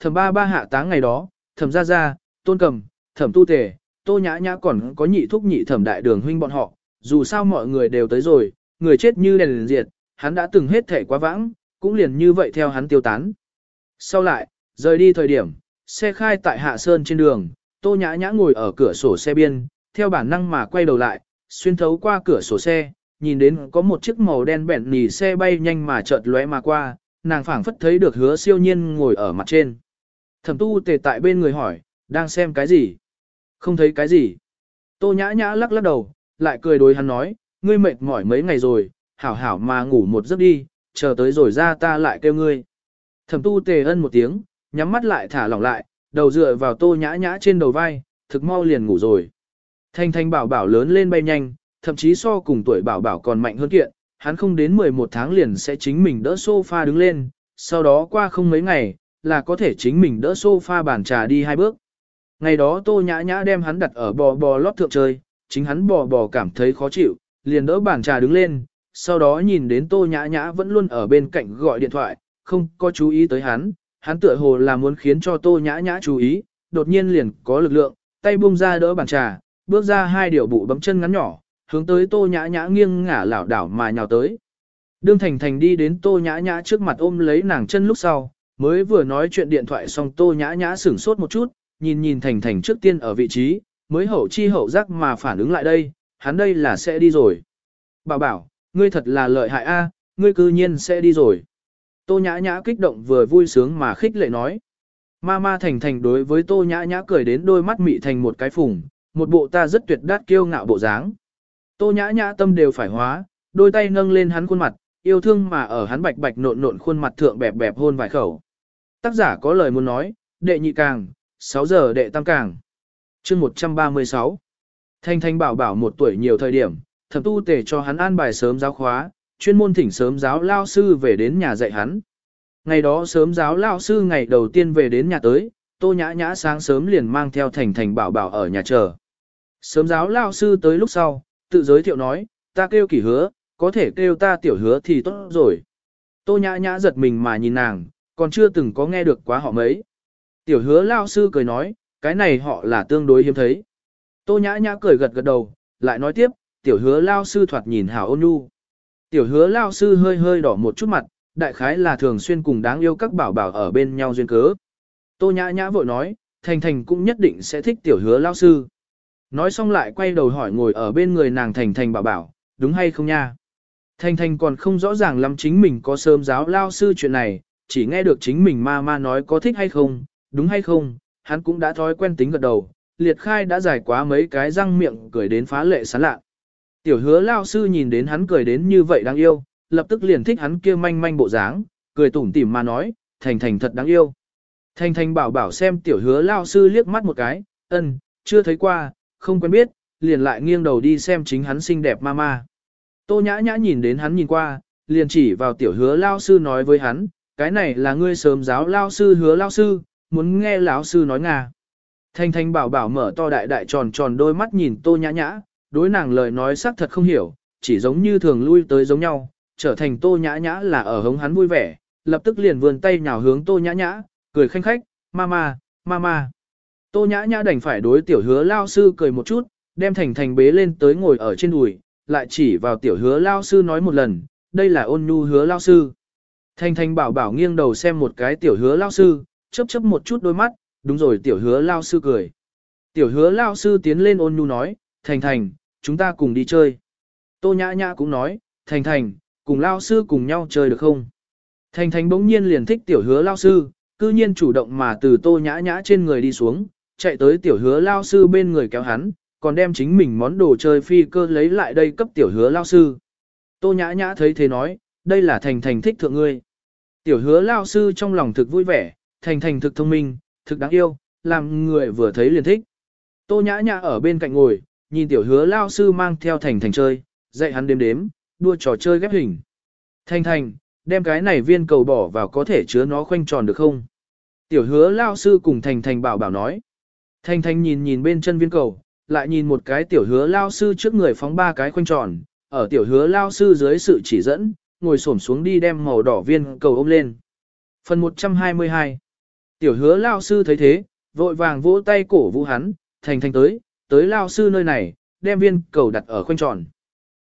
thẩm ba ba hạ táng ngày đó, thẩm gia gia, tôn cầm, thẩm tu tề, tô nhã nhã còn có nhị thúc nhị thẩm đại đường huynh bọn họ, dù sao mọi người đều tới rồi, người chết như đèn liền diệt, hắn đã từng hết thể quá vãng, cũng liền như vậy theo hắn tiêu tán. Sau lại, rời đi thời điểm, xe khai tại Hạ Sơn trên đường, Tô Nhã Nhã ngồi ở cửa sổ xe biên, theo bản năng mà quay đầu lại, xuyên thấu qua cửa sổ xe, nhìn đến có một chiếc màu đen bẹn nỉ xe bay nhanh mà chợt lóe mà qua, nàng phảng phất thấy được hứa siêu nhiên ngồi ở mặt trên. Thẩm tu tề tại bên người hỏi, đang xem cái gì? Không thấy cái gì. Tô Nhã Nhã lắc lắc đầu, lại cười đối hắn nói, ngươi mệt mỏi mấy ngày rồi, hảo hảo mà ngủ một giấc đi, chờ tới rồi ra ta lại kêu ngươi. Thẩm tu tề ân một tiếng, nhắm mắt lại thả lỏng lại, đầu dựa vào tô nhã nhã trên đầu vai, thực mau liền ngủ rồi. Thanh thanh bảo bảo lớn lên bay nhanh, thậm chí so cùng tuổi bảo bảo còn mạnh hơn kiện, hắn không đến 11 tháng liền sẽ chính mình đỡ sofa đứng lên, sau đó qua không mấy ngày, là có thể chính mình đỡ sofa bàn trà đi hai bước. Ngày đó tô nhã nhã đem hắn đặt ở bò bò lót thượng chơi, chính hắn bò bò cảm thấy khó chịu, liền đỡ bàn trà đứng lên, sau đó nhìn đến tô nhã nhã vẫn luôn ở bên cạnh gọi điện thoại, không có chú ý tới hắn, hắn tựa hồ là muốn khiến cho tô nhã nhã chú ý, đột nhiên liền có lực lượng, tay buông ra đỡ bàn trà, bước ra hai điều bụ bấm chân ngắn nhỏ, hướng tới tô nhã nhã nghiêng ngả lảo đảo mà nhào tới. Đương Thành Thành đi đến tô nhã nhã trước mặt ôm lấy nàng chân lúc sau, mới vừa nói chuyện điện thoại xong tô nhã nhã sửng sốt một chút, nhìn nhìn Thành Thành trước tiên ở vị trí, mới hậu chi hậu giác mà phản ứng lại đây, hắn đây là sẽ đi rồi. Bảo bảo, ngươi thật là lợi hại a, ngươi cư nhiên sẽ đi rồi. Tô nhã nhã kích động vừa vui sướng mà khích lệ nói. Ma ma thành thành đối với tô nhã nhã cười đến đôi mắt mị thành một cái phùng, một bộ ta rất tuyệt đát kiêu ngạo bộ dáng. Tô nhã nhã tâm đều phải hóa, đôi tay nâng lên hắn khuôn mặt, yêu thương mà ở hắn bạch bạch nộn nộn khuôn mặt thượng bẹp bẹp hôn vài khẩu. Tác giả có lời muốn nói, đệ nhị càng, 6 giờ đệ tam càng. chương 136. Thanh thanh bảo bảo một tuổi nhiều thời điểm, thẩm tu tề cho hắn an bài sớm giáo khóa, chuyên môn thỉnh sớm giáo lao sư về đến nhà dạy hắn. Ngày đó sớm giáo lao sư ngày đầu tiên về đến nhà tới, tô nhã nhã sáng sớm liền mang theo thành thành bảo bảo ở nhà chờ. Sớm giáo lao sư tới lúc sau, tự giới thiệu nói, ta kêu kỷ hứa, có thể kêu ta tiểu hứa thì tốt rồi. Tô nhã nhã giật mình mà nhìn nàng, còn chưa từng có nghe được quá họ mấy. Tiểu hứa lao sư cười nói, cái này họ là tương đối hiếm thấy. Tô nhã nhã cười gật gật đầu, lại nói tiếp, tiểu hứa lao sư thoạt nhìn hảo ôn nhu. Tiểu hứa lao sư hơi hơi đỏ một chút mặt, đại khái là thường xuyên cùng đáng yêu các bảo bảo ở bên nhau duyên cớ. Tô nhã nhã vội nói, Thành Thành cũng nhất định sẽ thích tiểu hứa lao sư. Nói xong lại quay đầu hỏi ngồi ở bên người nàng Thành Thành bảo bảo, đúng hay không nha? Thành Thành còn không rõ ràng lắm chính mình có sớm giáo lao sư chuyện này, chỉ nghe được chính mình ma ma nói có thích hay không, đúng hay không, hắn cũng đã thói quen tính gật đầu, liệt khai đã giải quá mấy cái răng miệng cười đến phá lệ sán lạ. Tiểu hứa lao sư nhìn đến hắn cười đến như vậy đáng yêu, lập tức liền thích hắn kia manh manh bộ dáng, cười tủm tỉm mà nói, thành thành thật đáng yêu. Thành thành bảo bảo xem tiểu hứa lao sư liếc mắt một cái, ân, chưa thấy qua, không quen biết, liền lại nghiêng đầu đi xem chính hắn xinh đẹp ma ma. Tô nhã nhã nhìn đến hắn nhìn qua, liền chỉ vào tiểu hứa lao sư nói với hắn, cái này là ngươi sớm giáo lao sư hứa lao sư, muốn nghe lão sư nói ngà. Thanh thanh bảo bảo mở to đại đại tròn tròn đôi mắt nhìn tô nhã nhã, đối nàng lời nói xác thật không hiểu, chỉ giống như thường lui tới giống nhau, trở thành tô nhã nhã là ở hống hắn vui vẻ, lập tức liền vươn tay nhào hướng tô nhã nhã, cười khanh khách, mama, mama. Tô nhã nhã đành phải đối tiểu hứa lao sư cười một chút, đem thành thành bế lên tới ngồi ở trên đùi, lại chỉ vào tiểu hứa lao sư nói một lần, đây là ôn nhu hứa lao sư. Thanh Thanh bảo bảo nghiêng đầu xem một cái tiểu hứa lao sư, chớp chớp một chút đôi mắt, đúng rồi tiểu hứa lao sư cười. Tiểu hứa lao sư tiến lên ôn nhu nói, thành thành, chúng ta cùng đi chơi. Tô nhã nhã cũng nói, thành thành, cùng lao sư cùng nhau chơi được không? Thành thành bỗng nhiên liền thích tiểu hứa lao sư, cư nhiên chủ động mà từ tô nhã nhã trên người đi xuống, chạy tới tiểu hứa lao sư bên người kéo hắn, còn đem chính mình món đồ chơi phi cơ lấy lại đây cấp tiểu hứa lao sư. Tô nhã nhã thấy thế nói, đây là thành thành thích thượng ngươi. Tiểu hứa lao sư trong lòng thực vui vẻ, thành thành thực thông minh, thực đáng yêu, làm người vừa thấy liền thích. Tô nhã nhã ở bên cạnh ngồi, nhìn tiểu hứa lao sư mang theo thành thành chơi, dạy hắn đếm đếm, đua trò chơi ghép hình. Thành thành, đem cái này viên cầu bỏ vào có thể chứa nó khoanh tròn được không? Tiểu hứa lao sư cùng thành thành bảo bảo nói. Thành thành nhìn nhìn bên chân viên cầu, lại nhìn một cái tiểu hứa lao sư trước người phóng ba cái khoanh tròn, ở tiểu hứa lao sư dưới sự chỉ dẫn, ngồi xổm xuống đi đem màu đỏ viên cầu ôm lên. Phần 122 Tiểu hứa lao sư thấy thế, vội vàng vỗ tay cổ vũ hắn, thành thành tới, tới lao sư nơi này, đem viên cầu đặt ở khoanh tròn.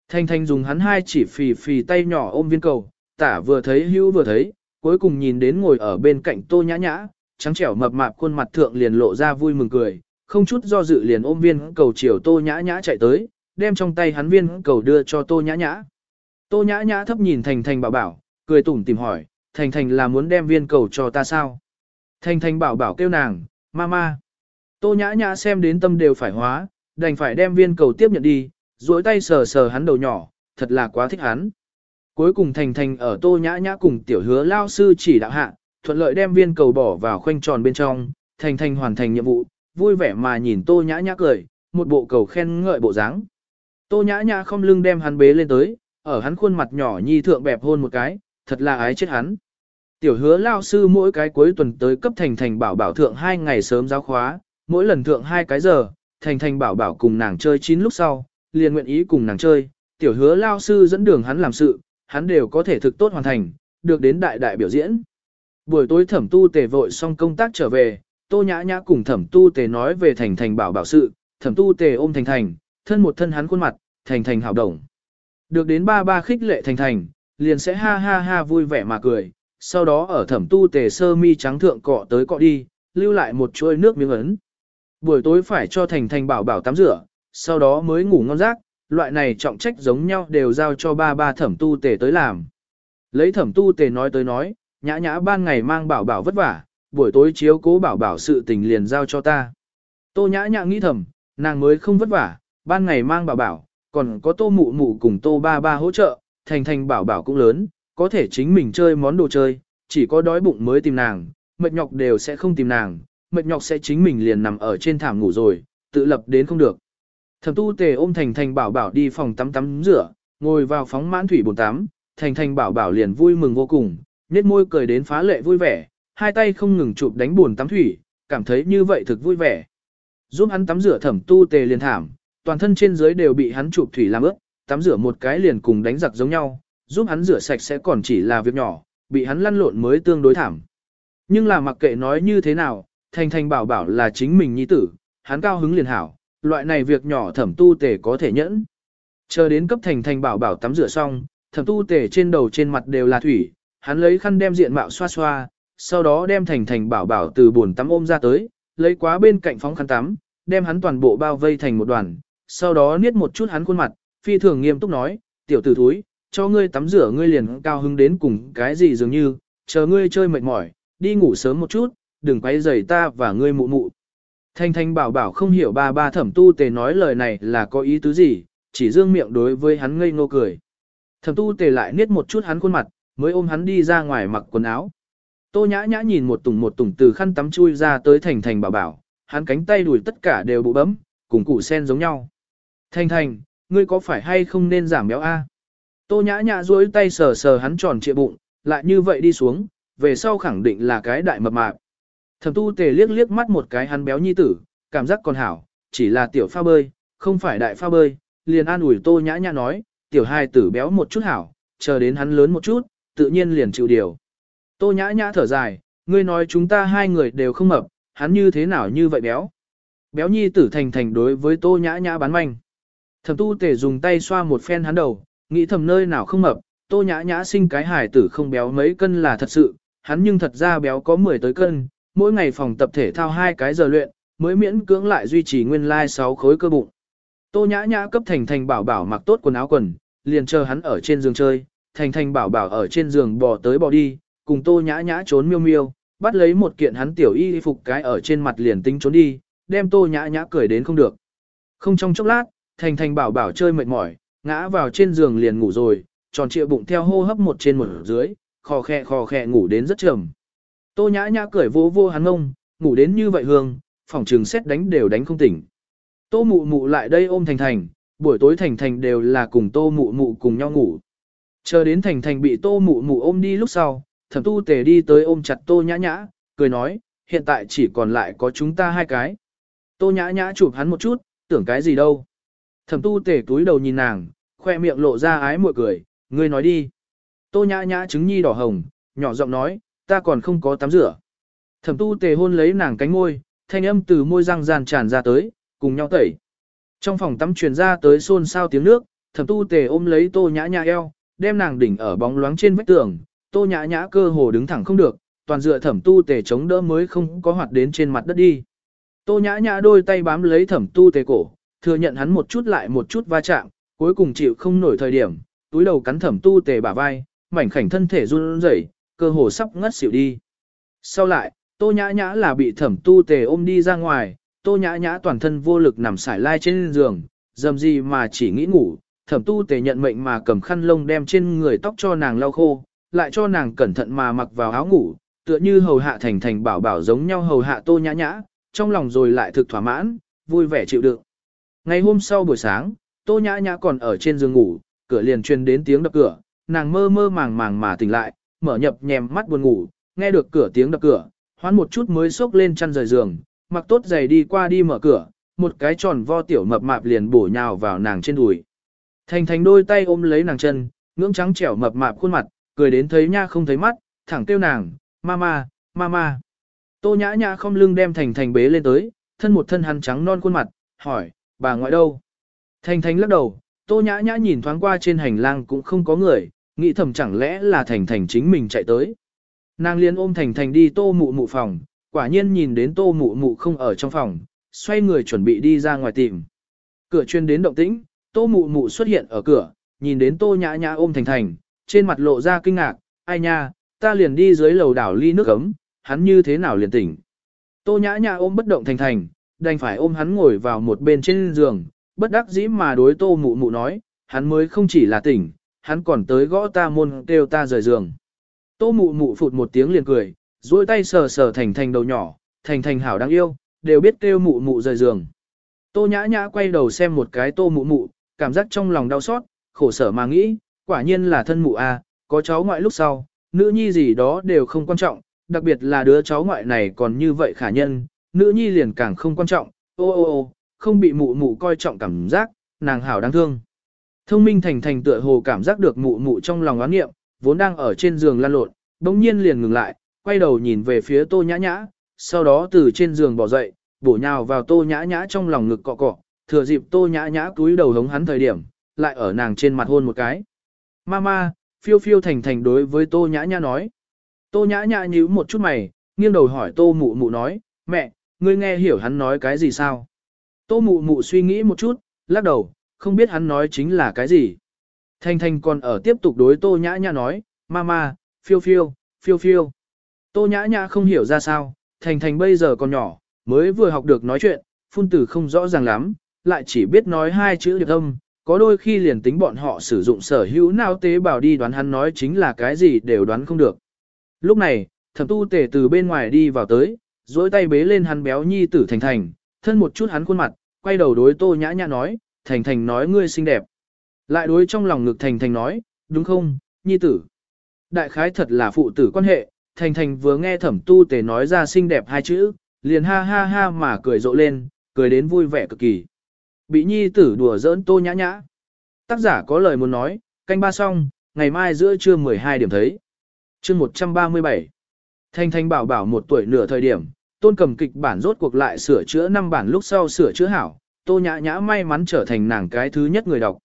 Thanh thanh dùng hắn hai chỉ phì phì tay nhỏ ôm viên cầu, tả vừa thấy hữu vừa thấy, cuối cùng nhìn đến ngồi ở bên cạnh tô nhã nhã, trắng trẻo mập mạp khuôn mặt thượng liền lộ ra vui mừng cười, không chút do dự liền ôm viên cầu chiều tô nhã nhã chạy tới, đem trong tay hắn viên cầu đưa cho tô nhã nhã. Tô nhã nhã thấp nhìn thành thành bảo bảo, cười tủm tìm hỏi, thành thành là muốn đem viên cầu cho ta sao? Thành thành bảo bảo kêu nàng, mama. Tô nhã nhã xem đến tâm đều phải hóa, đành phải đem viên cầu tiếp nhận đi, duỗi tay sờ sờ hắn đầu nhỏ, thật là quá thích hắn. Cuối cùng thành thành ở tô nhã nhã cùng tiểu hứa lao sư chỉ đạo hạ, thuận lợi đem viên cầu bỏ vào khoanh tròn bên trong, thành thành hoàn thành nhiệm vụ, vui vẻ mà nhìn tô nhã nhã cười, một bộ cầu khen ngợi bộ dáng. Tô nhã nhã không lưng đem hắn bế lên tới, ở hắn khuôn mặt nhỏ nhi thượng bẹp hôn một cái, thật là ái chết hắn. Tiểu hứa lao sư mỗi cái cuối tuần tới cấp thành thành bảo bảo thượng hai ngày sớm giáo khóa, mỗi lần thượng hai cái giờ, thành thành bảo bảo cùng nàng chơi chín lúc sau, liền nguyện ý cùng nàng chơi, tiểu hứa lao sư dẫn đường hắn làm sự, hắn đều có thể thực tốt hoàn thành, được đến đại đại biểu diễn. Buổi tối thẩm tu tề vội xong công tác trở về, tô nhã nhã cùng thẩm tu tề nói về thành thành bảo bảo sự, thẩm tu tề ôm thành thành, thân một thân hắn khuôn mặt, thành thành hảo đồng. Được đến ba ba khích lệ thành thành, liền sẽ ha ha ha vui vẻ mà cười, sau đó ở thẩm tu tề sơ mi trắng thượng cọ tới cọ đi, lưu lại một chuôi nước miếng ấn. Buổi tối phải cho thành thành bảo bảo tắm rửa, sau đó mới ngủ ngon giấc, loại này trọng trách giống nhau đều giao cho ba ba thẩm tu tề tới làm. Lấy thẩm tu tề nói tới nói, nhã nhã ban ngày mang bảo bảo vất vả, buổi tối chiếu cố bảo bảo sự tình liền giao cho ta. Tô nhã nhã nghĩ thầm, nàng mới không vất vả, ban ngày mang bảo bảo, còn có tô mụ mụ cùng tô ba ba hỗ trợ, thành thành bảo bảo cũng lớn, có thể chính mình chơi món đồ chơi, chỉ có đói bụng mới tìm nàng, mệt nhọc đều sẽ không tìm nàng, mệt nhọc sẽ chính mình liền nằm ở trên thảm ngủ rồi, tự lập đến không được. Thẩm tu tề ôm thành thành bảo bảo đi phòng tắm tắm rửa, ngồi vào phóng mãn thủy bồn tắm, thành thành bảo bảo liền vui mừng vô cùng, nét môi cười đến phá lệ vui vẻ, hai tay không ngừng chụp đánh buồn tắm thủy, cảm thấy như vậy thực vui vẻ. Giúp hắn tắm rửa thẩm tu tề liền thảm, toàn thân trên dưới đều bị hắn chụp thủy làm ướt, tắm rửa một cái liền cùng đánh giặc giống nhau, giúp hắn rửa sạch sẽ còn chỉ là việc nhỏ, bị hắn lăn lộn mới tương đối thảm. Nhưng là mặc kệ nói như thế nào, thành thành bảo bảo là chính mình nhi tử, hắn cao hứng liền hảo, loại này việc nhỏ thẩm tu tề có thể nhẫn. Chờ đến cấp thành thành bảo bảo tắm rửa xong, thẩm tu tề trên đầu trên mặt đều là thủy, hắn lấy khăn đem diện mạo xoa xoa, sau đó đem thành thành bảo bảo từ buồn tắm ôm ra tới, lấy quá bên cạnh phóng khăn tắm, đem hắn toàn bộ bao vây thành một đoàn, sau đó niết một chút hắn khuôn mặt, phi thường nghiêm túc nói, tiểu tử thúi, cho ngươi tắm rửa ngươi liền cao hứng đến cùng cái gì dường như, chờ ngươi chơi mệt mỏi, đi ngủ sớm một chút, đừng quay rầy ta và ngươi mụ mụ. Thanh thanh bảo bảo không hiểu ba ba thẩm tu tề nói lời này là có ý tứ gì, chỉ dương miệng đối với hắn ngây ngô cười. Thẩm tu tề lại niết một chút hắn khuôn mặt, mới ôm hắn đi ra ngoài mặc quần áo. Tô nhã nhã nhìn một tùng một tùng từ khăn tắm chui ra tới thành thành bảo bảo, hắn cánh tay đùi tất cả đều bụ bấm, cùng củ sen giống nhau. Thành thành, ngươi có phải hay không nên giảm béo a? Tô nhã nhã duỗi tay sờ sờ hắn tròn trịa bụng, lại như vậy đi xuống, về sau khẳng định là cái đại mập mạp. Thẩm tu tề liếc liếc mắt một cái hắn béo nhi tử, cảm giác còn hảo, chỉ là tiểu pha bơi, không phải đại pha bơi, liền an ủi tô nhã nhã nói, tiểu hai tử béo một chút hảo, chờ đến hắn lớn một chút, tự nhiên liền chịu điều. Tô nhã nhã thở dài, ngươi nói chúng ta hai người đều không mập, hắn như thế nào như vậy béo. Béo nhi tử thành thành đối với tô nhã nhã bán manh. Thẩm tu tề dùng tay xoa một phen hắn đầu, nghĩ thầm nơi nào không mập, tô nhã nhã sinh cái hải tử không béo mấy cân là thật sự, hắn nhưng thật ra béo có 10 tới cân, mỗi ngày phòng tập thể thao hai cái giờ luyện, mới miễn cưỡng lại duy trì nguyên lai like 6 khối cơ bụng. Tô nhã nhã cấp thành thành bảo bảo mặc tốt quần áo quần, liền chờ hắn ở trên giường chơi, thành thành bảo bảo ở trên giường bò tới bò đi, cùng tô nhã nhã trốn miêu miêu, bắt lấy một kiện hắn tiểu y phục cái ở trên mặt liền tính trốn đi, đem tô nhã nhã cười đến không được. Không trong chốc lát, thành thành bảo bảo chơi mệt mỏi, ngã vào trên giường liền ngủ rồi, tròn trịa bụng theo hô hấp một trên một dưới, khò khè khò khè ngủ đến rất trầm. Tô nhã nhã cười vô vô hắn ngông, ngủ đến như vậy hương, phòng trường xét đánh đều đánh không tỉnh. Tô mụ mụ lại đây ôm thành thành, buổi tối thành thành đều là cùng tô mụ mụ cùng nhau ngủ. Chờ đến thành thành bị tô mụ mụ ôm đi lúc sau, thẩm tu tề đi tới ôm chặt tô nhã nhã, cười nói, hiện tại chỉ còn lại có chúng ta hai cái. Tô nhã nhã chụp hắn một chút, tưởng cái gì đâu. Thẩm tu tề túi đầu nhìn nàng, khoe miệng lộ ra ái muội cười, ngươi nói đi. Tô nhã nhã trứng nhi đỏ hồng, nhỏ giọng nói, ta còn không có tắm rửa. Thẩm tu tề hôn lấy nàng cánh môi, thanh âm từ môi răng ràn tràn ra tới, cùng nhau tẩy. Trong phòng tắm truyền ra tới xôn xao tiếng nước, thẩm tu tề ôm lấy tô nhã nhã eo, đem nàng đỉnh ở bóng loáng trên vách tường, tô nhã nhã cơ hồ đứng thẳng không được, toàn dựa thẩm tu tề chống đỡ mới không có hoạt đến trên mặt đất đi. Tô nhã nhã đôi tay bám lấy thẩm tu tề cổ, thừa nhận hắn một chút lại một chút va chạm, cuối cùng chịu không nổi thời điểm, túi đầu cắn thẩm tu tề bả vai, mảnh khảnh thân thể run rẩy, cơ hồ sắp ngất xỉu đi. Sau lại, tô nhã nhã là bị thẩm tu tề ôm đi ra ngoài, tô nhã nhã toàn thân vô lực nằm sải lai trên giường, dầm gì mà chỉ nghĩ ngủ, thẩm tu tề nhận mệnh mà cầm khăn lông đem trên người tóc cho nàng lau khô, lại cho nàng cẩn thận mà mặc vào áo ngủ, tựa như hầu hạ thành thành bảo bảo giống nhau hầu hạ tô nhã nhã, trong lòng rồi lại thực thỏa mãn, vui vẻ chịu đựng. Ngày hôm sau buổi sáng, tô nhã nhã còn ở trên giường ngủ, cửa liền truyền đến tiếng đập cửa, nàng mơ mơ màng màng mà tỉnh lại, mở nhập nhèm mắt buồn ngủ, nghe được cửa tiếng đập cửa, hoán một chút mới xốc lên chăn rời giường, mặc tốt giày đi qua đi mở cửa, một cái tròn vo tiểu mập mạp liền bổ nhào vào nàng trên đùi. Thành thành đôi tay ôm lấy nàng chân, ngưỡng trắng trẻo mập mạp khuôn mặt, cười đến thấy nha không thấy mắt, thẳng kêu nàng, mama, mama. Tô nhã nhã không lưng đem thành thành bế lên tới, thân một thân hắn trắng non khuôn mặt, hỏi, bà ngoại đâu? Thành thành lắc đầu, tô nhã nhã nhìn thoáng qua trên hành lang cũng không có người, nghĩ thầm chẳng lẽ là thành thành chính mình chạy tới. Nàng liền ôm thành thành đi tô mụ mụ phòng, quả nhiên nhìn đến tô mụ mụ không ở trong phòng, xoay người chuẩn bị đi ra ngoài tìm. Cửa chuyên đến động tĩnh, tô mụ mụ xuất hiện ở cửa, nhìn đến tô nhã nhã ôm thành thành, trên mặt lộ ra kinh ngạc, ai nha, ta liền đi dưới lầu đảo ly nước ấm, hắn như thế nào liền tỉnh. Tô nhã nhã ôm bất động thành thành, đành phải ôm hắn ngồi vào một bên trên giường, bất đắc dĩ mà đối tô mụ mụ nói, hắn mới không chỉ là tỉnh, hắn còn tới gõ ta môn kêu ta rời giường. Tô mụ mụ phụt một tiếng liền cười, duỗi tay sờ sờ thành thành đầu nhỏ, thành thành hảo đáng yêu, đều biết kêu mụ mụ rời giường. Tô nhã nhã quay đầu xem một cái tô mụ mụ, cảm giác trong lòng đau xót, khổ sở mà nghĩ, quả nhiên là thân mụ a, à, có cháu ngoại lúc sau, nữ nhi gì đó đều không quan trọng, đặc biệt là đứa cháu ngoại này còn như vậy khả nhân, nữ nhi liền càng không quan trọng, ô ô ô, không bị mụ mụ coi trọng cảm giác, nàng hảo đáng thương. Thông minh thành thành tựa hồ cảm giác được mụ mụ trong lòng oán nghiệm, vốn đang ở trên giường lăn lộn, bỗng nhiên liền ngừng lại, quay đầu nhìn về phía tô nhã nhã, sau đó từ trên giường bỏ dậy, bổ nhào vào tô nhã nhã trong lòng ngực cọ cọ, thừa dịp tô nhã nhã cúi đầu hống hắn thời điểm, lại ở nàng trên mặt hôn một cái. Mama, phiêu phiêu thành thành đối với tô nhã nhã nói. Tô nhã nhã nhíu một chút mày, nghiêng đầu hỏi tô mụ mụ nói, mẹ, ngươi nghe hiểu hắn nói cái gì sao? Tô mụ mụ suy nghĩ một chút, lắc đầu, không biết hắn nói chính là cái gì. Thanh Thanh còn ở tiếp tục đối Tô Nhã Nhã nói, Mama, phiêu phiêu, phiêu phiêu. Tô Nhã Nhã không hiểu ra sao, Thanh Thanh bây giờ còn nhỏ, mới vừa học được nói chuyện, phun tử không rõ ràng lắm, lại chỉ biết nói hai chữ điệp âm, có đôi khi liền tính bọn họ sử dụng sở hữu nào tế bào đi đoán hắn nói chính là cái gì đều đoán không được. Lúc này, thẩm tu tể từ bên ngoài đi vào tới, duỗi tay bế lên hắn béo nhi tử Thành Thành, thân một chút hắn khuôn mặt, quay đầu đối Tô Nhã Nhã nói, Thành Thành nói ngươi xinh đẹp. Lại đối trong lòng ngực Thành Thành nói, đúng không, nhi tử. Đại khái thật là phụ tử quan hệ, Thành Thành vừa nghe thẩm tu tề nói ra xinh đẹp hai chữ, liền ha ha ha mà cười rộ lên, cười đến vui vẻ cực kỳ. Bị nhi tử đùa giỡn tô nhã nhã. Tác giả có lời muốn nói, canh ba xong, ngày mai giữa trưa 12 điểm thấy. chương 137. Thanh thanh bảo bảo một tuổi nửa thời điểm, tôn cầm kịch bản rốt cuộc lại sửa chữa năm bản lúc sau sửa chữa hảo, tô nhã nhã may mắn trở thành nàng cái thứ nhất người đọc.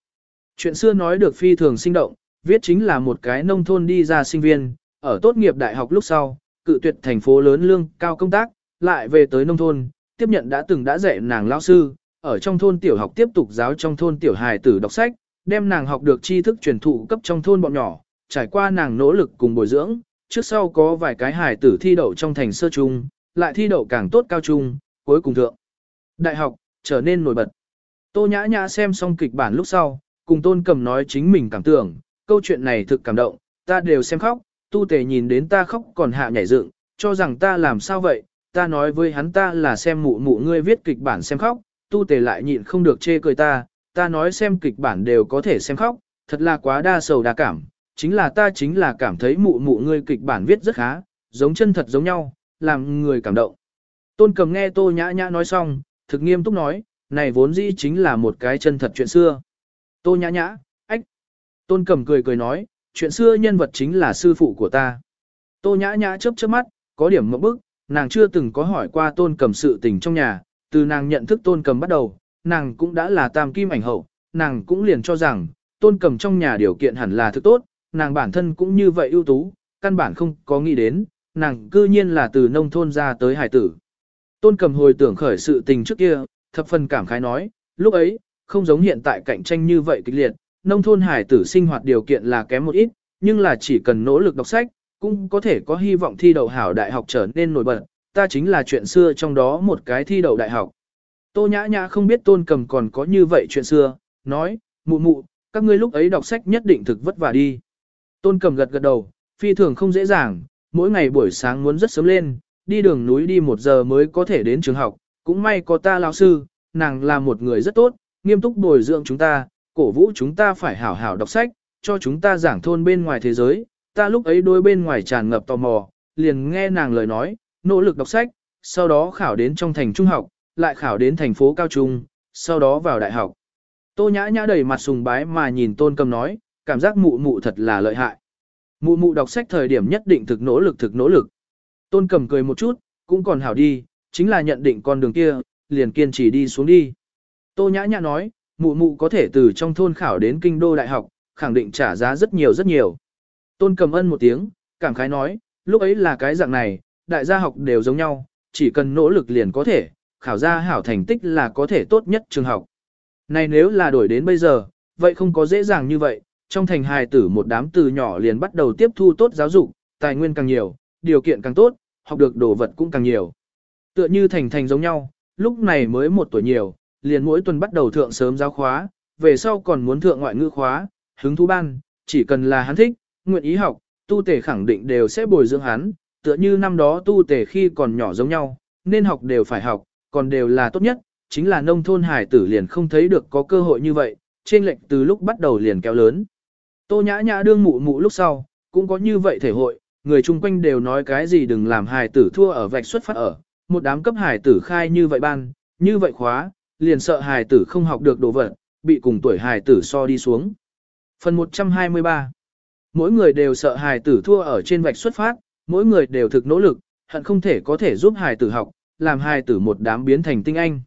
Chuyện xưa nói được phi thường sinh động, viết chính là một cái nông thôn đi ra sinh viên, ở tốt nghiệp đại học lúc sau, cự tuyệt thành phố lớn lương cao công tác, lại về tới nông thôn, tiếp nhận đã từng đã dạy nàng lão sư, ở trong thôn tiểu học tiếp tục giáo trong thôn tiểu hài tử đọc sách, đem nàng học được tri thức truyền thụ cấp trong thôn bọn nhỏ, trải qua nàng nỗ lực cùng bồi dưỡng, trước sau có vài cái hài tử thi đậu trong thành sơ trung, lại thi đậu càng tốt cao trung, cuối cùng thượng. Đại học, trở nên nổi bật. Tô nhã nhã xem xong kịch bản lúc sau, cùng tôn cầm nói chính mình cảm tưởng, câu chuyện này thực cảm động, ta đều xem khóc, tu tề nhìn đến ta khóc còn hạ nhảy dựng, cho rằng ta làm sao vậy, ta nói với hắn ta là xem mụ mụ ngươi viết kịch bản xem khóc, tu tề lại nhịn không được chê cười ta, ta nói xem kịch bản đều có thể xem khóc, thật là quá đa sầu đa cảm, chính là ta chính là cảm thấy mụ mụ ngươi kịch bản viết rất khá, giống chân thật giống nhau, làm người cảm động. Tôn cầm nghe tô nhã nhã nói xong, thực nghiêm túc nói, này vốn dĩ chính là một cái chân thật chuyện xưa. Tô nhã nhã, ách. Tôn cầm cười cười nói, chuyện xưa nhân vật chính là sư phụ của ta. Tô nhã nhã chớp chớp mắt, có điểm mẫu bức, nàng chưa từng có hỏi qua tôn cầm sự tình trong nhà, từ nàng nhận thức tôn cầm bắt đầu, nàng cũng đã là tam kim ảnh hậu, nàng cũng liền cho rằng, tôn cầm trong nhà điều kiện hẳn là thứ tốt, nàng bản thân cũng như vậy ưu tú, căn bản không có nghĩ đến, nàng cư nhiên là từ nông thôn ra tới hải tử. Tôn cầm hồi tưởng khởi sự tình trước kia, thập phần cảm khái nói, lúc ấy, không giống hiện tại cạnh tranh như vậy kịch liệt, nông thôn hải tử sinh hoạt điều kiện là kém một ít, nhưng là chỉ cần nỗ lực đọc sách, cũng có thể có hy vọng thi đậu hảo đại học trở nên nổi bật, ta chính là chuyện xưa trong đó một cái thi đậu đại học. Tô nhã nhã không biết tôn cầm còn có như vậy chuyện xưa, nói, mụ mụ, các ngươi lúc ấy đọc sách nhất định thực vất vả đi. Tôn cầm gật gật đầu, phi thường không dễ dàng, mỗi ngày buổi sáng muốn rất sớm lên, đi đường núi đi một giờ mới có thể đến trường học, cũng may có ta lão sư, nàng là một người rất tốt, nghiêm túc bồi dưỡng chúng ta, cổ vũ chúng ta phải hảo hảo đọc sách, cho chúng ta giảng thôn bên ngoài thế giới, ta lúc ấy đôi bên ngoài tràn ngập tò mò, liền nghe nàng lời nói, nỗ lực đọc sách, sau đó khảo đến trong thành trung học, lại khảo đến thành phố cao trung, sau đó vào đại học. Tô nhã nhã đầy mặt sùng bái mà nhìn tôn cầm nói, cảm giác mụ mụ thật là lợi hại. Mụ mụ đọc sách thời điểm nhất định thực nỗ lực thực nỗ lực. Tôn cầm cười một chút, cũng còn hảo đi, chính là nhận định con đường kia, liền kiên trì đi xuống đi. Tô nhã nhã nói, mụ mụ có thể từ trong thôn khảo đến kinh đô đại học, khẳng định trả giá rất nhiều rất nhiều. Tôn cầm ân một tiếng, cảm khái nói, lúc ấy là cái dạng này, đại gia học đều giống nhau, chỉ cần nỗ lực liền có thể, khảo ra hảo thành tích là có thể tốt nhất trường học. Này nếu là đổi đến bây giờ, vậy không có dễ dàng như vậy, trong thành hài tử một đám từ nhỏ liền bắt đầu tiếp thu tốt giáo dục, tài nguyên càng nhiều, điều kiện càng tốt, học được đồ vật cũng càng nhiều. Tựa như thành thành giống nhau, lúc này mới một tuổi nhiều, liền mỗi tuần bắt đầu thượng sớm giáo khóa, về sau còn muốn thượng ngoại ngữ khóa, hứng thú ban, chỉ cần là hắn thích, nguyện ý học, tu tể khẳng định đều sẽ bồi dưỡng hắn, tựa như năm đó tu tể khi còn nhỏ giống nhau, nên học đều phải học, còn đều là tốt nhất, chính là nông thôn hải tử liền không thấy được có cơ hội như vậy, trên lệnh từ lúc bắt đầu liền kéo lớn. Tô nhã nhã đương mụ mụ lúc sau, cũng có như vậy thể hội, người chung quanh đều nói cái gì đừng làm hài tử thua ở vạch xuất phát ở, một đám cấp hài tử khai như vậy ban, như vậy khóa, liền sợ hài tử không học được đồ vật, bị cùng tuổi hài tử so đi xuống. Phần 123 Mỗi người đều sợ hài tử thua ở trên vạch xuất phát, mỗi người đều thực nỗ lực, hận không thể có thể giúp hài tử học, làm hài tử một đám biến thành tinh anh.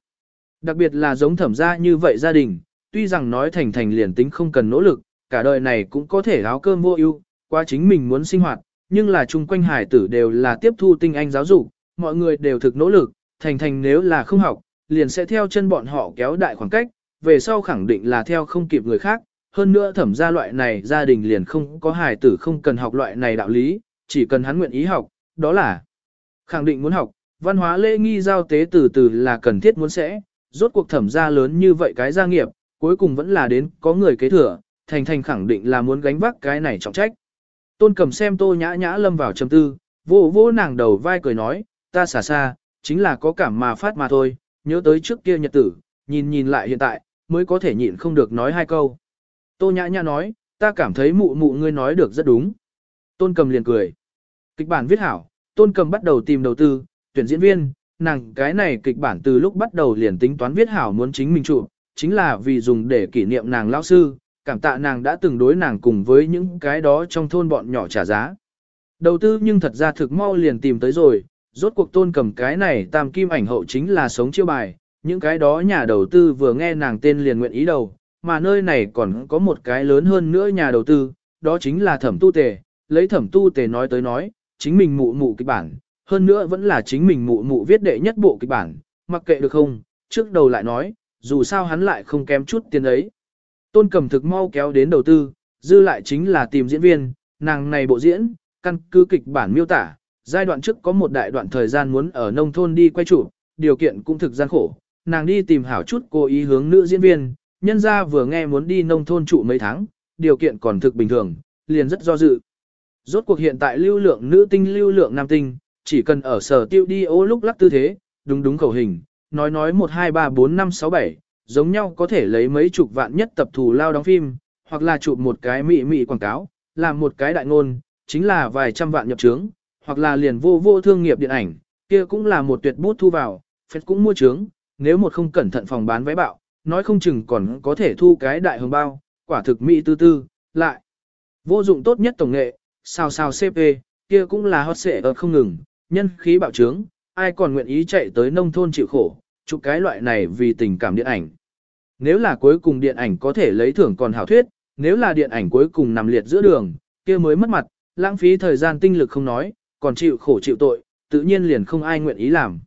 Đặc biệt là giống thẩm gia như vậy gia đình, tuy rằng nói thành thành liền tính không cần nỗ lực, cả đời này cũng có thể áo cơm vô ưu, qua chính mình muốn sinh hoạt, nhưng là chung quanh hải tử đều là tiếp thu tinh anh giáo dục, mọi người đều thực nỗ lực, thành thành nếu là không học, liền sẽ theo chân bọn họ kéo đại khoảng cách, về sau khẳng định là theo không kịp người khác, hơn nữa thẩm gia loại này gia đình liền không có hài tử không cần học loại này đạo lý, chỉ cần hắn nguyện ý học, đó là khẳng định muốn học, văn hóa lễ nghi giao tế từ từ là cần thiết muốn sẽ, rốt cuộc thẩm gia lớn như vậy cái gia nghiệp, cuối cùng vẫn là đến có người kế thừa, thành thành khẳng định là muốn gánh vác cái này trọng trách. Tôn cầm xem tô nhã nhã lâm vào trầm tư, vô vô nàng đầu vai cười nói, ta xả xa, chính là có cảm mà phát mà thôi, nhớ tới trước kia nhật tử, nhìn nhìn lại hiện tại, mới có thể nhịn không được nói hai câu. Tô nhã nhã nói, ta cảm thấy mụ mụ ngươi nói được rất đúng. Tôn cầm liền cười. Kịch bản viết hảo, tôn cầm bắt đầu tìm đầu tư, tuyển diễn viên, nàng cái này kịch bản từ lúc bắt đầu liền tính toán viết hảo muốn chính mình chụp, chính là vì dùng để kỷ niệm nàng lão sư, cảm tạ nàng đã từng đối nàng cùng với những cái đó trong thôn bọn nhỏ trả giá. Đầu tư nhưng thật ra thực mau liền tìm tới rồi, rốt cuộc tôn cầm cái này tam kim ảnh hậu chính là sống chiêu bài, những cái đó nhà đầu tư vừa nghe nàng tên liền nguyện ý đầu, mà nơi này còn có một cái lớn hơn nữa nhà đầu tư, đó chính là thẩm tu tề, lấy thẩm tu tề nói tới nói, chính mình mụ mụ kịch bản, hơn nữa vẫn là chính mình mụ mụ viết đệ nhất bộ kịch bản, mặc kệ được không, trước đầu lại nói, dù sao hắn lại không kém chút tiền ấy. Tôn cầm thực mau kéo đến đầu tư, dư lại chính là tìm diễn viên, nàng này bộ diễn, căn cứ kịch bản miêu tả, giai đoạn trước có một đại đoạn thời gian muốn ở nông thôn đi quay chụp, điều kiện cũng thực gian khổ, nàng đi tìm hảo chút cố ý hướng nữ diễn viên, nhân ra vừa nghe muốn đi nông thôn trụ mấy tháng, điều kiện còn thực bình thường, liền rất do dự. Rốt cuộc hiện tại lưu lượng nữ tinh lưu lượng nam tinh, chỉ cần ở sở tiêu đi ô lúc lắc tư thế, đúng đúng khẩu hình, nói nói 1 2 3 4 5 6 7, giống nhau có thể lấy mấy chục vạn nhất tập thù lao đóng phim, hoặc là chụp một cái mị mị quảng cáo, làm một cái đại ngôn, chính là vài trăm vạn nhập trướng, hoặc là liền vô vô thương nghiệp điện ảnh, kia cũng là một tuyệt bút thu vào, phép cũng mua trướng, nếu một không cẩn thận phòng bán vé bạo, nói không chừng còn có thể thu cái đại hồng bao, quả thực mỹ tư tư, lại. Vô dụng tốt nhất tổng nghệ, sao sao CP, kia cũng là hot xệ ở không ngừng, nhân khí bạo trướng, ai còn nguyện ý chạy tới nông thôn chịu khổ, chụp cái loại này vì tình cảm điện ảnh. Nếu là cuối cùng điện ảnh có thể lấy thưởng còn hảo thuyết, nếu là điện ảnh cuối cùng nằm liệt giữa đường, kia mới mất mặt, lãng phí thời gian tinh lực không nói, còn chịu khổ chịu tội, tự nhiên liền không ai nguyện ý làm.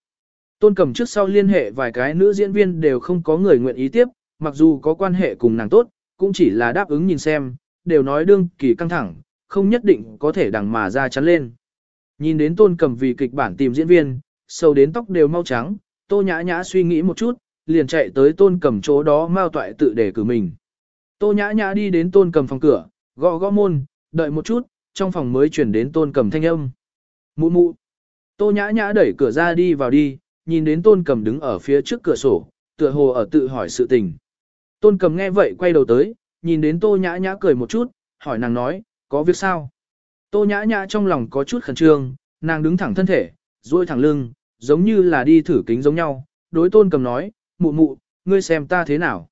Tôn cầm trước sau liên hệ vài cái nữ diễn viên đều không có người nguyện ý tiếp, mặc dù có quan hệ cùng nàng tốt, cũng chỉ là đáp ứng nhìn xem, đều nói đương kỳ căng thẳng, không nhất định có thể đằng mà ra chắn lên. Nhìn đến tôn cầm vì kịch bản tìm diễn viên, sâu đến tóc đều mau trắng, tô nhã nhã suy nghĩ một chút, liền chạy tới tôn cầm chỗ đó mao toại tự để cử mình. Tô nhã nhã đi đến tôn cầm phòng cửa, gõ gõ môn, đợi một chút, trong phòng mới chuyển đến tôn cầm thanh âm. Mụ mụ. Tô nhã nhã đẩy cửa ra đi vào đi, nhìn đến tôn cầm đứng ở phía trước cửa sổ, tựa hồ ở tự hỏi sự tình. Tôn cầm nghe vậy quay đầu tới, nhìn đến tô nhã nhã cười một chút, hỏi nàng nói, có việc sao? Tô nhã nhã trong lòng có chút khẩn trương, nàng đứng thẳng thân thể, duỗi thẳng lưng, giống như là đi thử kính giống nhau, đối tôn cầm nói, mụ mụ, ngươi xem ta thế nào?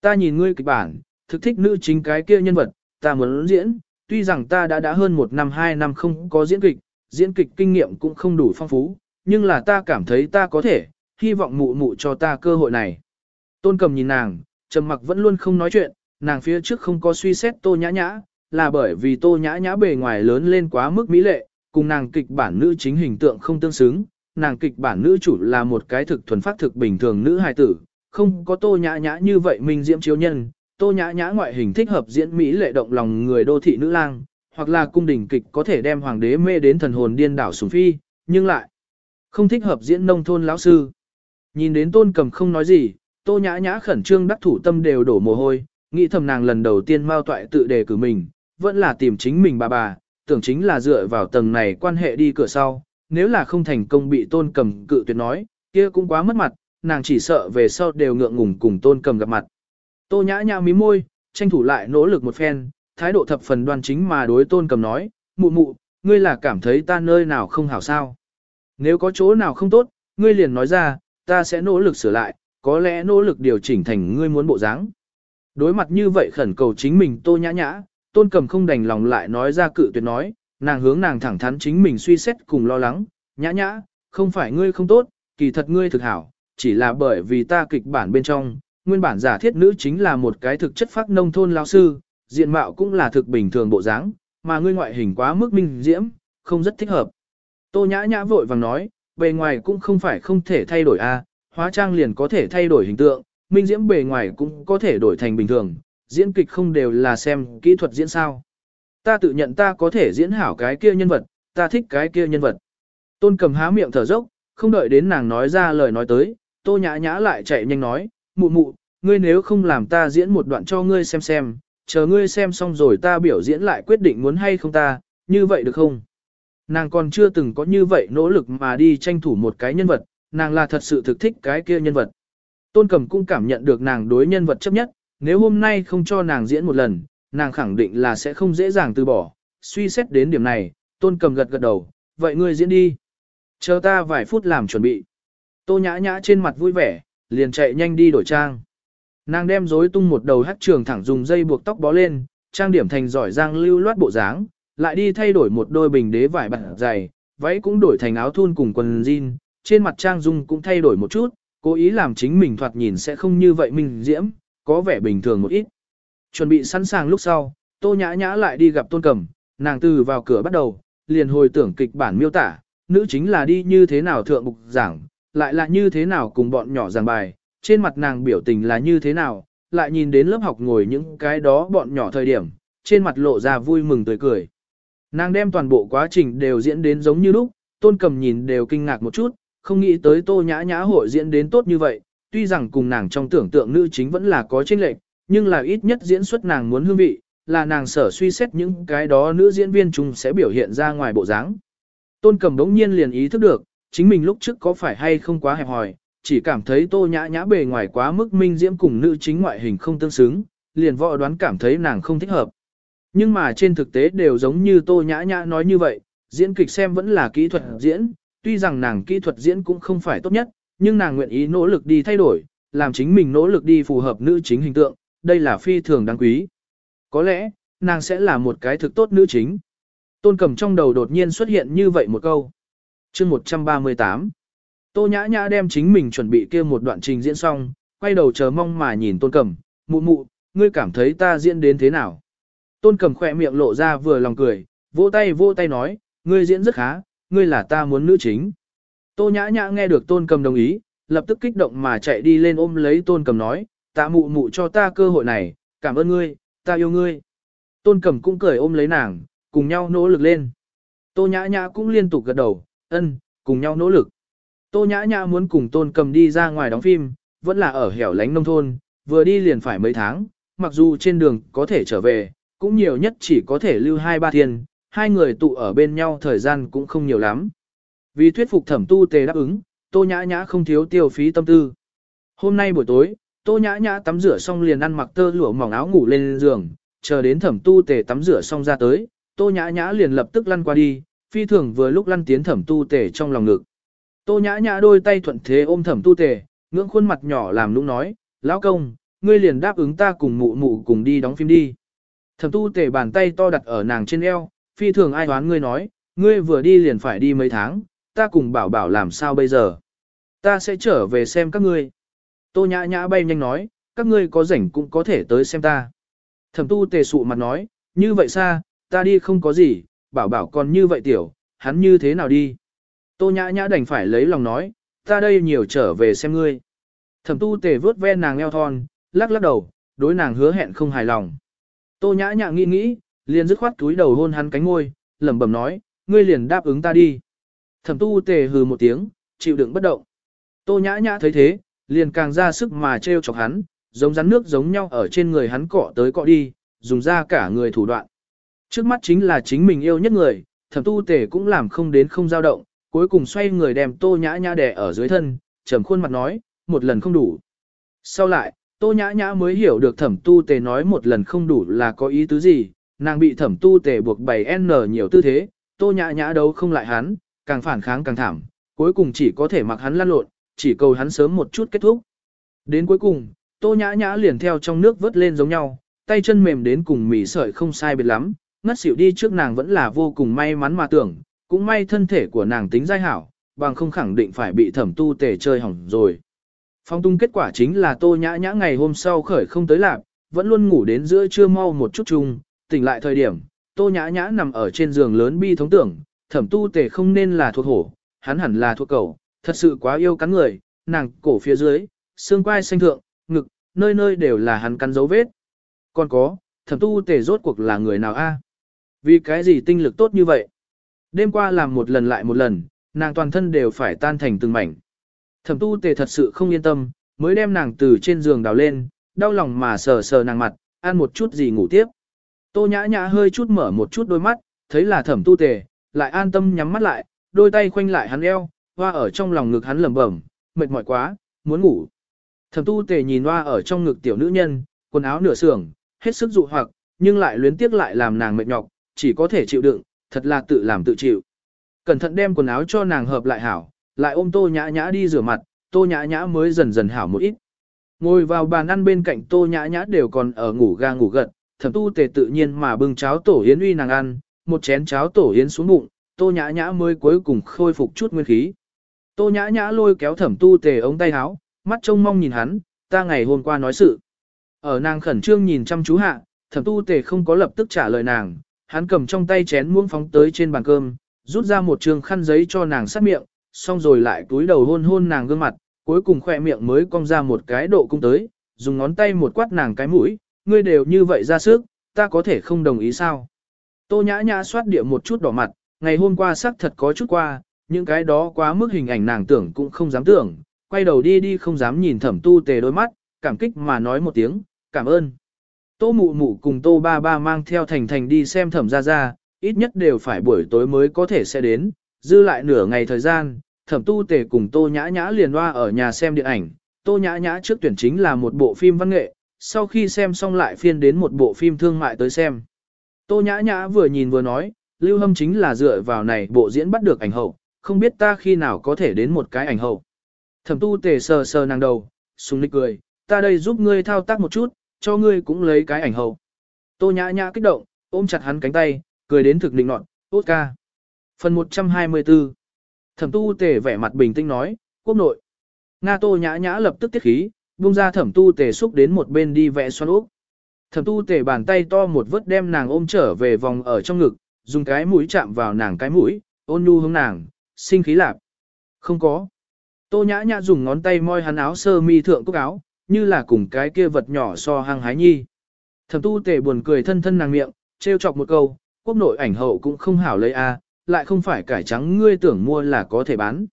Ta nhìn ngươi kịch bản, thực thích nữ chính cái kia nhân vật, ta muốn diễn, tuy rằng ta đã đã hơn một năm hai năm không có diễn kịch, diễn kịch kinh nghiệm cũng không đủ phong phú, nhưng là ta cảm thấy ta có thể, hy vọng mụ mụ cho ta cơ hội này. Tôn cầm nhìn nàng, trầm mặc vẫn luôn không nói chuyện, nàng phía trước không có suy xét tô nhã nhã, là bởi vì tô nhã nhã bề ngoài lớn lên quá mức mỹ lệ, cùng nàng kịch bản nữ chính hình tượng không tương xứng, nàng kịch bản nữ chủ là một cái thực thuần phát thực bình thường nữ hài tử, không có tô nhã nhã như vậy minh diễm chiếu nhân, tô nhã nhã ngoại hình thích hợp diễn mỹ lệ động lòng người đô thị nữ lang, hoặc là cung đình kịch có thể đem hoàng đế mê đến thần hồn điên đảo sùng phi, nhưng lại không thích hợp diễn nông thôn lão sư. Nhìn đến tôn cầm không nói gì, tô nhã nhã khẩn trương đắc thủ tâm đều đổ mồ hôi, nghĩ thầm nàng lần đầu tiên mao toại tự đề cử mình, vẫn là tìm chính mình bà bà, tưởng chính là dựa vào tầng này quan hệ đi cửa sau, nếu là không thành công bị tôn cầm cự tuyệt nói, kia cũng quá mất mặt, nàng chỉ sợ về sau đều ngượng ngùng cùng tôn cầm gặp mặt. Tô nhã nhã mí môi, tranh thủ lại nỗ lực một phen, thái độ thập phần đoan chính mà đối tôn cầm nói, mụ mụ, ngươi là cảm thấy ta nơi nào không hảo sao. Nếu có chỗ nào không tốt, ngươi liền nói ra, ta sẽ nỗ lực sửa lại, có lẽ nỗ lực điều chỉnh thành ngươi muốn bộ dáng. Đối mặt như vậy khẩn cầu chính mình tô nhã nhã, tôn cầm không đành lòng lại nói ra cự tuyệt nói, nàng hướng nàng thẳng thắn chính mình suy xét cùng lo lắng, nhã nhã, không phải ngươi không tốt, kỳ thật ngươi thực hảo, chỉ là bởi vì ta kịch bản bên trong, nguyên bản giả thiết nữ chính là một cái thực chất phát nông thôn lao sư, diện mạo cũng là thực bình thường bộ dáng, mà ngươi ngoại hình quá mức minh diễm, không rất thích hợp. Tô nhã nhã vội vàng nói, bề ngoài cũng không phải không thể thay đổi a, hóa trang liền có thể thay đổi hình tượng, minh diễm bề ngoài cũng có thể đổi thành bình thường, diễn kịch không đều là xem kỹ thuật diễn sao. Ta tự nhận ta có thể diễn hảo cái kia nhân vật, ta thích cái kia nhân vật. Tôn cầm há miệng thở dốc, không đợi đến nàng nói ra lời nói tới, tô nhã nhã lại chạy nhanh nói, mụ mụ, ngươi nếu không làm ta diễn một đoạn cho ngươi xem xem, chờ ngươi xem xong rồi ta biểu diễn lại quyết định muốn hay không ta, như vậy được không? Nàng còn chưa từng có như vậy nỗ lực mà đi tranh thủ một cái nhân vật, nàng là thật sự thực thích cái kia nhân vật. Tôn cầm cũng cảm nhận được nàng đối nhân vật chấp nhất, nếu hôm nay không cho nàng diễn một lần, nàng khẳng định là sẽ không dễ dàng từ bỏ. Suy xét đến điểm này, tôn cầm gật gật đầu, vậy ngươi diễn đi. Chờ ta vài phút làm chuẩn bị. Tô nhã nhã trên mặt vui vẻ, liền chạy nhanh đi đổi trang. Nàng đem rối tung một đầu hát trường thẳng dùng dây buộc tóc bó lên, trang điểm thành giỏi giang lưu loát bộ dáng, lại đi thay đổi một đôi bình đế vải bản dày, váy cũng đổi thành áo thun cùng quần jean, trên mặt trang dung cũng thay đổi một chút, cố ý làm chính mình thoạt nhìn sẽ không như vậy mình diễm, có vẻ bình thường một ít. Chuẩn bị sẵn sàng lúc sau, tô nhã nhã lại đi gặp tôn cẩm, nàng từ vào cửa bắt đầu, liền hồi tưởng kịch bản miêu tả, nữ chính là đi như thế nào thượng bục giảng, lại là như thế nào cùng bọn nhỏ giảng bài, trên mặt nàng biểu tình là như thế nào, lại nhìn đến lớp học ngồi những cái đó bọn nhỏ thời điểm, trên mặt lộ ra vui mừng tươi cười. Nàng đem toàn bộ quá trình đều diễn đến giống như lúc, tôn cầm nhìn đều kinh ngạc một chút, không nghĩ tới tô nhã nhã hội diễn đến tốt như vậy, tuy rằng cùng nàng trong tưởng tượng nữ chính vẫn là có chênh lệch, nhưng là ít nhất diễn xuất nàng muốn hương vị, là nàng sở suy xét những cái đó nữ diễn viên chung sẽ biểu hiện ra ngoài bộ dáng. Tôn cầm đống nhiên liền ý thức được, chính mình lúc trước có phải hay không quá hẹp hòi, chỉ cảm thấy tô nhã nhã bề ngoài quá mức minh diễm cùng nữ chính ngoại hình không tương xứng, liền võ đoán cảm thấy nàng không thích hợp. Nhưng mà trên thực tế đều giống như tô nhã nhã nói như vậy, diễn kịch xem vẫn là kỹ thuật diễn, tuy rằng nàng kỹ thuật diễn cũng không phải tốt nhất, nhưng nàng nguyện ý nỗ lực đi thay đổi, làm chính mình nỗ lực đi phù hợp nữ chính hình tượng, đây là phi thường đáng quý. Có lẽ, nàng sẽ là một cái thực tốt nữ chính. Tôn cầm trong đầu đột nhiên xuất hiện như vậy một câu. chương 138 Tô nhã nhã đem chính mình chuẩn bị kia một đoạn trình diễn xong, quay đầu chờ mong mà nhìn tôn cầm, mụ mụ, ngươi cảm thấy ta diễn đến thế nào. Tôn cầm khỏe miệng lộ ra vừa lòng cười, vỗ tay vỗ tay nói, ngươi diễn rất khá, ngươi là ta muốn nữ chính. Tô nhã nhã nghe được tôn cầm đồng ý, lập tức kích động mà chạy đi lên ôm lấy tôn cầm nói, tạ mụ mụ cho ta cơ hội này, cảm ơn ngươi, ta yêu ngươi. Tôn Cẩm cũng cười ôm lấy nàng, cùng nhau nỗ lực lên. Tô nhã nhã cũng liên tục gật đầu, ân, cùng nhau nỗ lực. Tô nhã nhã muốn cùng tôn cầm đi ra ngoài đóng phim, vẫn là ở hẻo lánh nông thôn, vừa đi liền phải mấy tháng, mặc dù trên đường có thể trở về, cũng nhiều nhất chỉ có thể lưu hai ba thiên, hai người tụ ở bên nhau thời gian cũng không nhiều lắm. Vì thuyết phục thẩm tu tề đáp ứng, tô nhã nhã không thiếu tiêu phí tâm tư. Hôm nay buổi tối, tô nhã nhã tắm rửa xong liền ăn mặc tơ lụa mỏng áo ngủ lên giường, chờ đến thẩm tu tề tắm rửa xong ra tới, tô nhã nhã liền lập tức lăn qua đi, phi thường vừa lúc lăn tiến thẩm tu tề trong lòng ngực. Tô nhã nhã đôi tay thuận thế ôm thẩm tu tề, ngưỡng khuôn mặt nhỏ làm nũng nói, lão công, ngươi liền đáp ứng ta cùng mụ mụ cùng đi đóng phim đi. Thẩm tu tề bàn tay to đặt ở nàng trên eo, phi thường ai đoán ngươi nói, ngươi vừa đi liền phải đi mấy tháng, ta cùng bảo bảo làm sao bây giờ. Ta sẽ trở về xem các ngươi. Tô nhã nhã bay nhanh nói, các ngươi có rảnh cũng có thể tới xem ta. Thẩm tu tề sụ mặt nói, như vậy xa, ta đi không có gì, bảo bảo còn như vậy tiểu, hắn như thế nào đi. Tô nhã nhã đành phải lấy lòng nói, ta đây nhiều trở về xem ngươi. Thẩm tu tề vớt ve nàng eo thon, lắc lắc đầu, đối nàng hứa hẹn không hài lòng. Tô nhã nhã nghĩ nghĩ, liền dứt khoát túi đầu hôn hắn cánh ngôi, lẩm bẩm nói, ngươi liền đáp ứng ta đi. Thẩm tu tề hừ một tiếng, chịu đựng bất động. Tô nhã nhã thấy thế, liền càng ra sức mà treo chọc hắn, giống rắn nước giống nhau ở trên người hắn cọ tới cọ đi, dùng ra cả người thủ đoạn. Trước mắt chính là chính mình yêu nhất người, thẩm tu tề cũng làm không đến không dao động, cuối cùng xoay người đem tô nhã nhã đè ở dưới thân, trầm khuôn mặt nói, một lần không đủ. Sau lại, tô nhã nhã mới hiểu được thẩm tu tề nói một lần không đủ là có ý tứ gì, nàng bị thẩm tu tề buộc bày n nhiều tư thế, tô nhã nhã đấu không lại hắn, càng phản kháng càng thảm, cuối cùng chỉ có thể mặc hắn lăn lộn, chỉ cầu hắn sớm một chút kết thúc. Đến cuối cùng, tô nhã nhã liền theo trong nước vớt lên giống nhau, tay chân mềm đến cùng mỉ sợi không sai biệt lắm, ngất xỉu đi trước nàng vẫn là vô cùng may mắn mà tưởng, cũng may thân thể của nàng tính dai hảo, bằng không khẳng định phải bị thẩm tu tề chơi hỏng rồi. Phong tung kết quả chính là tô nhã nhã ngày hôm sau khởi không tới lạc, vẫn luôn ngủ đến giữa trưa mau một chút chung, tỉnh lại thời điểm, tô nhã nhã nằm ở trên giường lớn bi thống tưởng, thẩm tu tề không nên là thuộc hổ, hắn hẳn là thuộc cầu, thật sự quá yêu cắn người, nàng cổ phía dưới, xương quai xanh thượng, ngực, nơi nơi đều là hắn cắn dấu vết. Còn có, thẩm tu tề rốt cuộc là người nào a? À? Vì cái gì tinh lực tốt như vậy? Đêm qua làm một lần lại một lần, nàng toàn thân đều phải tan thành từng mảnh. Thẩm tu tề thật sự không yên tâm, mới đem nàng từ trên giường đào lên, đau lòng mà sờ sờ nàng mặt, ăn một chút gì ngủ tiếp. Tô nhã nhã hơi chút mở một chút đôi mắt, thấy là thẩm tu tề, lại an tâm nhắm mắt lại, đôi tay khoanh lại hắn eo, hoa ở trong lòng ngực hắn lẩm bẩm, mệt mỏi quá, muốn ngủ. Thẩm tu tề nhìn hoa ở trong ngực tiểu nữ nhân, quần áo nửa xưởng, hết sức dụ hoặc, nhưng lại luyến tiếc lại làm nàng mệt nhọc, chỉ có thể chịu đựng, thật là tự làm tự chịu. Cẩn thận đem quần áo cho nàng hợp lại hảo, lại ôm tô nhã nhã đi rửa mặt, tô nhã nhã mới dần dần hảo một ít. Ngồi vào bàn ăn bên cạnh tô nhã nhã đều còn ở ngủ ga ngủ gật, thẩm tu tề tự nhiên mà bưng cháo tổ yến uy nàng ăn, một chén cháo tổ yến xuống bụng, tô nhã nhã mới cuối cùng khôi phục chút nguyên khí. Tô nhã nhã lôi kéo thẩm tu tề ống tay áo, mắt trông mong nhìn hắn, ta ngày hôm qua nói sự. Ở nàng khẩn trương nhìn chăm chú hạ, thẩm tu tề không có lập tức trả lời nàng, hắn cầm trong tay chén muỗng phóng tới trên bàn cơm, rút ra một trường khăn giấy cho nàng sát miệng, xong rồi lại túi đầu hôn hôn nàng gương mặt, cuối cùng khỏe miệng mới cong ra một cái độ cung tới, dùng ngón tay một quát nàng cái mũi, ngươi đều như vậy ra sức, ta có thể không đồng ý sao. Tô nhã nhã soát địa một chút đỏ mặt, ngày hôm qua xác thật có chút qua, những cái đó quá mức hình ảnh nàng tưởng cũng không dám tưởng, quay đầu đi đi không dám nhìn thẩm tu tề đôi mắt, cảm kích mà nói một tiếng, cảm ơn. Tô mụ mụ cùng tô ba ba mang theo thành thành đi xem thẩm ra ra, ít nhất đều phải buổi tối mới có thể sẽ đến, dư lại nửa ngày thời gian, thẩm tu tề cùng tô nhã nhã liền loa ở nhà xem điện ảnh, tô nhã nhã trước tuyển chính là một bộ phim văn nghệ, sau khi xem xong lại phiên đến một bộ phim thương mại tới xem. Tô nhã nhã vừa nhìn vừa nói, lưu hâm chính là dựa vào này bộ diễn bắt được ảnh hậu, không biết ta khi nào có thể đến một cái ảnh hậu. Thẩm tu tề sờ sờ nàng đầu, sung lịch cười, ta đây giúp ngươi thao tác một chút, cho ngươi cũng lấy cái ảnh hậu. Tô nhã nhã kích động, ôm chặt hắn cánh tay, cười đến thực định nọt, tốt ca. Phần 124 Thẩm tu tề vẻ mặt bình tĩnh nói, quốc nội. Nga tô nhã nhã lập tức tiết khí, buông ra thẩm tu tề xúc đến một bên đi vẽ xoan úp. Thẩm tu tề bàn tay to một vớt đem nàng ôm trở về vòng ở trong ngực, dùng cái mũi chạm vào nàng cái mũi, ôn nhu hướng nàng, sinh khí lạp. Không có. Tô nhã nhã dùng ngón tay moi hắn áo sơ mi thượng cúc áo, như là cùng cái kia vật nhỏ so hăng hái nhi. Thẩm tu tề buồn cười thân thân nàng miệng, trêu chọc một câu, quốc nội ảnh hậu cũng không hảo lấy a, lại không phải cải trắng ngươi tưởng mua là có thể bán.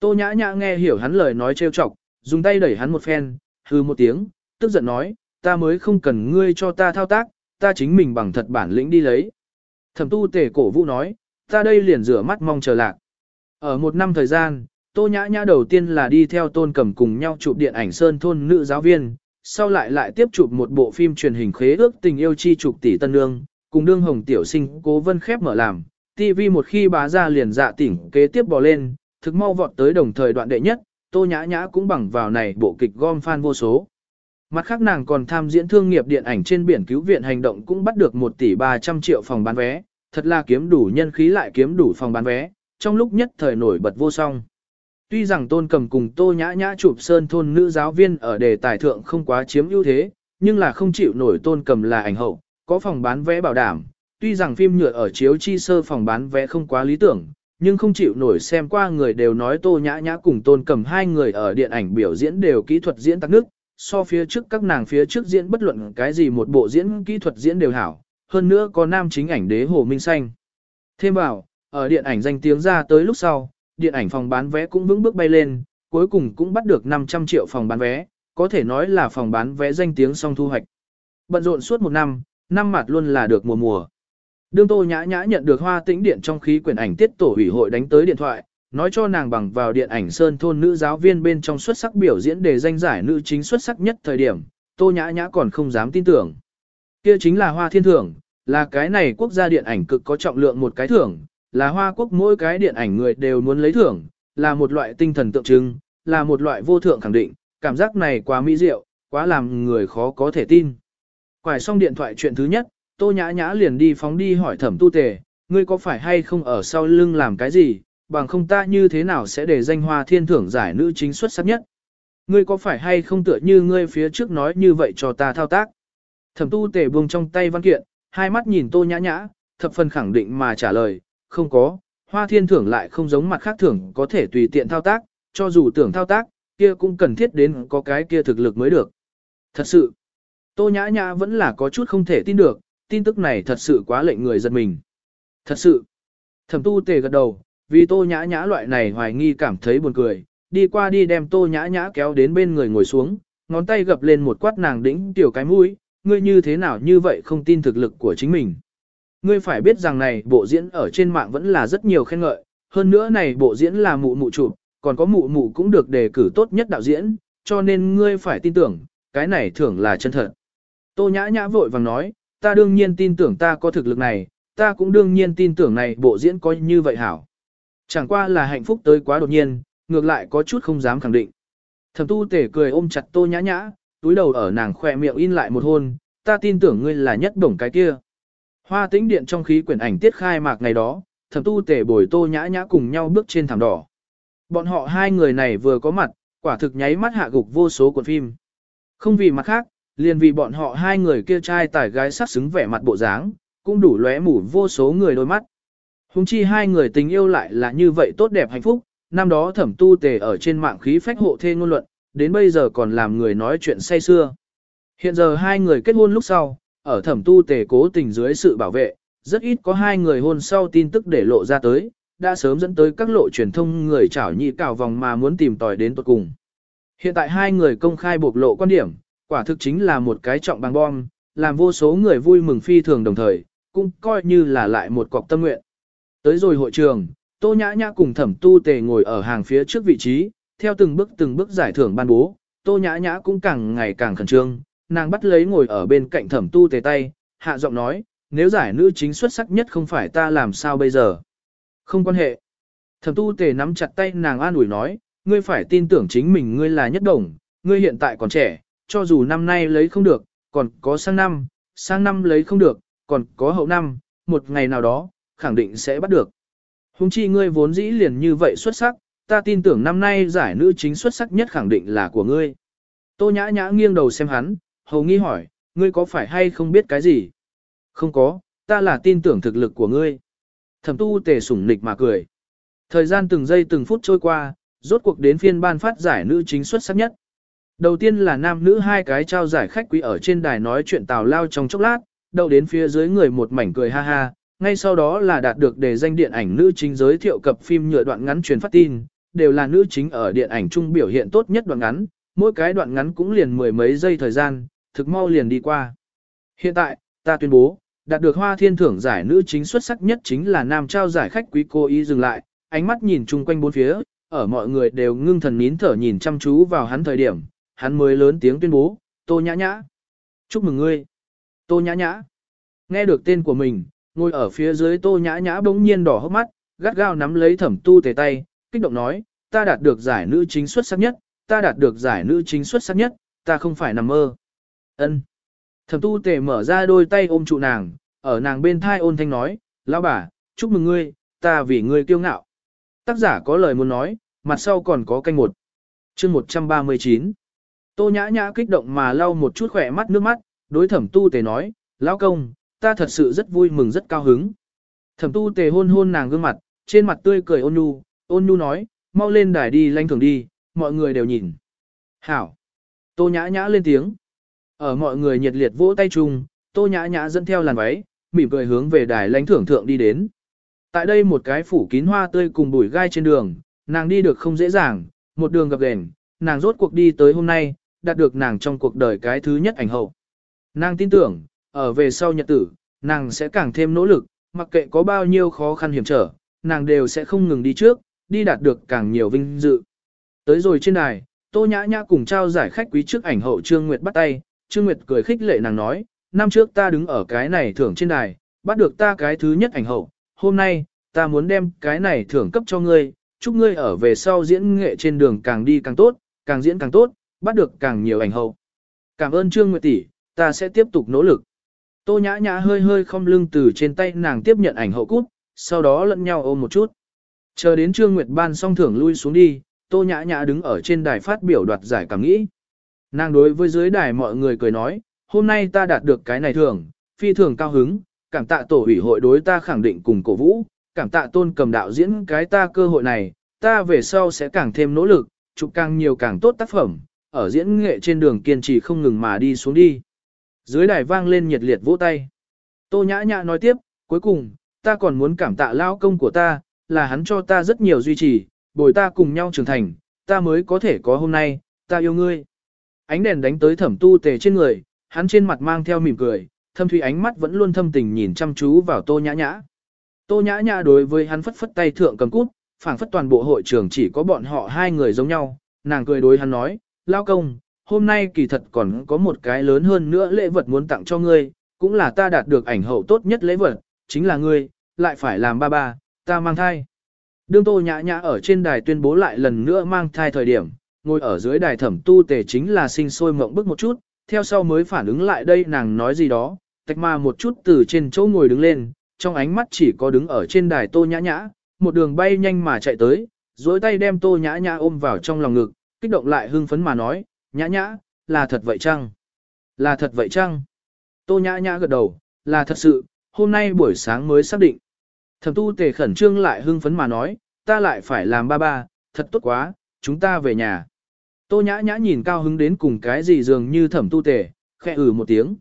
Tô nhã nhã nghe hiểu hắn lời nói trêu chọc, dùng tay đẩy hắn một phen, hư một tiếng, tức giận nói, ta mới không cần ngươi cho ta thao tác, ta chính mình bằng thật bản lĩnh đi lấy. Thẩm tu tề cổ vũ nói, ta đây liền rửa mắt mong chờ lạc. Ở một năm thời gian, Tô Nhã Nhã đầu tiên là đi theo Tôn cẩm cùng nhau chụp điện ảnh Sơn Thôn Nữ Giáo Viên, sau lại lại tiếp chụp một bộ phim truyền hình khế ước tình yêu chi chụp tỷ tân nương, cùng đương hồng tiểu sinh cố vân khép mở làm. TV một khi bá ra liền dạ tỉnh kế tiếp bò lên, thực mau vọt tới đồng thời đoạn đệ nhất, Tô Nhã Nhã cũng bằng vào này bộ kịch gom fan vô số. Mặt khác nàng còn tham diễn thương nghiệp điện ảnh trên biển cứu viện hành động cũng bắt được 1 tỷ 300 triệu phòng bán vé, thật là kiếm đủ nhân khí lại kiếm đủ phòng bán vé, trong lúc nhất thời nổi bật vô song. Tuy rằng tôn cầm cùng tô nhã nhã chụp sơn thôn nữ giáo viên ở đề tài thượng không quá chiếm ưu thế, nhưng là không chịu nổi tôn cầm là ảnh hậu, có phòng bán vé bảo đảm. Tuy rằng phim nhựa ở chiếu chi sơ phòng bán vé không quá lý tưởng, nhưng không chịu nổi xem qua người đều nói tô nhã nhã cùng tôn cầm hai người ở điện ảnh biểu diễn đều kỹ thuật diễn tắc nước, so phía trước các nàng phía trước diễn bất luận cái gì một bộ diễn kỹ thuật diễn đều hảo, hơn nữa có nam chính ảnh đế Hồ Minh Xanh. Thêm vào, ở điện ảnh danh tiếng ra tới lúc sau, điện ảnh phòng bán vé cũng vững bước bay lên, cuối cùng cũng bắt được 500 triệu phòng bán vé, có thể nói là phòng bán vé danh tiếng song thu hoạch. Bận rộn suốt một năm, năm mặt luôn là được mùa mùa. Đương Tô Nhã Nhã nhận được hoa tĩnh điện trong khí quyển ảnh tiết tổ ủy hội đánh tới điện thoại, nói cho nàng bằng vào điện ảnh Sơn Thôn nữ giáo viên bên trong xuất sắc biểu diễn để danh giải nữ chính xuất sắc nhất thời điểm, Tô Nhã Nhã còn không dám tin tưởng. Kia chính là hoa thiên thưởng, là cái này quốc gia điện ảnh cực có trọng lượng một cái thưởng, là hoa quốc mỗi cái điện ảnh người đều muốn lấy thưởng, là một loại tinh thần tượng trưng, là một loại vô thượng khẳng định, cảm giác này quá mỹ diệu, quá làm người khó có thể tin. Quải xong điện thoại chuyện thứ nhất, Tô Nhã Nhã liền đi phóng đi hỏi thẩm tu tề, ngươi có phải hay không ở sau lưng làm cái gì, bằng không ta như thế nào sẽ để danh hoa thiên thưởng giải nữ chính xuất sắc nhất. Ngươi có phải hay không tựa như ngươi phía trước nói như vậy cho ta thao tác. Thẩm tu tề buông trong tay văn kiện, hai mắt nhìn Tô Nhã Nhã, thập phần khẳng định mà trả lời, không có, hoa thiên thưởng lại không giống mặt khác thưởng có thể tùy tiện thao tác, cho dù tưởng thao tác, kia cũng cần thiết đến có cái kia thực lực mới được. Thật sự, Tô Nhã Nhã vẫn là có chút không thể tin được, tin tức này thật sự quá lệnh người giật mình. Thật sự, thẩm tu tề gật đầu, vì Tô Nhã Nhã loại này hoài nghi cảm thấy buồn cười, đi qua đi đem Tô Nhã Nhã kéo đến bên người ngồi xuống, ngón tay gập lên một quát nàng đĩnh tiểu cái mũi, ngươi như thế nào như vậy không tin thực lực của chính mình. Ngươi phải biết rằng này bộ diễn ở trên mạng vẫn là rất nhiều khen ngợi, hơn nữa này bộ diễn là mụ mụ chụp, còn có mụ mụ cũng được đề cử tốt nhất đạo diễn, cho nên ngươi phải tin tưởng, cái này thưởng là chân thật. Tô nhã nhã vội vàng nói, ta đương nhiên tin tưởng ta có thực lực này, ta cũng đương nhiên tin tưởng này bộ diễn có như vậy hảo. Chẳng qua là hạnh phúc tới quá đột nhiên, ngược lại có chút không dám khẳng định. Thẩm tu tể cười ôm chặt tô nhã nhã, túi đầu ở nàng khỏe miệng in lại một hôn, ta tin tưởng ngươi là nhất bổng cái kia. Hoa tĩnh điện trong khí quyển ảnh tiết khai mạc ngày đó, thẩm tu tể bồi tô nhã nhã cùng nhau bước trên thảm đỏ. Bọn họ hai người này vừa có mặt, quả thực nháy mắt hạ gục vô số cuộn phim. Không vì mặt khác, liền vì bọn họ hai người kia trai tải gái sắc xứng vẻ mặt bộ dáng, cũng đủ lóe mủ vô số người đôi mắt. Hùng chi hai người tình yêu lại là như vậy tốt đẹp hạnh phúc, năm đó thẩm tu tề ở trên mạng khí phách hộ thê ngôn luận, đến bây giờ còn làm người nói chuyện say xưa. Hiện giờ hai người kết hôn lúc sau, ở thẩm tu tề cố tình dưới sự bảo vệ, rất ít có hai người hôn sau tin tức để lộ ra tới, đã sớm dẫn tới các lộ truyền thông người chảo nhị cào vòng mà muốn tìm tòi đến tuột cùng. Hiện tại hai người công khai bộc lộ quan điểm, quả thực chính là một cái trọng bằng bom, làm vô số người vui mừng phi thường đồng thời, cũng coi như là lại một cọc tâm nguyện. Tới rồi hội trường, Tô Nhã Nhã cùng thẩm tu tề ngồi ở hàng phía trước vị trí, theo từng bước từng bước giải thưởng ban bố, Tô Nhã Nhã cũng càng ngày càng khẩn trương, nàng bắt lấy ngồi ở bên cạnh thẩm tu tề tay, hạ giọng nói, nếu giải nữ chính xuất sắc nhất không phải ta làm sao bây giờ. Không quan hệ. Thẩm tu tề nắm chặt tay nàng an ủi nói, ngươi phải tin tưởng chính mình ngươi là nhất đồng, ngươi hiện tại còn trẻ, cho dù năm nay lấy không được, còn có sang năm, sang năm lấy không được, còn có hậu năm, một ngày nào đó, khẳng định sẽ bắt được. Hùng chi ngươi vốn dĩ liền như vậy xuất sắc, ta tin tưởng năm nay giải nữ chính xuất sắc nhất khẳng định là của ngươi. Tô nhã nhã nghiêng đầu xem hắn, hầu nghi hỏi, ngươi có phải hay không biết cái gì? Không có, ta là tin tưởng thực lực của ngươi. Thẩm tu tề sủng nịch mà cười. Thời gian từng giây từng phút trôi qua, rốt cuộc đến phiên ban phát giải nữ chính xuất sắc nhất. Đầu tiên là nam nữ hai cái trao giải khách quý ở trên đài nói chuyện tào lao trong chốc lát, đầu đến phía dưới người một mảnh cười ha ha, ngay sau đó là đạt được đề danh điện ảnh nữ chính giới thiệu cập phim nhựa đoạn ngắn truyền phát tin, đều là nữ chính ở điện ảnh chung biểu hiện tốt nhất đoạn ngắn, mỗi cái đoạn ngắn cũng liền mười mấy giây thời gian, thực mau liền đi qua. Hiện tại, ta tuyên bố, đạt được hoa thiên thưởng giải nữ chính xuất sắc nhất chính là nam trao giải khách quý cô ý dừng lại, ánh mắt nhìn chung quanh bốn phía, ở mọi người đều ngưng thần nín thở nhìn chăm chú vào hắn thời điểm, hắn mới lớn tiếng tuyên bố, tô nhã nhã. Chúc mừng ngươi. Tô nhã nhã. Nghe được tên của mình, ngồi ở phía dưới tô nhã nhã bỗng nhiên đỏ hốc mắt, gắt gao nắm lấy thẩm tu tề tay, kích động nói, ta đạt được giải nữ chính xuất sắc nhất, ta đạt được giải nữ chính xuất sắc nhất, ta không phải nằm mơ. Ân. Thẩm tu tề mở ra đôi tay ôm trụ nàng, ở nàng bên thai ôn thanh nói, lão bà, chúc mừng ngươi, ta vì ngươi kiêu ngạo. Tác giả có lời muốn nói, mặt sau còn có canh một. chương 139. Tô nhã nhã kích động mà lau một chút khỏe mắt nước mắt, đối thẩm tu tề nói, lão công, ta thật sự rất vui mừng rất cao hứng. Thẩm tu tề hôn hôn nàng gương mặt, trên mặt tươi cười ôn nhu, ôn nhu nói, mau lên đài đi lanh thường đi, mọi người đều nhìn. Hảo. Tô nhã nhã lên tiếng. Ở mọi người nhiệt liệt vỗ tay chung, tô nhã nhã dẫn theo làn váy, mỉm cười hướng về đài lãnh thưởng thượng đi đến. Tại đây một cái phủ kín hoa tươi cùng bụi gai trên đường, nàng đi được không dễ dàng, một đường gặp gềnh, nàng rốt cuộc đi tới hôm nay, đạt được nàng trong cuộc đời cái thứ nhất ảnh hậu. Nàng tin tưởng, ở về sau nhật tử, nàng sẽ càng thêm nỗ lực, mặc kệ có bao nhiêu khó khăn hiểm trở, nàng đều sẽ không ngừng đi trước, đi đạt được càng nhiều vinh dự. Tới rồi trên đài, Tô Nhã Nhã cùng trao giải khách quý trước ảnh hậu Trương Nguyệt bắt tay, Trương Nguyệt cười khích lệ nàng nói, năm trước ta đứng ở cái này thưởng trên đài, bắt được ta cái thứ nhất ảnh hậu, hôm nay, ta muốn đem cái này thưởng cấp cho ngươi, chúc ngươi ở về sau diễn nghệ trên đường càng đi càng tốt, càng diễn càng tốt, bắt được càng nhiều ảnh hậu. Cảm ơn Trương Nguyệt tỷ, ta sẽ tiếp tục nỗ lực. Tô nhã nhã hơi hơi không lưng từ trên tay nàng tiếp nhận ảnh hậu cút, sau đó lẫn nhau ôm một chút. Chờ đến Trương Nguyệt ban xong thưởng lui xuống đi, Tô nhã nhã đứng ở trên đài phát biểu đoạt giải cảm nghĩ. Nàng đối với dưới đài mọi người cười nói, hôm nay ta đạt được cái này thưởng, phi thường cao hứng, cảm tạ tổ ủy hội đối ta khẳng định cùng cổ vũ, cảm tạ tôn cầm đạo diễn cái ta cơ hội này, ta về sau sẽ càng thêm nỗ lực, chụp càng nhiều càng tốt tác phẩm, ở diễn nghệ trên đường kiên trì không ngừng mà đi xuống đi. Dưới đài vang lên nhiệt liệt vỗ tay. Tô nhã nhã nói tiếp, cuối cùng, ta còn muốn cảm tạ lao công của ta, là hắn cho ta rất nhiều duy trì, bồi ta cùng nhau trưởng thành, ta mới có thể có hôm nay, ta yêu ngươi. Ánh đèn đánh tới thẩm tu tề trên người, hắn trên mặt mang theo mỉm cười, thâm thủy ánh mắt vẫn luôn thâm tình nhìn chăm chú vào tô nhã nhã. Tô nhã nhã đối với hắn phất phất tay thượng cầm cút, phảng phất toàn bộ hội trường chỉ có bọn họ hai người giống nhau, nàng cười đối hắn nói, lao công, hôm nay kỳ thật còn có một cái lớn hơn nữa lễ vật muốn tặng cho ngươi, cũng là ta đạt được ảnh hậu tốt nhất lễ vật, chính là ngươi, lại phải làm ba ba, ta mang thai. Đương tô nhã nhã ở trên đài tuyên bố lại lần nữa mang thai thời điểm, ngồi ở dưới đài thẩm tu tề chính là sinh sôi mộng bức một chút, theo sau mới phản ứng lại đây nàng nói gì đó, tạch mà một chút từ trên chỗ ngồi đứng lên, trong ánh mắt chỉ có đứng ở trên đài tô nhã nhã, một đường bay nhanh mà chạy tới, dối tay đem tô nhã nhã ôm vào trong lòng ngực, kích động lại hưng phấn mà nói, nhã nhã, là thật vậy chăng? Là thật vậy chăng? Tô nhã nhã gật đầu, là thật sự, hôm nay buổi sáng mới xác định. Thẩm tu tề khẩn trương lại hưng phấn mà nói, ta lại phải làm ba ba, thật tốt quá, chúng ta về nhà. Tô nhã nhã nhìn cao hứng đến cùng cái gì dường như thẩm tu tề, khẽ ử một tiếng.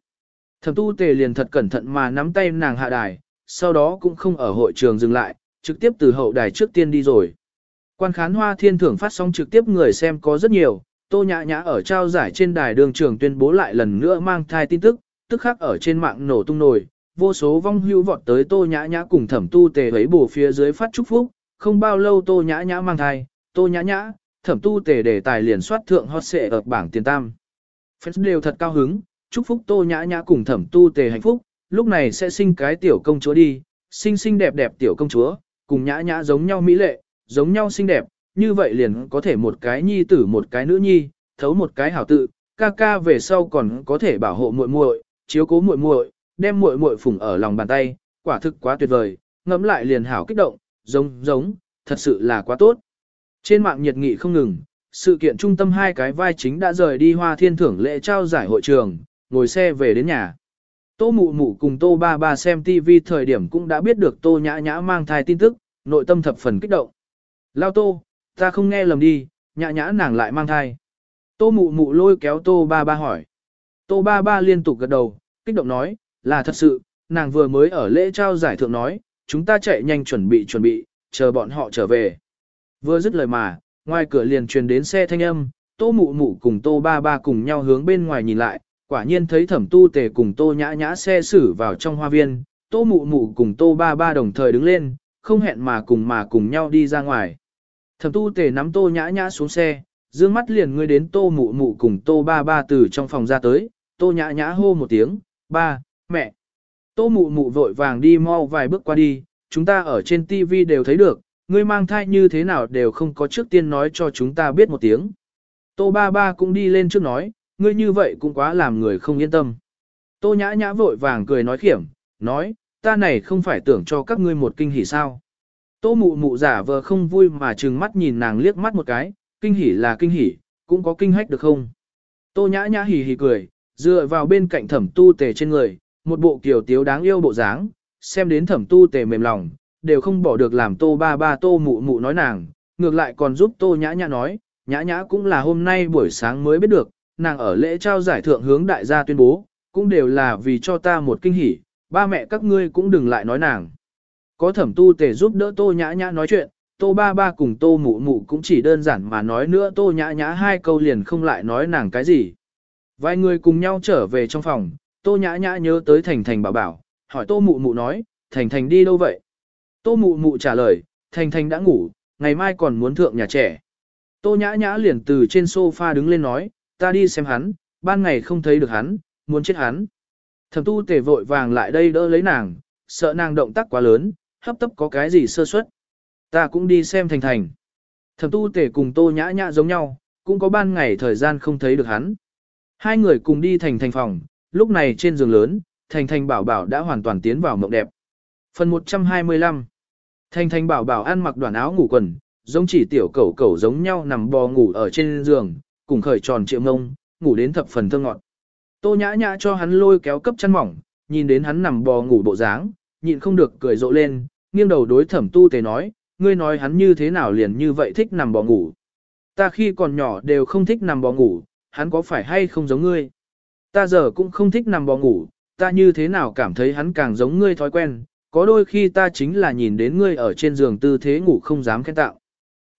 Thẩm tu tề liền thật cẩn thận mà nắm tay nàng hạ đài, sau đó cũng không ở hội trường dừng lại, trực tiếp từ hậu đài trước tiên đi rồi. Quan khán hoa thiên thưởng phát sóng trực tiếp người xem có rất nhiều, tô nhã nhã ở trao giải trên đài đường trường tuyên bố lại lần nữa mang thai tin tức, tức khắc ở trên mạng nổ tung nổi, vô số vong hưu vọt tới tô nhã nhã cùng thẩm tu tề ấy bổ phía dưới phát chúc phúc, không bao lâu tô nhã nhã mang thai, tô nhã nhã, thẩm tu tề đề tài liền soát thượng hot xệ ở bảng tiền tam. Fans đều thật cao hứng, chúc phúc tô nhã nhã cùng thẩm tu tề hạnh phúc, lúc này sẽ sinh cái tiểu công chúa đi, xinh xinh đẹp đẹp tiểu công chúa, cùng nhã nhã giống nhau mỹ lệ, giống nhau xinh đẹp, như vậy liền có thể một cái nhi tử một cái nữ nhi, thấu một cái hảo tự, ca ca về sau còn có thể bảo hộ muội muội, chiếu cố muội muội, đem muội muội phụng ở lòng bàn tay, quả thực quá tuyệt vời, ngẫm lại liền hảo kích động, giống giống, thật sự là quá tốt. Trên mạng nhiệt nghị không ngừng, sự kiện trung tâm hai cái vai chính đã rời đi hoa thiên thưởng lễ trao giải hội trường, ngồi xe về đến nhà. Tô mụ mụ cùng tô ba ba xem TV thời điểm cũng đã biết được tô nhã nhã mang thai tin tức, nội tâm thập phần kích động. Lao tô, ta không nghe lầm đi, nhã nhã nàng lại mang thai. Tô mụ mụ lôi kéo tô ba ba hỏi. Tô ba ba liên tục gật đầu, kích động nói, là thật sự, nàng vừa mới ở lễ trao giải thượng nói, chúng ta chạy nhanh chuẩn bị chuẩn bị, chờ bọn họ trở về. Vừa dứt lời mà, ngoài cửa liền truyền đến xe thanh âm, tô mụ mụ cùng tô ba ba cùng nhau hướng bên ngoài nhìn lại, quả nhiên thấy thẩm tu tề cùng tô nhã nhã xe xử vào trong hoa viên, tô mụ mụ cùng tô ba ba đồng thời đứng lên, không hẹn mà cùng mà cùng nhau đi ra ngoài. Thẩm tu tề nắm tô nhã nhã xuống xe, dương mắt liền ngươi đến tô mụ mụ cùng tô ba ba từ trong phòng ra tới, tô nhã nhã hô một tiếng, ba, mẹ. Tô mụ mụ vội vàng đi mau vài bước qua đi, chúng ta ở trên TV đều thấy được, ngươi mang thai như thế nào đều không có trước tiên nói cho chúng ta biết một tiếng. Tô ba ba cũng đi lên trước nói, ngươi như vậy cũng quá làm người không yên tâm. Tô nhã nhã vội vàng cười nói khiểm, nói, ta này không phải tưởng cho các ngươi một kinh hỉ sao. Tô mụ mụ giả vờ không vui mà trừng mắt nhìn nàng liếc mắt một cái, kinh hỉ là kinh hỉ, cũng có kinh hách được không. Tô nhã nhã hì hì cười, dựa vào bên cạnh thẩm tu tề trên người, một bộ kiểu tiếu đáng yêu bộ dáng, xem đến thẩm tu tề mềm lòng, đều không bỏ được làm tô ba ba tô mụ mụ nói nàng, ngược lại còn giúp tô nhã nhã nói, nhã nhã cũng là hôm nay buổi sáng mới biết được, nàng ở lễ trao giải thượng hướng đại gia tuyên bố, cũng đều là vì cho ta một kinh hỉ, ba mẹ các ngươi cũng đừng lại nói nàng. Có thẩm tu tề giúp đỡ tô nhã nhã nói chuyện, tô ba ba cùng tô mụ mụ cũng chỉ đơn giản mà nói nữa tô nhã nhã hai câu liền không lại nói nàng cái gì. Vài người cùng nhau trở về trong phòng, tô nhã nhã nhớ tới thành thành bảo bảo, hỏi tô mụ mụ nói, thành thành đi đâu vậy? Tô mụ mụ trả lời, thành thành đã ngủ, ngày mai còn muốn thượng nhà trẻ. Tô nhã nhã liền từ trên sofa đứng lên nói, ta đi xem hắn, ban ngày không thấy được hắn, muốn chết hắn. Thẩm tu tề vội vàng lại đây đỡ lấy nàng, sợ nàng động tác quá lớn, hấp tấp có cái gì sơ suất. Ta cũng đi xem thành thành. Thẩm tu tề cùng tô nhã nhã giống nhau, cũng có ban ngày thời gian không thấy được hắn. Hai người cùng đi thành thành phòng, lúc này trên giường lớn, thành thành bảo bảo đã hoàn toàn tiến vào mộng đẹp. Phần 125 Thanh Thanh bảo bảo ăn mặc đoàn áo ngủ quần, giống chỉ tiểu cẩu cẩu giống nhau nằm bò ngủ ở trên giường, cùng khởi tròn triệu ngông, ngủ đến thập phần thơ ngọt. Tô nhã nhã cho hắn lôi kéo cấp chăn mỏng, nhìn đến hắn nằm bò ngủ bộ dáng, nhịn không được cười rộ lên, nghiêng đầu đối thẩm tu tề nói, ngươi nói hắn như thế nào liền như vậy thích nằm bò ngủ. Ta khi còn nhỏ đều không thích nằm bò ngủ, hắn có phải hay không giống ngươi? Ta giờ cũng không thích nằm bò ngủ, ta như thế nào cảm thấy hắn càng giống ngươi thói quen, có đôi khi ta chính là nhìn đến ngươi ở trên giường tư thế ngủ không dám khen tạo.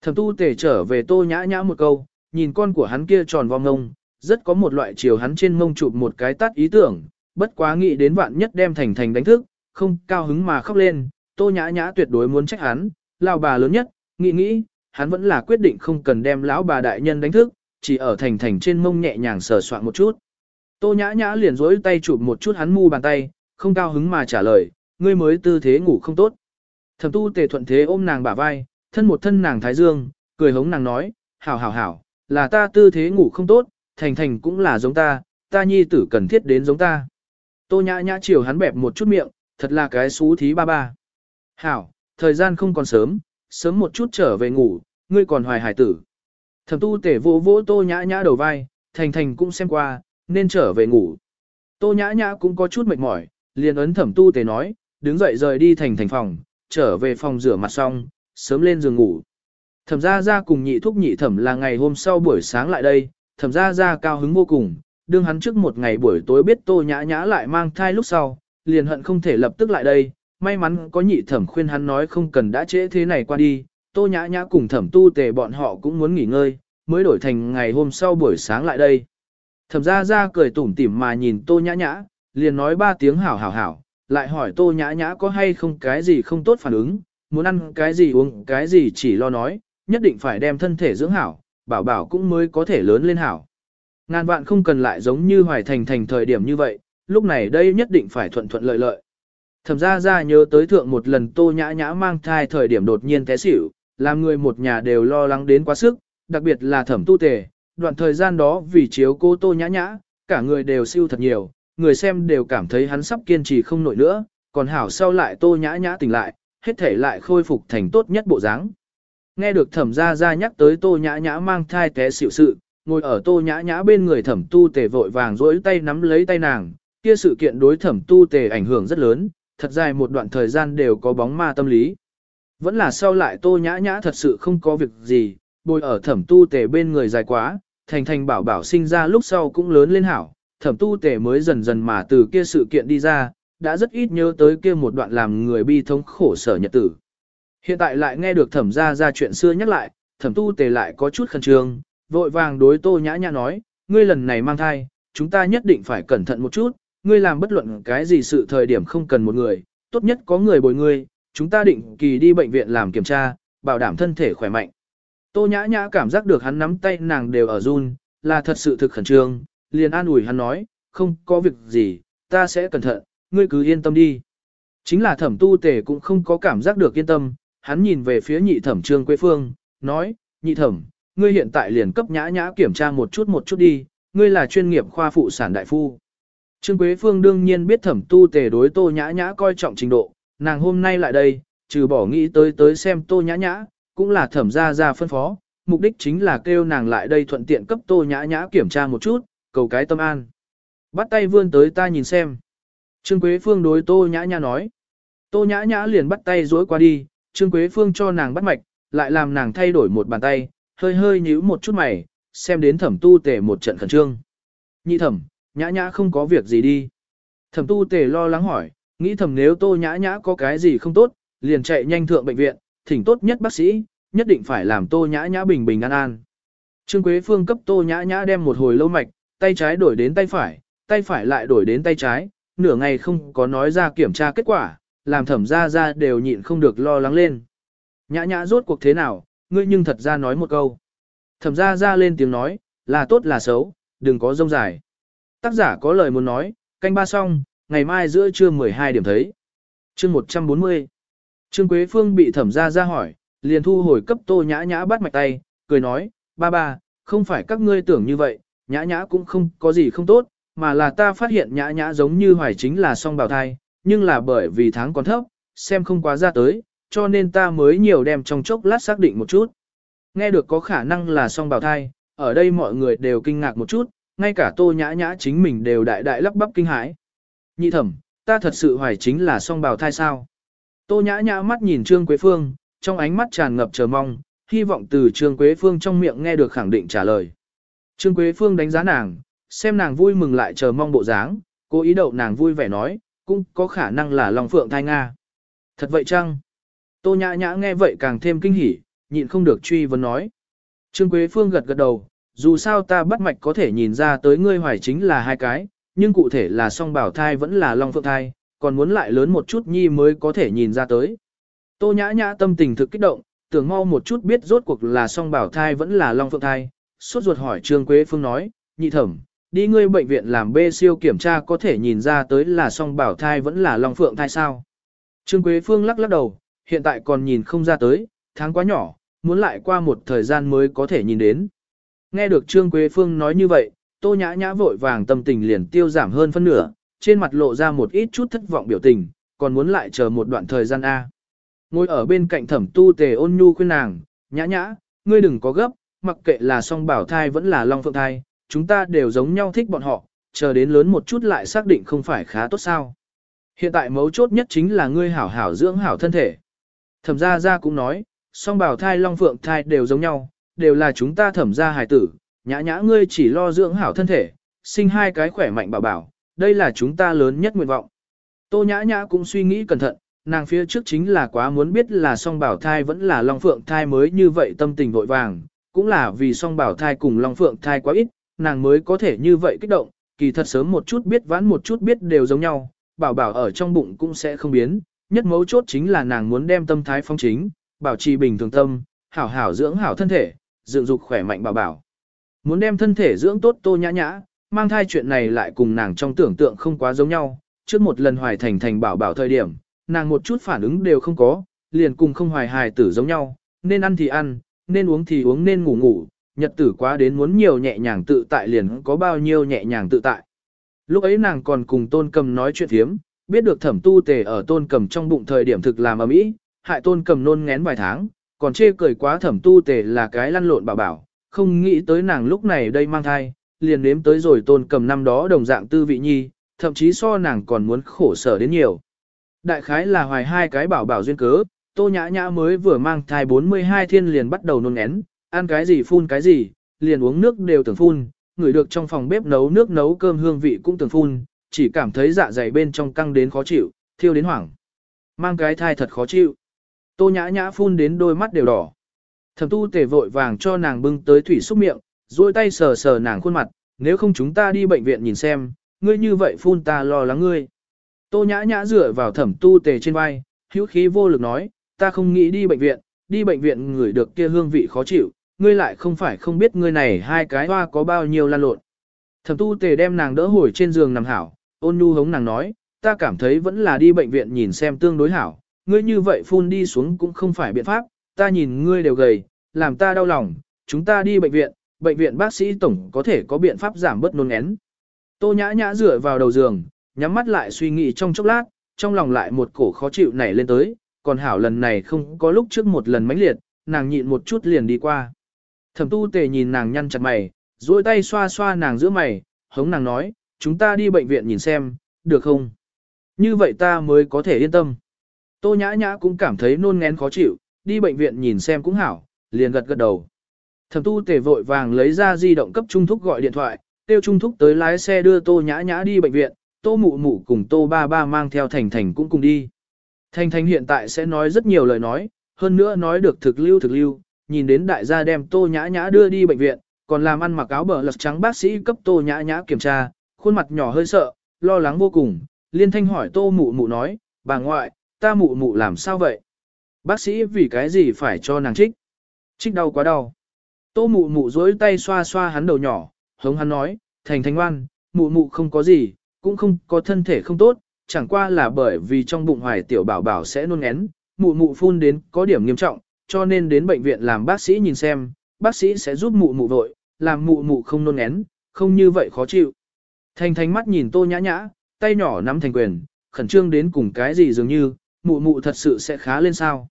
Thẩm tu tề trở về tô nhã nhã một câu, nhìn con của hắn kia tròn vòng ngông, rất có một loại chiều hắn trên mông chụp một cái tắt ý tưởng, bất quá nghĩ đến vạn nhất đem thành thành đánh thức, không cao hứng mà khóc lên, tô nhã nhã tuyệt đối muốn trách hắn, lao bà lớn nhất, nghĩ nghĩ, hắn vẫn là quyết định không cần đem lão bà đại nhân đánh thức, chỉ ở thành thành trên mông nhẹ nhàng sờ soạn một chút. Tô nhã nhã liền rối tay chụp một chút hắn mu bàn tay, không cao hứng mà trả lời, ngươi mới tư thế ngủ không tốt. Thẩm tu tề thuận thế ôm nàng bả vai, thân một thân nàng thái dương, cười hống nàng nói, hảo hảo hảo, là ta tư thế ngủ không tốt, thành thành cũng là giống ta, ta nhi tử cần thiết đến giống ta. Tô nhã nhã chiều hắn bẹp một chút miệng, thật là cái xú thí ba ba. Hảo, thời gian không còn sớm, sớm một chút trở về ngủ, ngươi còn hoài hải tử. Thẩm tu tể vỗ vỗ tô nhã nhã đầu vai, thành thành cũng xem qua, nên trở về ngủ. Tô nhã nhã cũng có chút mệt mỏi, liền ấn thẩm tu tể nói, đứng dậy rời đi thành thành phòng, trở về phòng rửa mặt xong, sớm lên giường ngủ. Thẩm gia gia cùng nhị thúc nhị thẩm là ngày hôm sau buổi sáng lại đây, thẩm gia gia cao hứng vô cùng, đương hắn trước một ngày buổi tối biết tô nhã nhã lại mang thai lúc sau, liền hận không thể lập tức lại đây, may mắn có nhị thẩm khuyên hắn nói không cần đã trễ thế này qua đi, tô nhã nhã cùng thẩm tu tề bọn họ cũng muốn nghỉ ngơi, mới đổi thành ngày hôm sau buổi sáng lại đây. Thẩm gia gia cười tủm tỉm mà nhìn tô nhã nhã, liền nói ba tiếng hảo hảo hảo, lại hỏi tô nhã nhã có hay không cái gì không tốt phản ứng, muốn ăn cái gì uống cái gì chỉ lo nói, nhất định phải đem thân thể dưỡng hảo, bảo bảo cũng mới có thể lớn lên hảo. Ngàn vạn không cần lại giống như hoài thành thành thời điểm như vậy, lúc này đây nhất định phải thuận thuận lợi lợi. Thẩm ra ra nhớ tới thượng một lần tô nhã nhã mang thai thời điểm đột nhiên té xỉu, làm người một nhà đều lo lắng đến quá sức, đặc biệt là thẩm tu tề, đoạn thời gian đó vì chiếu cô tô nhã nhã, cả người đều siêu thật nhiều, người xem đều cảm thấy hắn sắp kiên trì không nổi nữa, còn hảo sau lại tô nhã nhã tỉnh lại, hết thể lại khôi phục thành tốt nhất bộ dáng. Nghe được thẩm gia gia nhắc tới tô nhã nhã mang thai té xỉu sự, ngồi ở tô nhã nhã bên người thẩm tu tề vội vàng rỗi tay nắm lấy tay nàng, kia sự kiện đối thẩm tu tề ảnh hưởng rất lớn, thật dài một đoạn thời gian đều có bóng ma tâm lý. Vẫn là sau lại tô nhã nhã thật sự không có việc gì, bồi ở thẩm tu tề bên người dài quá, thành thành bảo bảo sinh ra lúc sau cũng lớn lên hảo, thẩm tu tề mới dần dần mà từ kia sự kiện đi ra, đã rất ít nhớ tới kia một đoạn làm người bi thống khổ sở nhật tử. Hiện tại lại nghe được thẩm ra ra chuyện xưa nhắc lại, thẩm tu tề lại có chút khẩn trương, vội vàng đối tô nhã nhã nói, ngươi lần này mang thai, chúng ta nhất định phải cẩn thận một chút, ngươi làm bất luận cái gì sự thời điểm không cần một người, tốt nhất có người bồi ngươi, chúng ta định kỳ đi bệnh viện làm kiểm tra, bảo đảm thân thể khỏe mạnh. Tô nhã nhã cảm giác được hắn nắm tay nàng đều ở run, là thật sự thực khẩn trương, liền an ủi hắn nói, không có việc gì, ta sẽ cẩn thận, ngươi cứ yên tâm đi. Chính là thẩm tu tề cũng không có cảm giác được yên tâm, hắn nhìn về phía nhị thẩm trương quế phương, nói, nhị thẩm, ngươi hiện tại liền cấp nhã nhã kiểm tra một chút một chút đi, ngươi là chuyên nghiệp khoa phụ sản đại phu. Trương Quế Phương đương nhiên biết thẩm tu tề đối tô nhã nhã coi trọng trình độ, nàng hôm nay lại đây, trừ bỏ nghĩ tới tới xem tô nhã nhã, cũng là thẩm ra ra phân phó, mục đích chính là kêu nàng lại đây thuận tiện cấp tô nhã nhã kiểm tra một chút, cầu cái tâm an. Bắt tay vươn tới ta nhìn xem. Trương Quế Phương đối tô nhã nhã nói. Tô nhã nhã liền bắt tay dối qua đi, Trương Quế Phương cho nàng bắt mạch, lại làm nàng thay đổi một bàn tay, hơi hơi nhíu một chút mày, xem đến thẩm tu tề một trận khẩn trương. Nhị thẩm, nhã nhã không có việc gì đi. Thẩm tu tề lo lắng hỏi, nghĩ thẩm nếu tô nhã nhã có cái gì không tốt, liền chạy nhanh thượng bệnh viện, thỉnh tốt nhất bác sĩ, nhất định phải làm tô nhã nhã bình bình an an. Trương Quế Phương cấp tô nhã nhã đem một hồi lâu mạch, tay trái đổi đến tay phải, tay phải lại đổi đến tay trái, nửa ngày không có nói ra kiểm tra kết quả, làm thẩm ra ra đều nhịn không được lo lắng lên. Nhã nhã rốt cuộc thế nào, ngươi nhưng thật ra nói một câu. Thẩm ra ra lên tiếng nói, là tốt là xấu, đừng có rông dài. Tác giả có lời muốn nói, canh ba xong, ngày mai giữa trưa 12 điểm thấy. Chương 140 Trương Quế Phương bị thẩm ra ra hỏi, liền thu hồi cấp tô nhã nhã bắt mạch tay, cười nói, ba ba, không phải các ngươi tưởng như vậy, nhã nhã cũng không có gì không tốt, mà là ta phát hiện nhã nhã giống như hoài chính là song bào thai, nhưng là bởi vì tháng còn thấp, xem không quá ra tới, cho nên ta mới nhiều đem trong chốc lát xác định một chút. Nghe được có khả năng là song bào thai, ở đây mọi người đều kinh ngạc một chút, ngay cả tô nhã nhã chính mình đều đại đại lắp bắp kinh hãi. Nhị thẩm, ta thật sự hoài chính là song bào thai sao? Tô nhã nhã mắt nhìn Trương Quế Phương, trong ánh mắt tràn ngập chờ mong, hy vọng từ Trương Quế Phương trong miệng nghe được khẳng định trả lời. Trương Quế Phương đánh giá nàng, xem nàng vui mừng lại chờ mong bộ dáng, cố ý đậu nàng vui vẻ nói, cũng có khả năng là Long Phượng thai Nga. Thật vậy chăng? Tô nhã nhã nghe vậy càng thêm kinh hỉ, nhịn không được truy vấn nói. Trương Quế Phương gật gật đầu, dù sao ta bắt mạch có thể nhìn ra tới ngươi hoài chính là hai cái, nhưng cụ thể là song bảo thai vẫn là long phượng thai, còn muốn lại lớn một chút nhi mới có thể nhìn ra tới. Tô nhã nhã tâm tình thực kích động, tưởng mau một chút biết rốt cuộc là song bảo thai vẫn là long phượng thai, suốt ruột hỏi Trương Quế Phương nói, nhị thẩm, đi ngươi bệnh viện làm bê siêu kiểm tra có thể nhìn ra tới là song bảo thai vẫn là long phượng thai sao. Trương Quế Phương lắc lắc đầu, hiện tại còn nhìn không ra tới, tháng quá nhỏ, muốn lại qua một thời gian mới có thể nhìn đến. Nghe được Trương Quế Phương nói như vậy, Tô Nhã Nhã vội vàng tâm tình liền tiêu giảm hơn phân nửa, trên mặt lộ ra một ít chút thất vọng biểu tình, còn muốn lại chờ một đoạn thời gian A. Ngồi ở bên cạnh thẩm tu tề ôn nhu khuyên nàng, Nhã Nhã, ngươi đừng có gấp, mặc kệ là song bảo thai vẫn là long phượng thai, chúng ta đều giống nhau thích bọn họ, chờ đến lớn một chút lại xác định không phải khá tốt sao. Hiện tại mấu chốt nhất chính là ngươi hảo hảo dưỡng hảo thân thể. Thẩm gia gia cũng nói, song bảo thai long phượng thai đều giống nhau, đều là chúng ta thẩm gia hài tử, nhã nhã ngươi chỉ lo dưỡng hảo thân thể, sinh hai cái khỏe mạnh bảo bảo, đây là chúng ta lớn nhất nguyện vọng. Tô nhã nhã cũng suy nghĩ cẩn thận, nàng phía trước chính là quá muốn biết là song bảo thai vẫn là long phượng thai mới như vậy tâm tình vội vàng, cũng là vì song bảo thai cùng long phượng thai quá ít, nàng mới có thể như vậy kích động, kỳ thật sớm một chút biết vãn một chút biết đều giống nhau, bảo bảo ở trong bụng cũng sẽ không biến, nhất mấu chốt chính là nàng muốn đem tâm thái phong chính, bảo trì bình thường tâm, hảo hảo dưỡng hảo thân thể, dựng dục khỏe mạnh bảo bảo. Muốn đem thân thể dưỡng tốt tô nhã nhã, mang thai chuyện này lại cùng nàng trong tưởng tượng không quá giống nhau, trước một lần hoài thành thành bảo bảo thời điểm, nàng một chút phản ứng đều không có, liền cùng không hoài hài tử giống nhau, nên ăn thì ăn, nên uống thì uống nên ngủ ngủ, nhật tử quá đến muốn nhiều nhẹ nhàng tự tại liền có bao nhiêu nhẹ nhàng tự tại. Lúc ấy nàng còn cùng tôn cầm nói chuyện thiếm, biết được thẩm tu tề ở tôn cầm trong bụng thời điểm thực làm ở mỹ, hại tôn cầm nôn ngén vài tháng, còn chê cười quá thẩm tu tề là cái lăn lộn bảo bảo, không nghĩ tới nàng lúc này đây mang thai, liền nếm tới rồi tôn cầm năm đó đồng dạng tư vị nhi, thậm chí so nàng còn muốn khổ sở đến nhiều. Đại khái là hoài hai cái bảo bảo duyên cớ, tô nhã nhã mới vừa mang thai 42 thiên liền bắt đầu nôn én, ăn cái gì phun cái gì, liền uống nước đều tưởng phun, người được trong phòng bếp nấu nước nấu cơm hương vị cũng tưởng phun, chỉ cảm thấy dạ dày bên trong căng đến khó chịu, thiêu đến hoảng. Mang cái thai thật khó chịu. Tô nhã nhã phun đến đôi mắt đều đỏ. Thẩm tu tề vội vàng cho nàng bưng tới thủy xúc miệng, duỗi tay sờ sờ nàng khuôn mặt, nếu không chúng ta đi bệnh viện nhìn xem, ngươi như vậy phun ta lo lắng ngươi. Tô nhã nhã dựa vào thẩm tu tề trên vai, hữu khí vô lực nói, ta không nghĩ đi bệnh viện, đi bệnh viện ngửi được kia hương vị khó chịu, ngươi lại không phải không biết ngươi này hai cái hoa có bao nhiêu lan lộn. Thẩm tu tề đem nàng đỡ hồi trên giường nằm hảo, ôn nhu hống nàng nói, ta cảm thấy vẫn là đi bệnh viện nhìn xem tương đối hảo, ngươi như vậy phun đi xuống cũng không phải biện pháp, ta nhìn ngươi đều gầy, làm ta đau lòng, chúng ta đi bệnh viện, bệnh viện bác sĩ tổng có thể có biện pháp giảm bớt nôn én. Tô nhã nhã dựa vào đầu giường, nhắm mắt lại suy nghĩ trong chốc lát, trong lòng lại một cổ khó chịu nảy lên tới, còn hảo lần này không có lúc trước một lần mãnh liệt, nàng nhịn một chút liền đi qua. Thẩm tu tề nhìn nàng nhăn chặt mày, duỗi tay xoa xoa nàng giữa mày, hống nàng nói, chúng ta đi bệnh viện nhìn xem, được không? Như vậy ta mới có thể yên tâm. Tô nhã nhã cũng cảm thấy nôn ngén khó chịu, đi bệnh viện nhìn xem cũng hảo, liền gật gật đầu. Thẩm tu tề vội vàng lấy ra di động cấp trung thúc gọi điện thoại, tiêu trung thúc tới lái xe đưa tô nhã nhã đi bệnh viện, tô mụ mụ cùng tô ba ba mang theo thành thành cũng cùng đi. Thanh Thanh hiện tại sẽ nói rất nhiều lời nói, hơn nữa nói được thực lưu thực lưu, nhìn đến đại gia đem tô nhã nhã đưa đi bệnh viện, còn làm ăn mặc áo bờ lật trắng bác sĩ cấp tô nhã nhã kiểm tra, khuôn mặt nhỏ hơi sợ, lo lắng vô cùng, liên thanh hỏi tô mụ mụ nói, bà ngoại, ta mụ mụ làm sao vậy? Bác sĩ vì cái gì phải cho nàng trích? Trích đau quá đau. Tô mụ mụ dối tay xoa xoa hắn đầu nhỏ, hống hắn nói, thành Thanh ngoan, mụ mụ không có gì, cũng không có thân thể không tốt, chẳng qua là bởi vì trong bụng hoài tiểu bảo bảo sẽ nôn ngén, mụ mụ phun đến có điểm nghiêm trọng, cho nên đến bệnh viện làm bác sĩ nhìn xem, bác sĩ sẽ giúp mụ mụ vội, làm mụ mụ không nôn ngén, không như vậy khó chịu. Thành thành mắt nhìn tô nhã nhã, tay nhỏ nắm thành quyền, khẩn trương đến cùng cái gì dường như, mụ mụ thật sự sẽ khá lên sao.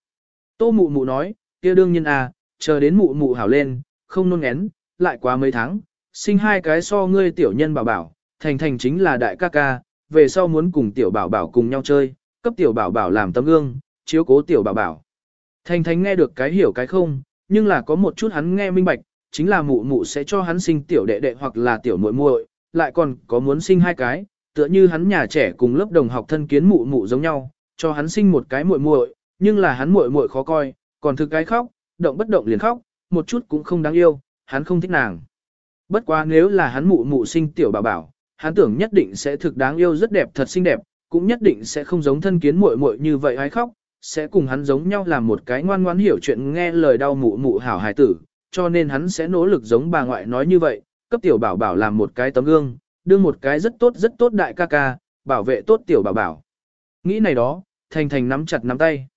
Tô mụ mụ nói, kia đương nhiên à, chờ đến mụ mụ hảo lên, không nôn ngén, lại quá mấy tháng, sinh hai cái so ngươi tiểu nhân bảo bảo, thành thành chính là đại ca ca, về sau muốn cùng tiểu bảo bảo cùng nhau chơi, cấp tiểu bảo bảo làm tấm gương, chiếu cố tiểu bảo bảo. Thành thành nghe được cái hiểu cái không, nhưng là có một chút hắn nghe minh bạch, chính là mụ mụ sẽ cho hắn sinh tiểu đệ đệ hoặc là tiểu muội muội, lại còn có muốn sinh hai cái, tựa như hắn nhà trẻ cùng lớp đồng học thân kiến mụ mụ giống nhau, cho hắn sinh một cái muội muội, nhưng là hắn muội muội khó coi, còn thực cái khóc, động bất động liền khóc, một chút cũng không đáng yêu, hắn không thích nàng. Bất quá nếu là hắn mụ mụ sinh tiểu bảo bảo, hắn tưởng nhất định sẽ thực đáng yêu rất đẹp thật xinh đẹp, cũng nhất định sẽ không giống thân kiến muội muội như vậy hay khóc, sẽ cùng hắn giống nhau làm một cái ngoan ngoãn hiểu chuyện nghe lời đau mụ mụ hảo hài tử, cho nên hắn sẽ nỗ lực giống bà ngoại nói như vậy, cấp tiểu bảo bảo làm một cái tấm gương, đưa một cái rất tốt rất tốt đại ca ca, bảo vệ tốt tiểu bảo bảo. Nghĩ này đó, Thành Thành nắm chặt nắm tay.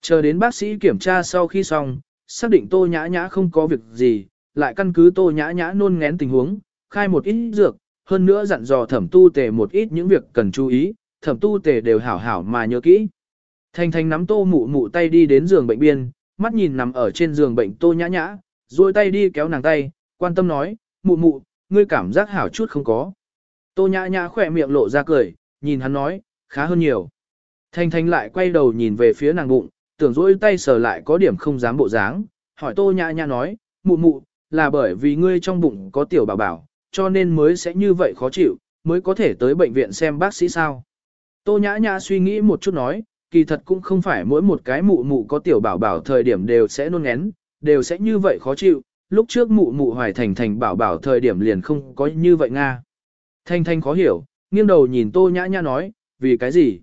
Chờ đến bác sĩ kiểm tra sau khi xong, xác định tô nhã nhã không có việc gì, lại căn cứ tô nhã nhã nôn ngén tình huống, khai một ít dược, hơn nữa dặn dò thẩm tu tề một ít những việc cần chú ý, thẩm tu tề đều hảo hảo mà nhớ kỹ. Thành thành nắm tô mụ mụ tay đi đến giường bệnh biên, mắt nhìn nằm ở trên giường bệnh tô nhã nhã, rồi tay đi kéo nàng tay, quan tâm nói, mụ mụ, ngươi cảm giác hảo chút không có. Tô nhã nhã khỏe miệng lộ ra cười, nhìn hắn nói, khá hơn nhiều. Thanh thanh lại quay đầu nhìn về phía nàng bụng, tưởng rỗi tay sờ lại có điểm không dám bộ dáng, hỏi tô nhã nhã nói, mụ mụ, là bởi vì ngươi trong bụng có tiểu bảo bảo, cho nên mới sẽ như vậy khó chịu, mới có thể tới bệnh viện xem bác sĩ sao. Tô nhã nhã suy nghĩ một chút nói, kỳ thật cũng không phải mỗi một cái mụ mụ có tiểu bảo bảo thời điểm đều sẽ nôn ngén, đều sẽ như vậy khó chịu, lúc trước mụ mụ hoài thành thành bảo bảo thời điểm liền không có như vậy Nga. Thanh thanh khó hiểu, nghiêng đầu nhìn tô nhã nhã nói, vì cái gì?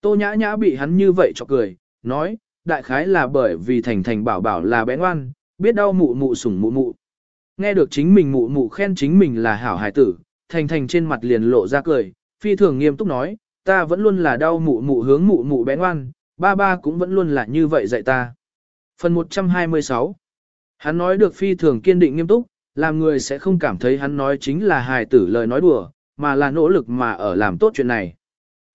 Tô nhã nhã bị hắn như vậy cho cười, nói, đại khái là bởi vì thành thành bảo bảo là bé ngoan, biết đau mụ mụ sủng mụ mụ. Nghe được chính mình mụ mụ khen chính mình là hảo hải tử, thành thành trên mặt liền lộ ra cười, phi thường nghiêm túc nói, ta vẫn luôn là đau mụ mụ hướng mụ mụ bé ngoan, ba ba cũng vẫn luôn là như vậy dạy ta. Phần 126 Hắn nói được phi thường kiên định nghiêm túc, làm người sẽ không cảm thấy hắn nói chính là hài tử lời nói đùa, mà là nỗ lực mà ở làm tốt chuyện này.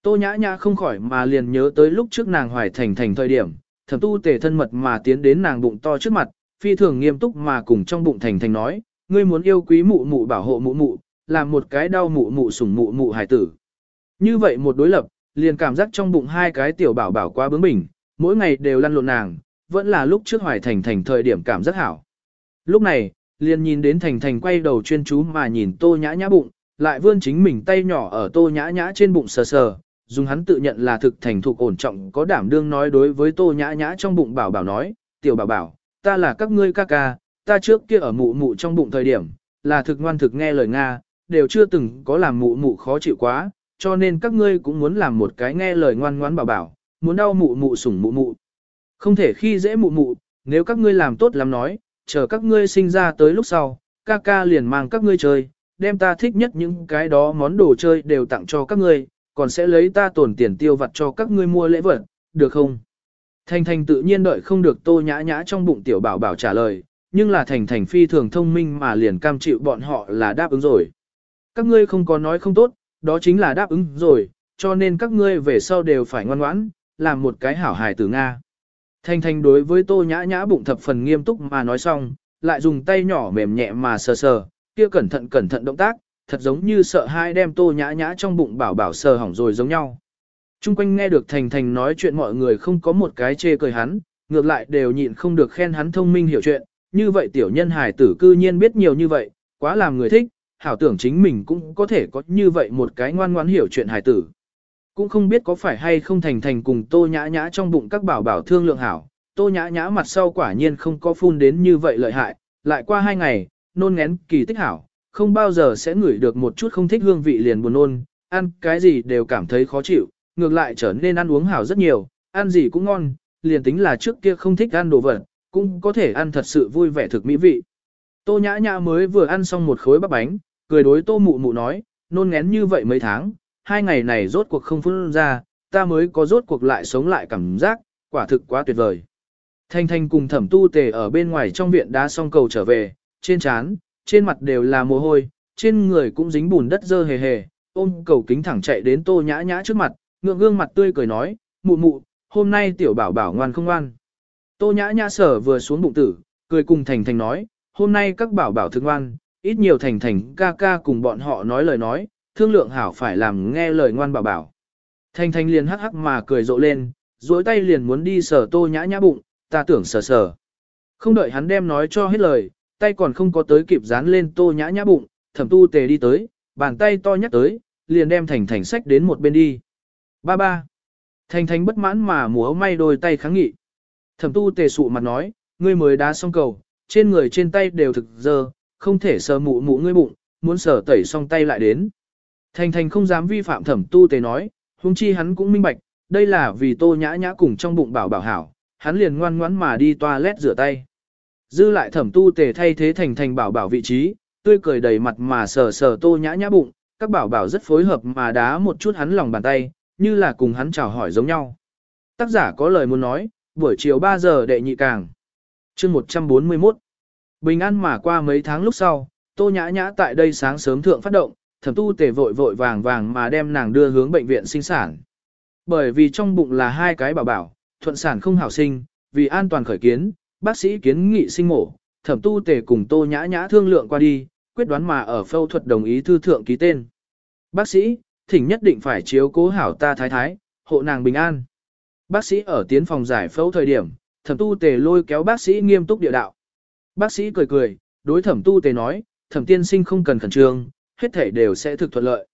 Tô nhã nhã không khỏi mà liền nhớ tới lúc trước nàng hoài thành thành thời điểm, thẩm tu tề thân mật mà tiến đến nàng bụng to trước mặt, phi thường nghiêm túc mà cùng trong bụng thành thành nói, ngươi muốn yêu quý mụ mụ bảo hộ mụ mụ, làm một cái đau mụ mụ sủng mụ mụ hài tử. Như vậy một đối lập, liền cảm giác trong bụng hai cái tiểu bảo bảo quá bướng bỉnh, mỗi ngày đều lăn lộn nàng, vẫn là lúc trước hoài thành thành thời điểm cảm giác hảo. Lúc này, liền nhìn đến thành thành quay đầu chuyên chú mà nhìn tô nhã nhã bụng, lại vươn chính mình tay nhỏ ở tô nhã nhã trên bụng sờ sờ, dùng hắn tự nhận là thực thành thục ổn trọng có đảm đương nói đối với tô nhã nhã trong bụng bảo bảo nói, tiểu bảo bảo, ta là các ngươi ca ca, ta trước kia ở mụ mụ trong bụng thời điểm, là thực ngoan thực nghe lời Nga, đều chưa từng có làm mụ mụ khó chịu quá, cho nên các ngươi cũng muốn làm một cái nghe lời ngoan ngoãn bảo bảo, muốn đau mụ mụ sủng mụ mụ. Không thể khi dễ mụ mụ, nếu các ngươi làm tốt lắm nói, chờ các ngươi sinh ra tới lúc sau, ca ca liền mang các ngươi chơi, đem ta thích nhất những cái đó món đồ chơi đều tặng cho các ngươi, còn sẽ lấy ta tổn tiền tiêu vặt cho các ngươi mua lễ vật, được không? Thành Thành tự nhiên đợi không được tô nhã nhã trong bụng tiểu bảo bảo trả lời, nhưng là Thành Thành phi thường thông minh mà liền cam chịu bọn họ là đáp ứng rồi. Các ngươi không có nói không tốt, đó chính là đáp ứng rồi, cho nên các ngươi về sau đều phải ngoan ngoãn, làm một cái hảo hài tử Nga. Thanh Thanh đối với tô nhã nhã bụng thập phần nghiêm túc mà nói xong, lại dùng tay nhỏ mềm nhẹ mà sờ sờ, kia cẩn thận cẩn thận động tác, thật giống như sợ hai đem tô nhã nhã trong bụng bảo bảo sờ hỏng rồi giống nhau. Trung quanh nghe được Thành Thành nói chuyện mọi người không có một cái chê cười hắn, ngược lại đều nhịn không được khen hắn thông minh hiểu chuyện, như vậy tiểu nhân hài tử cư nhiên biết nhiều như vậy, quá làm người thích, hảo tưởng chính mình cũng có thể có như vậy một cái ngoan ngoãn hiểu chuyện hài tử. Cũng không biết có phải hay không thành thành cùng tô nhã nhã trong bụng các bảo bảo thương lượng hảo, tô nhã nhã mặt sau quả nhiên không có phun đến như vậy lợi hại, lại qua hai ngày, nôn ngén kỳ tích hảo, không bao giờ sẽ ngửi được một chút không thích hương vị liền buồn nôn, ăn cái gì đều cảm thấy khó chịu, ngược lại trở nên ăn uống hảo rất nhiều, ăn gì cũng ngon, liền tính là trước kia không thích ăn đồ vật, cũng có thể ăn thật sự vui vẻ thực mỹ vị. Tô nhã nhã mới vừa ăn xong một khối bắp bánh, cười đối tô mụ mụ nói, nôn ngén như vậy mấy tháng, hai ngày này rốt cuộc không phun ra, ta mới có rốt cuộc lại sống lại cảm giác, quả thực quá tuyệt vời. Thanh Thanh cùng thẩm tu tề ở bên ngoài trong viện đá xong cầu trở về, trên trán, trên mặt đều là mồ hôi, trên người cũng dính bùn đất dơ hề hề, ôm cầu kính thẳng chạy đến tô nhã nhã trước mặt, ngượng gương mặt tươi cười nói, mụ mụ, hôm nay tiểu bảo bảo ngoan không ngoan. Tô nhã nhã sở vừa xuống bụng tử, cười cùng Thành Thành nói, hôm nay các bảo bảo thương ngoan, ít nhiều Thành Thành ca ca cùng bọn họ nói lời nói, thương lượng hảo phải làm nghe lời ngoan bảo bảo. Thành Thành liền hắc hắc mà cười rộ lên, duỗi tay liền muốn đi sờ tô nhã nhã bụng, ta tưởng sờ sờ. Không đợi hắn đem nói cho hết lời, tay còn không có tới kịp dán lên tô nhã nhã bụng, thẩm tu tề đi tới, bàn tay to nhắc tới, liền đem Thành Thành sách đến một bên đi. Ba ba. Thành Thành bất mãn mà múa may đôi tay kháng nghị. Thẩm tu tề sụ mặt nói, ngươi mới đá xong cầu, trên người trên tay đều thực dơ, không thể sờ mụ mụ ngươi bụng, muốn sờ tẩy xong tay lại đến. Thành thành không dám vi phạm thẩm tu tề nói, huống chi hắn cũng minh bạch, đây là vì tô nhã nhã cùng trong bụng bảo bảo hảo, hắn liền ngoan ngoãn mà đi toilet rửa tay. Dư lại thẩm tu tề thay thế thành thành bảo bảo vị trí, tươi cười đầy mặt mà sờ sờ tô nhã nhã bụng, các bảo bảo rất phối hợp mà đá một chút hắn lòng bàn tay, như là cùng hắn chào hỏi giống nhau. Tác giả có lời muốn nói, buổi chiều 3 giờ đệ nhị càng. chương 141. Bình an mà qua mấy tháng lúc sau, tô nhã nhã tại đây sáng sớm thượng phát động, thẩm tu tề vội vội vàng vàng mà đem nàng đưa hướng bệnh viện sinh sản. Bởi vì trong bụng là hai cái bảo bảo, thuận sản không hảo sinh, vì an toàn khởi kiến, bác sĩ kiến nghị sinh mổ, thẩm tu tề cùng tô nhã nhã thương lượng qua đi, quyết đoán mà ở phẫu thuật đồng ý thư thượng ký tên. Bác sĩ, thỉnh nhất định phải chiếu cố hảo ta thái thái, hộ nàng bình an. Bác sĩ ở tiến phòng giải phẫu thời điểm, thẩm tu tề lôi kéo bác sĩ nghiêm túc địa đạo. Bác sĩ cười cười, đối thẩm tu tề nói, thẩm tiên sinh không cần khẩn trương, hết thể đều sẽ thực thuận lợi.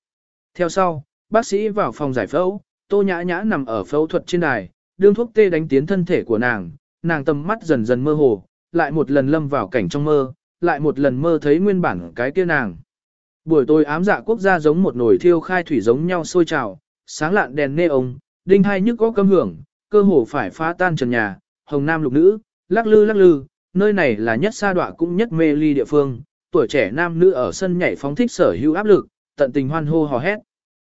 Theo sau, bác sĩ vào phòng giải phẫu, tô nhã nhã nằm ở phẫu thuật trên đài, đương thuốc tê đánh tiến thân thể của nàng, nàng tầm mắt dần dần mơ hồ, lại một lần lâm vào cảnh trong mơ, lại một lần mơ thấy nguyên bản cái kia nàng. Buổi tối ám dạ quốc gia giống một nồi thiêu khai thủy giống nhau sôi trào, sáng lạn đèn nê ông, đinh hai nhức có câm hưởng, cơ hồ phải phá tan trần nhà, hồng nam lục nữ, lắc lư lắc lư, nơi này là nhất sa đọa cũng nhất mê ly địa phương, tuổi trẻ nam nữ ở sân nhảy phóng thích sở hữu áp lực, tận tình hoan hô hò hét.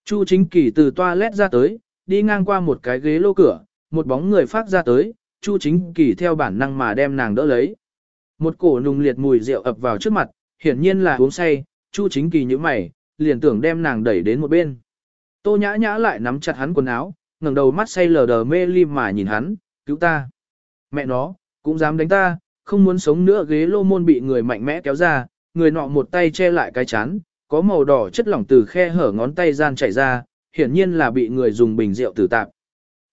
Chu chính kỳ từ toilet ra tới, đi ngang qua một cái ghế lô cửa, một bóng người phát ra tới, Chu chính kỳ theo bản năng mà đem nàng đỡ lấy. Một cổ nùng liệt mùi rượu ập vào trước mặt, hiển nhiên là uống say, Chu chính kỳ như mày, liền tưởng đem nàng đẩy đến một bên. Tô nhã nhã lại nắm chặt hắn quần áo, ngẩng đầu mắt say lờ đờ mê lim mà nhìn hắn, cứu ta. Mẹ nó, cũng dám đánh ta, không muốn sống nữa ghế lô môn bị người mạnh mẽ kéo ra, người nọ một tay che lại cái chán, có màu đỏ chất lỏng từ khe hở ngón tay gian chảy ra, hiển nhiên là bị người dùng bình rượu tử tạp.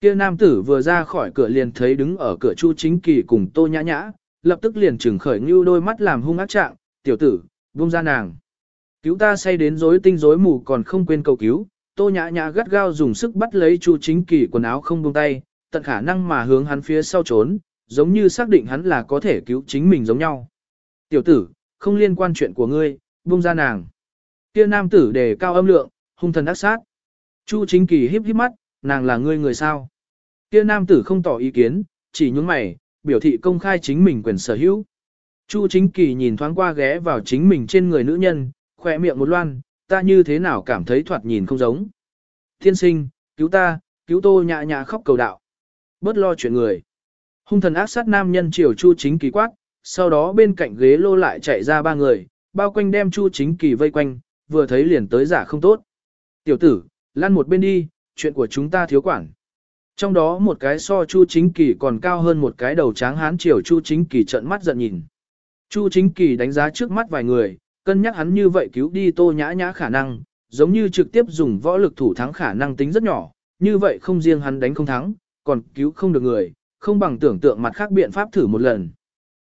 Kia nam tử vừa ra khỏi cửa liền thấy đứng ở cửa Chu Chính Kỳ cùng Tô Nhã Nhã, lập tức liền trừng khởi như đôi mắt làm hung ác trạng, "Tiểu tử, buông ra nàng. Cứu ta say đến rối tinh rối mù còn không quên cầu cứu." Tô Nhã Nhã gắt gao dùng sức bắt lấy Chu Chính Kỳ quần áo không buông tay, tận khả năng mà hướng hắn phía sau trốn, giống như xác định hắn là có thể cứu chính mình giống nhau. "Tiểu tử, không liên quan chuyện của ngươi, buông ra nàng." Kia nam tử đề cao âm lượng, hung thần ác sát. Chu Chính Kỳ híp híp mắt, nàng là ngươi người sao? Kia nam tử không tỏ ý kiến, chỉ nhún mày, biểu thị công khai chính mình quyền sở hữu. Chu Chính Kỳ nhìn thoáng qua ghé vào chính mình trên người nữ nhân, khỏe miệng một loan, ta như thế nào cảm thấy thoạt nhìn không giống. Thiên sinh, cứu ta, cứu tô nhạ nhạ khóc cầu đạo. Bớt lo chuyện người. Hung thần ác sát nam nhân triều Chu Chính Kỳ quát, sau đó bên cạnh ghế lô lại chạy ra ba người, bao quanh đem Chu Chính Kỳ vây quanh, vừa thấy liền tới giả không tốt. Tiểu tử, lăn một bên đi, chuyện của chúng ta thiếu quản. Trong đó một cái so Chu Chính Kỳ còn cao hơn một cái đầu tráng hán triều Chu Chính Kỳ trợn mắt giận nhìn. Chu Chính Kỳ đánh giá trước mắt vài người, cân nhắc hắn như vậy cứu đi tô nhã nhã khả năng, giống như trực tiếp dùng võ lực thủ thắng khả năng tính rất nhỏ, như vậy không riêng hắn đánh không thắng, còn cứu không được người, không bằng tưởng tượng mặt khác biện pháp thử một lần.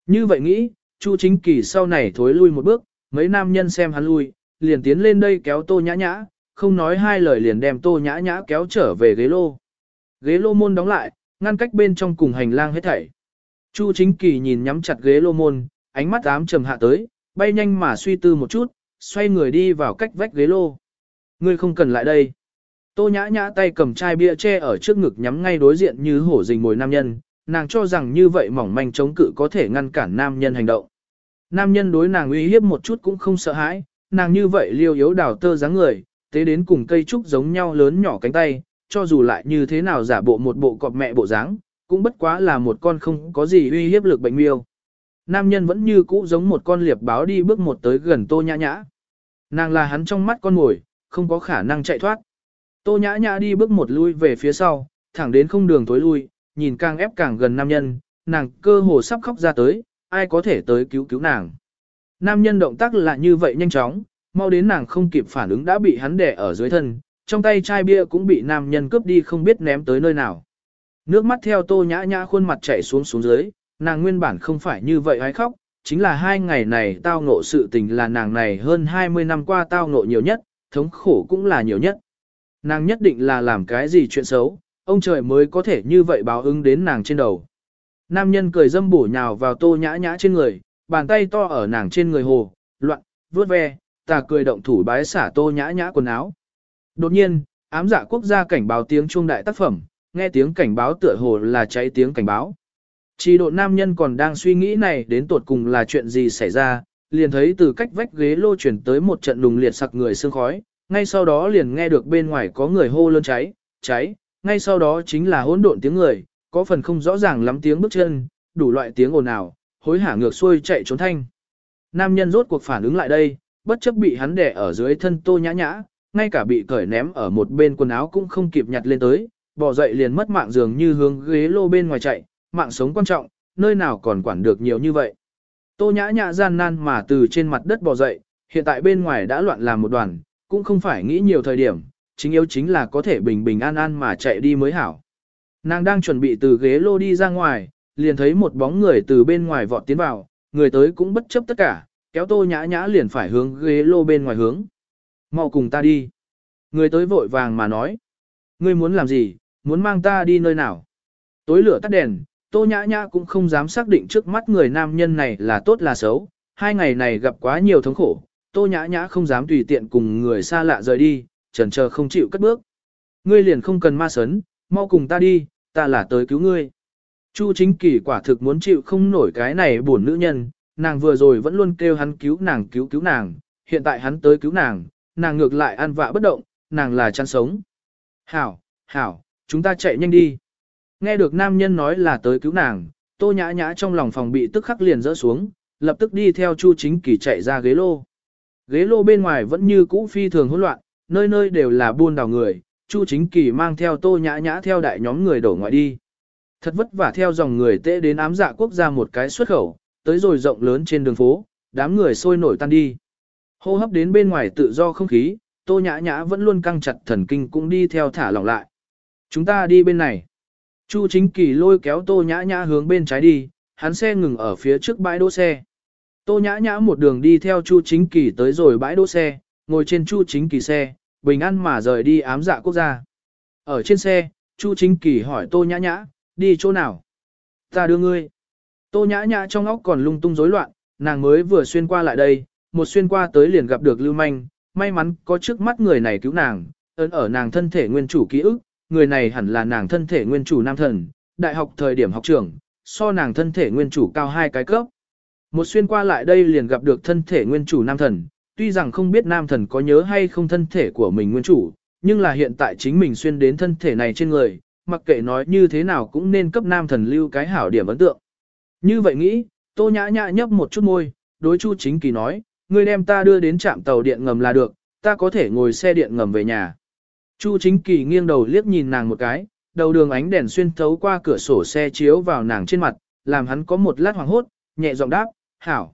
Như vậy nghĩ, Chu Chính Kỳ sau này thối lui một bước, mấy nam nhân xem hắn lui, liền tiến lên đây kéo tô nhã nhã, không nói hai lời liền đem tô nhã nhã kéo trở về ghế lô. Ghế lô môn đóng lại, ngăn cách bên trong cùng hành lang hết thảy. Chu chính kỳ nhìn nhắm chặt ghế lô môn, ánh mắt ám trầm hạ tới, bay nhanh mà suy tư một chút, xoay người đi vào cách vách ghế lô. Ngươi không cần lại đây. Tô nhã nhã tay cầm chai bia che ở trước ngực nhắm ngay đối diện như hổ rình mồi nam nhân, nàng cho rằng như vậy mỏng manh chống cự có thể ngăn cản nam nhân hành động. Nam nhân đối nàng uy hiếp một chút cũng không sợ hãi, nàng như vậy liêu yếu đào tơ dáng người, tế đến cùng cây trúc giống nhau lớn nhỏ cánh tay, cho dù lại như thế nào giả bộ một bộ cọp mẹ bộ dáng, cũng bất quá là một con không có gì uy hiếp lực bệnh miêu. Nam nhân vẫn như cũ giống một con liệp báo đi bước một tới gần tô nhã nhã. Nàng là hắn trong mắt con mồi, không có khả năng chạy thoát. Tô nhã nhã đi bước một lui về phía sau, thẳng đến không đường tối lui, nhìn càng ép càng gần nam nhân, nàng cơ hồ sắp khóc ra tới, ai có thể tới cứu cứu nàng. Nam nhân động tác là như vậy nhanh chóng, mau đến nàng không kịp phản ứng đã bị hắn đè ở dưới thân, trong tay chai bia cũng bị nam nhân cướp đi không biết ném tới nơi nào. Nước mắt theo tô nhã nhã khuôn mặt chảy xuống xuống dưới, nàng nguyên bản không phải như vậy hay khóc, chính là hai ngày này tao ngộ sự tình là nàng này hơn 20 năm qua tao ngộ nhiều nhất, thống khổ cũng là nhiều nhất. Nàng nhất định là làm cái gì chuyện xấu, ông trời mới có thể như vậy báo ứng đến nàng trên đầu. Nam nhân cười dâm bổ nhào vào tô nhã nhã trên người, bàn tay to ở nàng trên người hồ, loạn, vuốt ve, ta cười động thủ bái xả tô nhã nhã quần áo. Đột nhiên, ám dạ quốc gia cảnh báo tiếng trung đại tác phẩm, nghe tiếng cảnh báo tựa hồ là cháy tiếng cảnh báo. Chỉ độ nam nhân còn đang suy nghĩ này đến tột cùng là chuyện gì xảy ra, liền thấy từ cách vách ghế lô chuyển tới một trận lùng liệt sặc người sương khói, ngay sau đó liền nghe được bên ngoài có người hô lớn cháy, cháy, ngay sau đó chính là hỗn độn tiếng người, có phần không rõ ràng lắm tiếng bước chân, đủ loại tiếng ồn ào, hối hả ngược xuôi chạy trốn thanh. Nam nhân rốt cuộc phản ứng lại đây, bất chấp bị hắn đè ở dưới thân tô nhã nhã, ngay cả bị cởi ném ở một bên quần áo cũng không kịp nhặt lên tới, bỏ dậy liền mất mạng dường như hướng ghế lô bên ngoài chạy, mạng sống quan trọng, nơi nào còn quản được nhiều như vậy. Tô nhã nhã gian nan mà từ trên mặt đất bò dậy, hiện tại bên ngoài đã loạn làm một đoàn, cũng không phải nghĩ nhiều thời điểm, chính yếu chính là có thể bình bình an an mà chạy đi mới hảo. Nàng đang chuẩn bị từ ghế lô đi ra ngoài, liền thấy một bóng người từ bên ngoài vọt tiến vào, người tới cũng bất chấp tất cả, kéo tô nhã nhã liền phải hướng ghế lô bên ngoài hướng. Mau cùng ta đi. Người tới vội vàng mà nói. Ngươi muốn làm gì, muốn mang ta đi nơi nào? Tối lửa tắt đèn, tô nhã nhã cũng không dám xác định trước mắt người nam nhân này là tốt là xấu. Hai ngày này gặp quá nhiều thống khổ, tô nhã nhã không dám tùy tiện cùng người xa lạ rời đi, trần chờ không chịu cất bước. Ngươi liền không cần ma sấn, mau cùng ta đi, ta là tới cứu ngươi. Chu chính kỳ quả thực muốn chịu không nổi cái này buồn nữ nhân, nàng vừa rồi vẫn luôn kêu hắn cứu nàng cứu cứu nàng, hiện tại hắn tới cứu nàng, nàng ngược lại ăn vạ bất động, nàng là chăn sống. Hảo, hảo, chúng ta chạy nhanh đi. Nghe được nam nhân nói là tới cứu nàng, tô nhã nhã trong lòng phòng bị tức khắc liền rỡ xuống, lập tức đi theo Chu chính kỳ chạy ra ghế lô. Ghế lô bên ngoài vẫn như cũ phi thường hỗn loạn, nơi nơi đều là buôn đào người, Chu chính kỳ mang theo tô nhã nhã theo đại nhóm người đổ ngoại đi. Thật vất vả theo dòng người tệ đến ám dạ quốc gia một cái xuất khẩu, tới rồi rộng lớn trên đường phố, đám người sôi nổi tan đi. Hô hấp đến bên ngoài tự do không khí, tô nhã nhã vẫn luôn căng chặt thần kinh cũng đi theo thả lỏng lại. Chúng ta đi bên này. Chu chính kỳ lôi kéo tô nhã nhã hướng bên trái đi, hắn xe ngừng ở phía trước bãi đỗ xe. Tô nhã nhã một đường đi theo chu chính kỳ tới rồi bãi đỗ xe, ngồi trên chu chính kỳ xe, bình an mà rời đi ám dạ quốc gia. Ở trên xe, chu chính kỳ hỏi tô nhã nhã, đi chỗ nào? Ta đưa ngươi. Tô nhã nhã trong óc còn lung tung rối loạn, nàng mới vừa xuyên qua lại đây, một xuyên qua tới liền gặp được lưu manh, may mắn có trước mắt người này cứu nàng, ấn ở nàng thân thể nguyên chủ ký ức, người này hẳn là nàng thân thể nguyên chủ nam thần, đại học thời điểm học trưởng, so nàng thân thể nguyên chủ cao hai cái cấp. Một xuyên qua lại đây liền gặp được thân thể nguyên chủ nam thần, tuy rằng không biết nam thần có nhớ hay không thân thể của mình nguyên chủ, nhưng là hiện tại chính mình xuyên đến thân thể này trên người, mặc kệ nói như thế nào cũng nên cấp nam thần lưu cái hảo điểm ấn tượng. Như vậy nghĩ, tô nhã nhã nhấp một chút môi, đối chu chính kỳ nói, ngươi đem ta đưa đến trạm tàu điện ngầm là được, ta có thể ngồi xe điện ngầm về nhà. Chu chính kỳ nghiêng đầu liếc nhìn nàng một cái, đầu đường ánh đèn xuyên thấu qua cửa sổ xe chiếu vào nàng trên mặt, làm hắn có một lát hoảng hốt, nhẹ giọng đáp, hảo.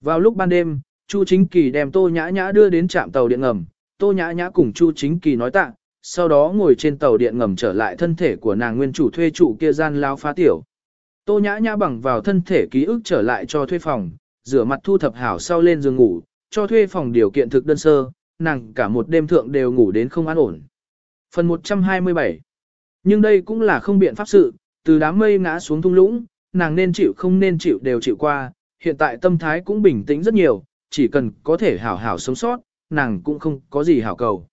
Vào lúc ban đêm, Chu chính kỳ đem tô nhã nhã đưa đến trạm tàu điện ngầm, tô nhã nhã cùng Chu chính kỳ nói tạ, sau đó ngồi trên tàu điện ngầm trở lại thân thể của nàng nguyên chủ thuê trụ kia gian lao phá tiểu. Tô nhã nhã bằng vào thân thể ký ức trở lại cho thuê phòng, rửa mặt thu thập hảo sau lên giường ngủ, cho thuê phòng điều kiện thực đơn sơ, nàng cả một đêm thượng đều ngủ đến không an ổn. Phần 127 Nhưng đây cũng là không biện pháp sự, từ đám mây ngã xuống thung lũng, nàng nên chịu không nên chịu đều chịu qua, hiện tại tâm thái cũng bình tĩnh rất nhiều, chỉ cần có thể hảo hảo sống sót, nàng cũng không có gì hảo cầu.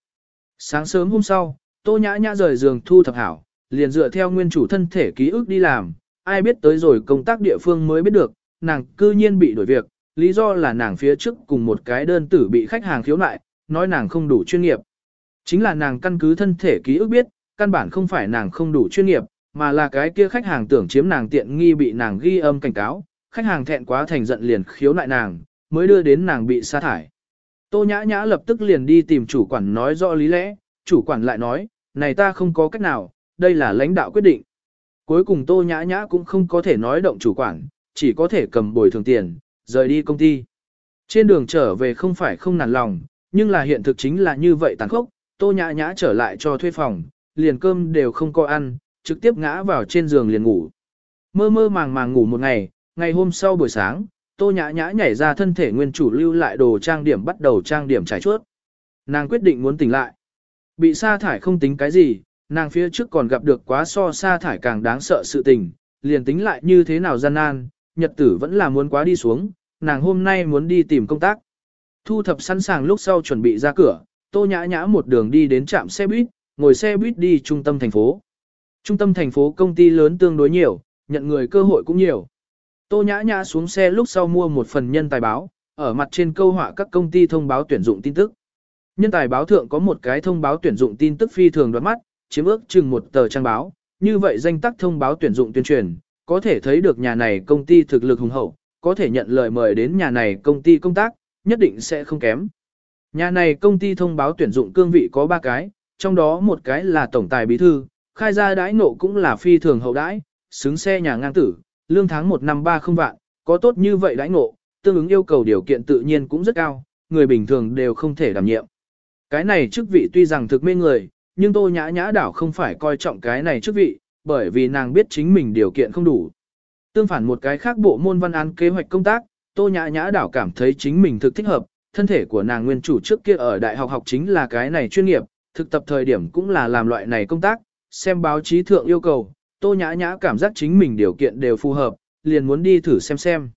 Sáng sớm hôm sau, Tô Nhã Nhã rời giường thu thập hảo, liền dựa theo nguyên chủ thân thể ký ức đi làm, ai biết tới rồi công tác địa phương mới biết được, nàng cư nhiên bị đổi việc, lý do là nàng phía trước cùng một cái đơn tử bị khách hàng khiếu nại, nói nàng không đủ chuyên nghiệp. Chính là nàng căn cứ thân thể ký ức biết, căn bản không phải nàng không đủ chuyên nghiệp, mà là cái kia khách hàng tưởng chiếm nàng tiện nghi bị nàng ghi âm cảnh cáo, khách hàng thẹn quá thành giận liền khiếu nại nàng, mới đưa đến nàng bị sa thải. Tô nhã nhã lập tức liền đi tìm chủ quản nói rõ lý lẽ, chủ quản lại nói, này ta không có cách nào, đây là lãnh đạo quyết định. Cuối cùng tô nhã nhã cũng không có thể nói động chủ quản, chỉ có thể cầm bồi thường tiền, rời đi công ty. Trên đường trở về không phải không nản lòng, nhưng là hiện thực chính là như vậy tàn khốc, tô nhã nhã trở lại cho thuê phòng, liền cơm đều không có ăn, trực tiếp ngã vào trên giường liền ngủ. Mơ mơ màng màng ngủ một ngày, ngày hôm sau buổi sáng, tô nhã nhã nhảy ra thân thể nguyên chủ lưu lại đồ trang điểm bắt đầu trang điểm trải chuốt. Nàng quyết định muốn tỉnh lại. Bị sa thải không tính cái gì, nàng phía trước còn gặp được quá so sa thải càng đáng sợ sự tình, liền tính lại như thế nào gian nan, nhật tử vẫn là muốn quá đi xuống, nàng hôm nay muốn đi tìm công tác. Thu thập sẵn sàng lúc sau chuẩn bị ra cửa, tô nhã nhã một đường đi đến trạm xe buýt, ngồi xe buýt đi trung tâm thành phố. Trung tâm thành phố công ty lớn tương đối nhiều, nhận người cơ hội cũng nhiều. Tô nhã nhã xuống xe lúc sau mua một phần nhân tài báo, ở mặt trên câu họa các công ty thông báo tuyển dụng tin tức. Nhân tài báo thượng có một cái thông báo tuyển dụng tin tức phi thường đoán mắt, chiếm ước chừng một tờ trang báo, như vậy danh tắc thông báo tuyển dụng tuyên truyền, có thể thấy được nhà này công ty thực lực hùng hậu, có thể nhận lời mời đến nhà này công ty công tác, nhất định sẽ không kém. Nhà này công ty thông báo tuyển dụng cương vị có 3 cái, trong đó một cái là tổng tài bí thư, khai ra đãi nộ cũng là phi thường hậu đãi, xứng xe nhà ngang tử, lương tháng 1 năm 30 vạn, có tốt như vậy đãi nộ, tương ứng yêu cầu điều kiện tự nhiên cũng rất cao, người bình thường đều không thể đảm nhiệm. Cái này chức vị tuy rằng thực mê người, nhưng tô nhã nhã đảo không phải coi trọng cái này chức vị, bởi vì nàng biết chính mình điều kiện không đủ. Tương phản một cái khác bộ môn văn án kế hoạch công tác, tô nhã nhã đảo cảm thấy chính mình thực thích hợp, thân thể của nàng nguyên chủ trước kia ở đại học học chính là cái này chuyên nghiệp, thực tập thời điểm cũng là làm loại này công tác, xem báo chí thượng yêu cầu, tô nhã nhã cảm giác chính mình điều kiện đều phù hợp, liền muốn đi thử xem xem.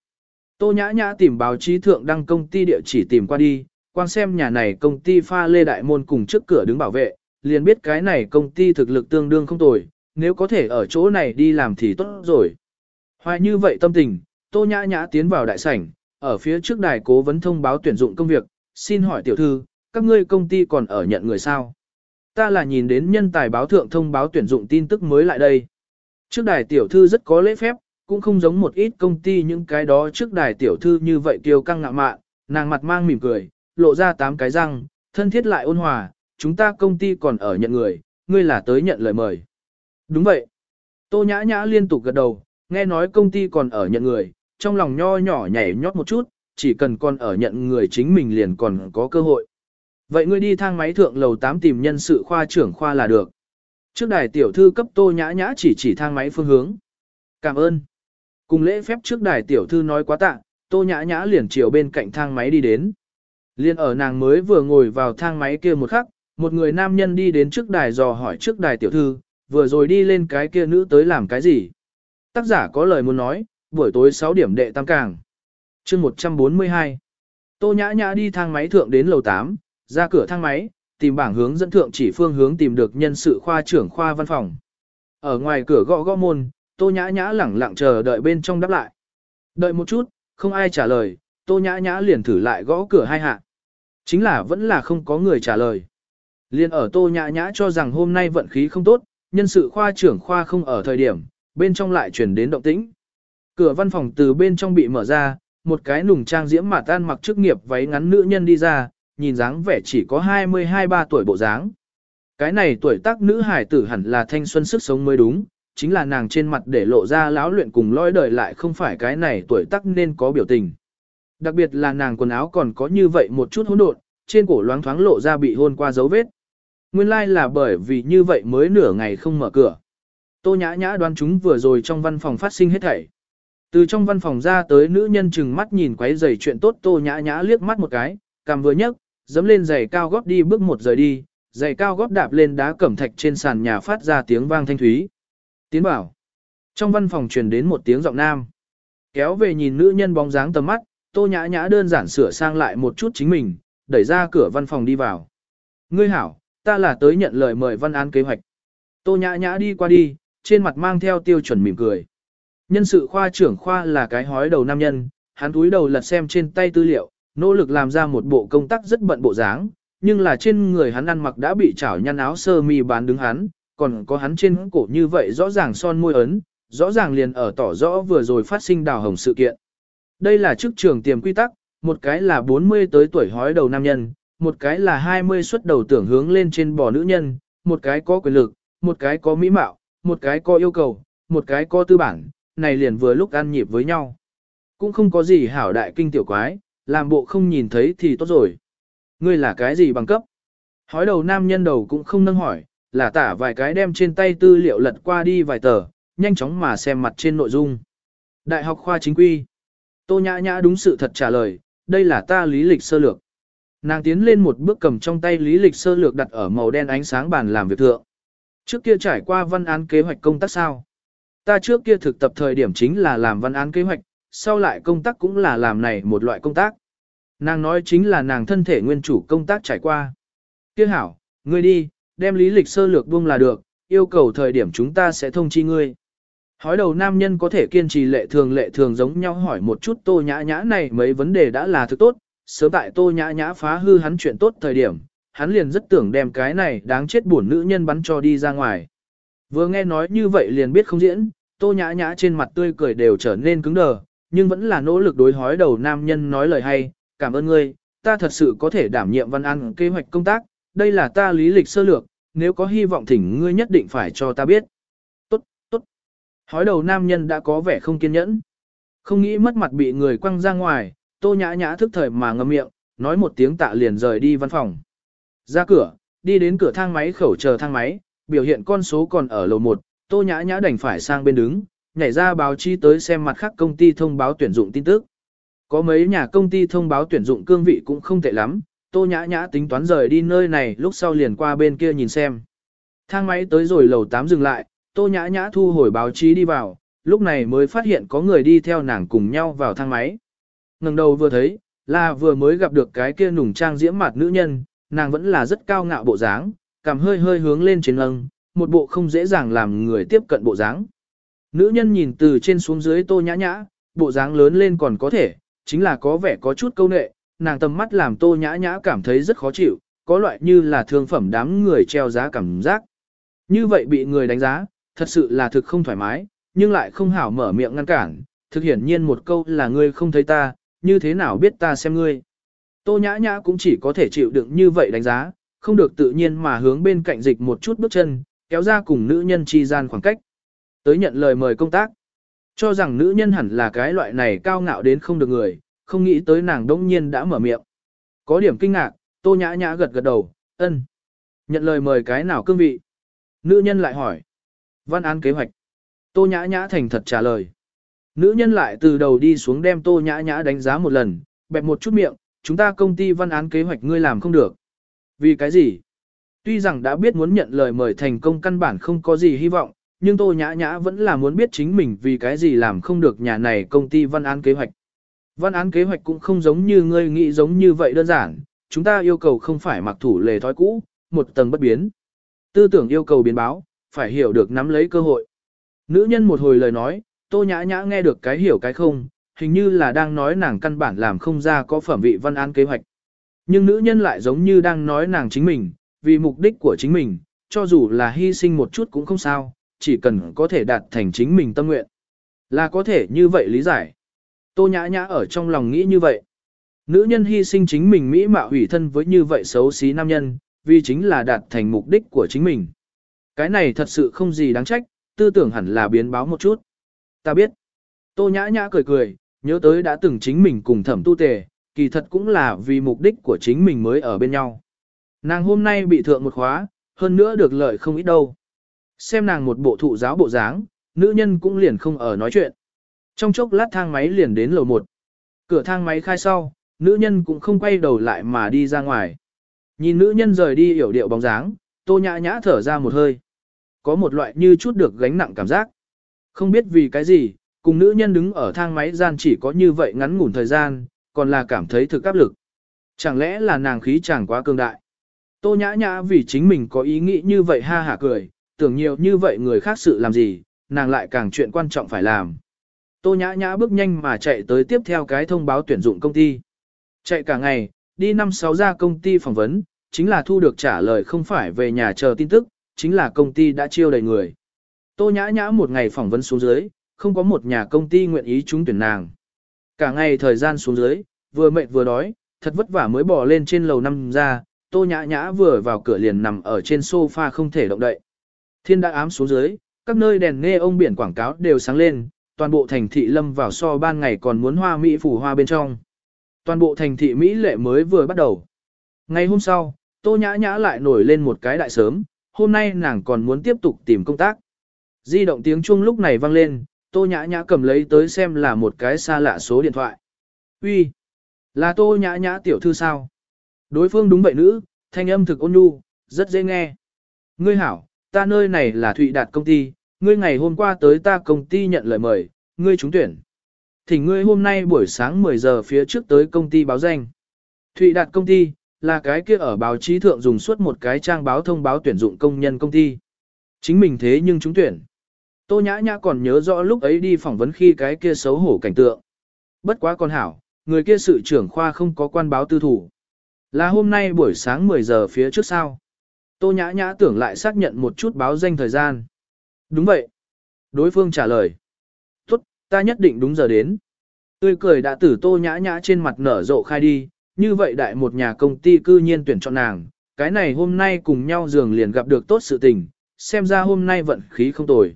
Tô nhã nhã tìm báo chí thượng đăng công ty địa chỉ tìm qua đi, quan xem nhà này công ty pha lê đại môn cùng trước cửa đứng bảo vệ, liền biết cái này công ty thực lực tương đương không tồi, nếu có thể ở chỗ này đi làm thì tốt rồi. Hoài như vậy tâm tình, tô nhã nhã tiến vào đại sảnh, ở phía trước đài cố vấn thông báo tuyển dụng công việc, xin hỏi tiểu thư, các ngươi công ty còn ở nhận người sao? Ta là nhìn đến nhân tài báo thượng thông báo tuyển dụng tin tức mới lại đây. Trước đài tiểu thư rất có lễ phép, cũng không giống một ít công ty những cái đó trước đài tiểu thư như vậy kiêu căng ngạo mạn, nàng mặt mang mỉm cười, lộ ra tám cái răng, thân thiết lại ôn hòa, chúng ta công ty còn ở nhận người, ngươi là tới nhận lời mời. Đúng vậy. Tô nhã nhã liên tục gật đầu, nghe nói công ty còn ở nhận người, trong lòng nho nhỏ nhảy nhót một chút, chỉ cần con ở nhận người chính mình liền còn có cơ hội. Vậy ngươi đi thang máy thượng lầu 8 tìm nhân sự khoa trưởng khoa là được. Trước đài tiểu thư cấp tô nhã nhã chỉ chỉ thang máy phương hướng. Cảm ơn. Cùng lễ phép trước đài tiểu thư nói quá tạ, tô nhã nhã liền chiều bên cạnh thang máy đi đến. Liên ở nàng mới vừa ngồi vào thang máy kia một khắc, một người nam nhân đi đến trước đài dò hỏi trước đài tiểu thư, vừa rồi đi lên cái kia nữ tới làm cái gì. Tác giả có lời muốn nói, buổi tối 6 điểm đệ tam càng. chương 142. Tô nhã nhã đi thang máy thượng đến lầu 8, ra cửa thang máy, tìm bảng hướng dẫn thượng chỉ phương hướng tìm được nhân sự khoa trưởng khoa văn phòng. Ở ngoài cửa gõ gõ môn, tô nhã nhã lẳng lặng chờ đợi bên trong đáp lại. Đợi một chút, không ai trả lời, tô nhã nhã liền thử lại gõ cửa hai hạ. Chính là vẫn là không có người trả lời. Liên ở tô nhã nhã cho rằng hôm nay vận khí không tốt, nhân sự khoa trưởng khoa không ở thời điểm, bên trong lại chuyển đến động tĩnh. Cửa văn phòng từ bên trong bị mở ra, một cái nùng trang diễm mà tan mặc chức nghiệp váy ngắn nữ nhân đi ra, nhìn dáng vẻ chỉ có 22-3 tuổi bộ dáng. Cái này tuổi tác nữ hải tử hẳn là thanh xuân sức sống mới đúng, chính là nàng trên mặt để lộ ra lão luyện cùng lõi đời lại không phải cái này tuổi tác nên có biểu tình. Đặc biệt là nàng quần áo còn có như vậy một chút hỗn độn, trên cổ loáng thoáng lộ ra bị hôn qua dấu vết. Nguyên lai like là bởi vì như vậy mới nửa ngày không mở cửa. Tô nhã nhã đoán chúng vừa rồi trong văn phòng phát sinh hết thảy. Từ trong văn phòng ra tới nữ nhân chừng mắt nhìn quấy giày chuyện tốt tô nhã nhã liếc mắt một cái, cầm vừa nhấc, dấm lên giày cao gót đi bước một rời đi, giày cao gót đạp lên đá cẩm thạch trên sàn nhà phát ra tiếng vang thanh thúy. Tiến bảo. Trong văn phòng truyền đến một tiếng giọng nam. Kéo về nhìn nữ nhân bóng dáng tầm mắt, tô nhã nhã đơn giản sửa sang lại một chút chính mình, đẩy ra cửa văn phòng đi vào. Ngươi hảo, ta là tới nhận lời mời văn án kế hoạch. Tô nhã nhã đi qua đi, trên mặt mang theo tiêu chuẩn mỉm cười. Nhân sự khoa trưởng khoa là cái hói đầu nam nhân, hắn túi đầu lật xem trên tay tư liệu, nỗ lực làm ra một bộ công tác rất bận bộ dáng, nhưng là trên người hắn ăn mặc đã bị chảo nhăn áo sơ mi bán đứng hắn, còn có hắn trên cổ như vậy rõ ràng son môi ấn, rõ ràng liền ở tỏ rõ vừa rồi phát sinh đào hồng sự kiện. Đây là chức trường tiềm quy tắc, một cái là 40 tới tuổi hói đầu nam nhân, một cái là 20 xuất đầu tưởng hướng lên trên bò nữ nhân, một cái có quyền lực, một cái có mỹ mạo, một cái có yêu cầu, một cái có tư bản, này liền vừa lúc ăn nhịp với nhau. Cũng không có gì hảo đại kinh tiểu quái, làm bộ không nhìn thấy thì tốt rồi. Ngươi là cái gì bằng cấp? Hói đầu nam nhân đầu cũng không nâng hỏi, là tả vài cái đem trên tay tư liệu lật qua đi vài tờ, nhanh chóng mà xem mặt trên nội dung. Đại học khoa chính quy. Tô nhã nhã đúng sự thật trả lời, đây là ta lý lịch sơ lược. Nàng tiến lên một bước cầm trong tay lý lịch sơ lược đặt ở màu đen ánh sáng bàn làm việc thượng. Trước kia trải qua văn án kế hoạch công tác sao? Ta trước kia thực tập thời điểm chính là làm văn án kế hoạch, sau lại công tác cũng là làm này một loại công tác. Nàng nói chính là nàng thân thể nguyên chủ công tác trải qua. Kia hảo, ngươi đi, đem lý lịch sơ lược buông là được, yêu cầu thời điểm chúng ta sẽ thông chi ngươi. Hói đầu nam nhân có thể kiên trì lệ thường lệ thường giống nhau hỏi một chút tô nhã nhã này mấy vấn đề đã là thứ tốt, sớm tại tô nhã nhã phá hư hắn chuyện tốt thời điểm, hắn liền rất tưởng đem cái này đáng chết buồn nữ nhân bắn cho đi ra ngoài. Vừa nghe nói như vậy liền biết không diễn, tô nhã nhã trên mặt tươi cười đều trở nên cứng đờ, nhưng vẫn là nỗ lực đối hói đầu nam nhân nói lời hay, cảm ơn ngươi, ta thật sự có thể đảm nhiệm văn ăn kế hoạch công tác, đây là ta lý lịch sơ lược, nếu có hy vọng thỉnh ngươi nhất định phải cho ta biết. Tốt, tốt. Hói đầu nam nhân đã có vẻ không kiên nhẫn. Không nghĩ mất mặt bị người quăng ra ngoài, tô nhã nhã thức thời mà ngậm miệng, nói một tiếng tạ liền rời đi văn phòng. Ra cửa, đi đến cửa thang máy khẩu chờ thang máy, biểu hiện con số còn ở lầu 1, tô nhã nhã đành phải sang bên đứng, nhảy ra báo chí tới xem mặt khác công ty thông báo tuyển dụng tin tức. Có mấy nhà công ty thông báo tuyển dụng cương vị cũng không tệ lắm, tô nhã nhã tính toán rời đi nơi này lúc sau liền qua bên kia nhìn xem. Thang máy tới rồi lầu 8 dừng lại, tô nhã nhã thu hồi báo chí đi vào, lúc này mới phát hiện có người đi theo nàng cùng nhau vào thang máy. ngẩng đầu vừa thấy, là vừa mới gặp được cái kia nùng trang diễm mặt nữ nhân, nàng vẫn là rất cao ngạo bộ dáng, cảm hơi hơi hướng lên trên lưng, một bộ không dễ dàng làm người tiếp cận bộ dáng. Nữ nhân nhìn từ trên xuống dưới tô nhã nhã, bộ dáng lớn lên còn có thể, chính là có vẻ có chút câu nệ, nàng tầm mắt làm tô nhã nhã cảm thấy rất khó chịu, có loại như là thương phẩm đám người treo giá cảm giác. Như vậy bị người đánh giá, thật sự là thực không thoải mái, nhưng lại không hảo mở miệng ngăn cản, thực hiển nhiên một câu là ngươi không thấy ta, như thế nào biết ta xem ngươi. Tô nhã nhã cũng chỉ có thể chịu đựng như vậy đánh giá, không được tự nhiên mà hướng bên cạnh dịch một chút bước chân, kéo ra cùng nữ nhân chi gian khoảng cách. Tới nhận lời mời công tác. Cho rằng nữ nhân hẳn là cái loại này cao ngạo đến không được người, không nghĩ tới nàng đông nhiên đã mở miệng. Có điểm kinh ngạc, tô nhã nhã gật gật đầu, ân. Nhận lời mời cái nào cương vị? Nữ nhân lại hỏi. Văn án kế hoạch. Tô nhã nhã thành thật trả lời. Nữ nhân lại từ đầu đi xuống đem tô nhã nhã đánh giá một lần, bẹp một chút miệng, chúng ta công ty văn án kế hoạch ngươi làm không được. Vì cái gì? Tuy rằng đã biết muốn nhận lời mời thành công căn bản không có gì hy vọng, nhưng Tô Nhã Nhã vẫn là muốn biết chính mình vì cái gì làm không được nhà này công ty văn án kế hoạch. Văn án kế hoạch cũng không giống như ngươi nghĩ giống như vậy đơn giản, chúng ta yêu cầu không phải mặc thủ lề thói cũ, một tầng bất biến. Tư tưởng yêu cầu biến báo, phải hiểu được nắm lấy cơ hội. Nữ nhân một hồi lời nói, Tô Nhã Nhã nghe được cái hiểu cái không, hình như là đang nói nàng căn bản làm không ra có phẩm vị văn án kế hoạch. Nhưng nữ nhân lại giống như đang nói nàng chính mình, vì mục đích của chính mình, cho dù là hy sinh một chút cũng không sao, chỉ cần có thể đạt thành chính mình tâm nguyện. Là có thể như vậy lý giải. Tô nhã nhã ở trong lòng nghĩ như vậy. Nữ nhân hy sinh chính mình mỹ mạo hủy thân với như vậy xấu xí nam nhân, vì chính là đạt thành mục đích của chính mình. Cái này thật sự không gì đáng trách, tư tưởng hẳn là biến báo một chút. Ta biết. Tô nhã nhã cười cười, nhớ tới đã từng chính mình cùng thẩm tu tề, kỳ thật cũng là vì mục đích của chính mình mới ở bên nhau. Nàng hôm nay bị thượng một khóa, hơn nữa được lợi không ít đâu. Xem nàng một bộ thụ giáo bộ dáng, nữ nhân cũng liền không ở nói chuyện. Trong chốc lát thang máy liền đến lầu 1. Cửa thang máy khai sau, nữ nhân cũng không quay đầu lại mà đi ra ngoài. Nhìn nữ nhân rời đi hiểu điệu bóng dáng, tô nhã nhã thở ra một hơi. Có một loại như chút được gánh nặng cảm giác. Không biết vì cái gì, cùng nữ nhân đứng ở thang máy gian chỉ có như vậy ngắn ngủn thời gian, còn là cảm thấy thực áp lực. Chẳng lẽ là nàng khí chẳng quá cường đại. Tô nhã nhã vì chính mình có ý nghĩ như vậy ha hả cười, tưởng nhiều như vậy người khác sự làm gì, nàng lại càng chuyện quan trọng phải làm. Tô nhã nhã bước nhanh mà chạy tới tiếp theo cái thông báo tuyển dụng công ty. Chạy cả ngày, đi năm sáu ra công ty phỏng vấn, chính là thu được trả lời không phải về nhà chờ tin tức, chính là công ty đã chiêu đầy người. Tô nhã nhã một ngày phỏng vấn xuống dưới, không có một nhà công ty nguyện ý trúng tuyển nàng. Cả ngày thời gian xuống dưới, vừa mệt vừa đói, thật vất vả mới bỏ lên trên lầu năm ra, tô nhã nhã vừa vào cửa liền nằm ở trên sofa không thể động đậy. Thiên đã ám xuống dưới, các nơi đèn nghe ông biển quảng cáo đều sáng lên, toàn bộ thành thị lâm vào so ban ngày còn muốn hoa mỹ phủ hoa bên trong. Toàn bộ thành thị Mỹ lệ mới vừa bắt đầu. Ngày hôm sau, tô nhã nhã lại nổi lên một cái đại sớm, hôm nay nàng còn muốn tiếp tục tìm công tác. Di động tiếng chuông lúc này vang lên, tô nhã nhã cầm lấy tới xem là một cái xa lạ số điện thoại. Uy, là tô nhã nhã tiểu thư sao? Đối phương đúng vậy nữ, thanh âm thực ôn nhu, rất dễ nghe. Ngươi hảo, ta nơi này là Thụy Đạt công ty, ngươi ngày hôm qua tới ta công ty nhận lời mời, ngươi trúng tuyển. Thỉnh ngươi hôm nay buổi sáng 10 giờ phía trước tới công ty báo danh. Thụy Đạt công ty, là cái kia ở báo chí thượng dùng suốt một cái trang báo thông báo tuyển dụng công nhân công ty. Chính mình thế nhưng trúng tuyển. Tô Nhã Nhã còn nhớ rõ lúc ấy đi phỏng vấn khi cái kia xấu hổ cảnh tượng. Bất quá con hảo, người kia sự trưởng khoa không có quan báo tư thủ. Là hôm nay buổi sáng 10 giờ phía trước sao. Tô Nhã Nhã tưởng lại xác nhận một chút báo danh thời gian. Đúng vậy. Đối phương trả lời. Tốt, ta nhất định đúng giờ đến. Tươi cười đã tử Tô Nhã Nhã trên mặt nở rộ khai đi, như vậy đại một nhà công ty cư nhiên tuyển chọn nàng. Cái này hôm nay cùng nhau giường liền gặp được tốt sự tình, xem ra hôm nay vận khí không tồi.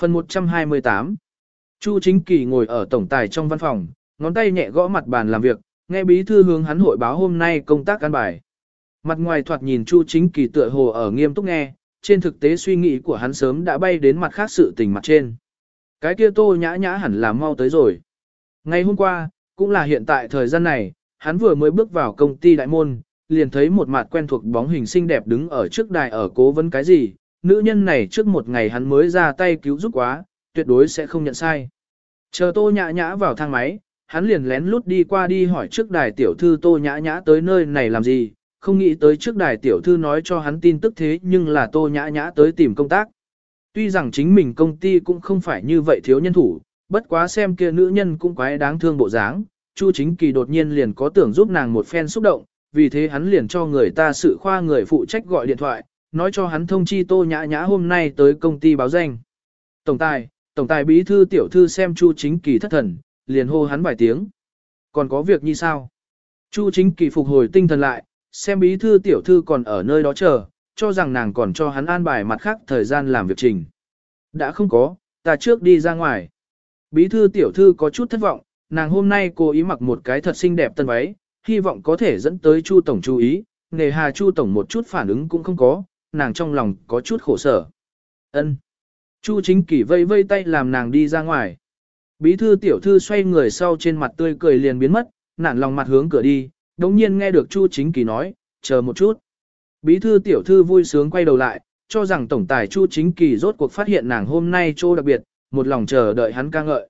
Phần 128 Chu Chính Kỳ ngồi ở tổng tài trong văn phòng, ngón tay nhẹ gõ mặt bàn làm việc, nghe bí thư hướng hắn hội báo hôm nay công tác căn bài. Mặt ngoài thoạt nhìn Chu Chính Kỳ tựa hồ ở nghiêm túc nghe, trên thực tế suy nghĩ của hắn sớm đã bay đến mặt khác sự tình mặt trên. Cái kia tô nhã nhã hẳn là mau tới rồi. Ngày hôm qua, cũng là hiện tại thời gian này, hắn vừa mới bước vào công ty đại môn, liền thấy một mặt quen thuộc bóng hình xinh đẹp đứng ở trước đài ở cố vấn cái gì, nữ nhân này trước một ngày hắn mới ra tay cứu giúp quá, tuyệt đối sẽ không nhận sai. Chờ tô nhã nhã vào thang máy, hắn liền lén lút đi qua đi hỏi trước đài tiểu thư tô nhã nhã tới nơi này làm gì, không nghĩ tới trước đài tiểu thư nói cho hắn tin tức thế nhưng là tô nhã nhã tới tìm công tác. Tuy rằng chính mình công ty cũng không phải như vậy thiếu nhân thủ, bất quá xem kia nữ nhân cũng quái đáng thương bộ dáng, Chu Chính Kỳ đột nhiên liền có tưởng giúp nàng một phen xúc động, vì thế hắn liền cho người ta sự khoa người phụ trách gọi điện thoại, nói cho hắn thông chi Tô Nhã Nhã hôm nay tới công ty báo danh. Tổng tài, tổng tài bí thư tiểu thư xem Chu Chính Kỳ thất thần, liền hô hắn vài tiếng. Còn có việc như sao? Chu Chính Kỳ phục hồi tinh thần lại, xem bí thư tiểu thư còn ở nơi đó chờ, cho rằng nàng còn cho hắn an bài mặt khác thời gian làm việc trình. Đã không có, ta trước đi ra ngoài. Bí thư tiểu thư có chút thất vọng, nàng hôm nay cố ý mặc một cái thật xinh đẹp tân váy, hy vọng có thể dẫn tới Chu Tổng chú ý, nề hà Chu Tổng một chút phản ứng cũng không có, nàng trong lòng có chút khổ sở. ân Chu chính kỷ vây vây tay làm nàng đi ra ngoài. Bí thư tiểu thư xoay người sau trên mặt tươi cười liền biến mất, nản lòng mặt hướng cửa đi, đồng nhiên nghe được Chu chính kỳ nói, chờ một chút. Bí thư tiểu thư vui sướng quay đầu lại, cho rằng tổng tài Chu chính kỳ rốt cuộc phát hiện nàng hôm nay trô đặc biệt, một lòng chờ đợi hắn ca ngợi.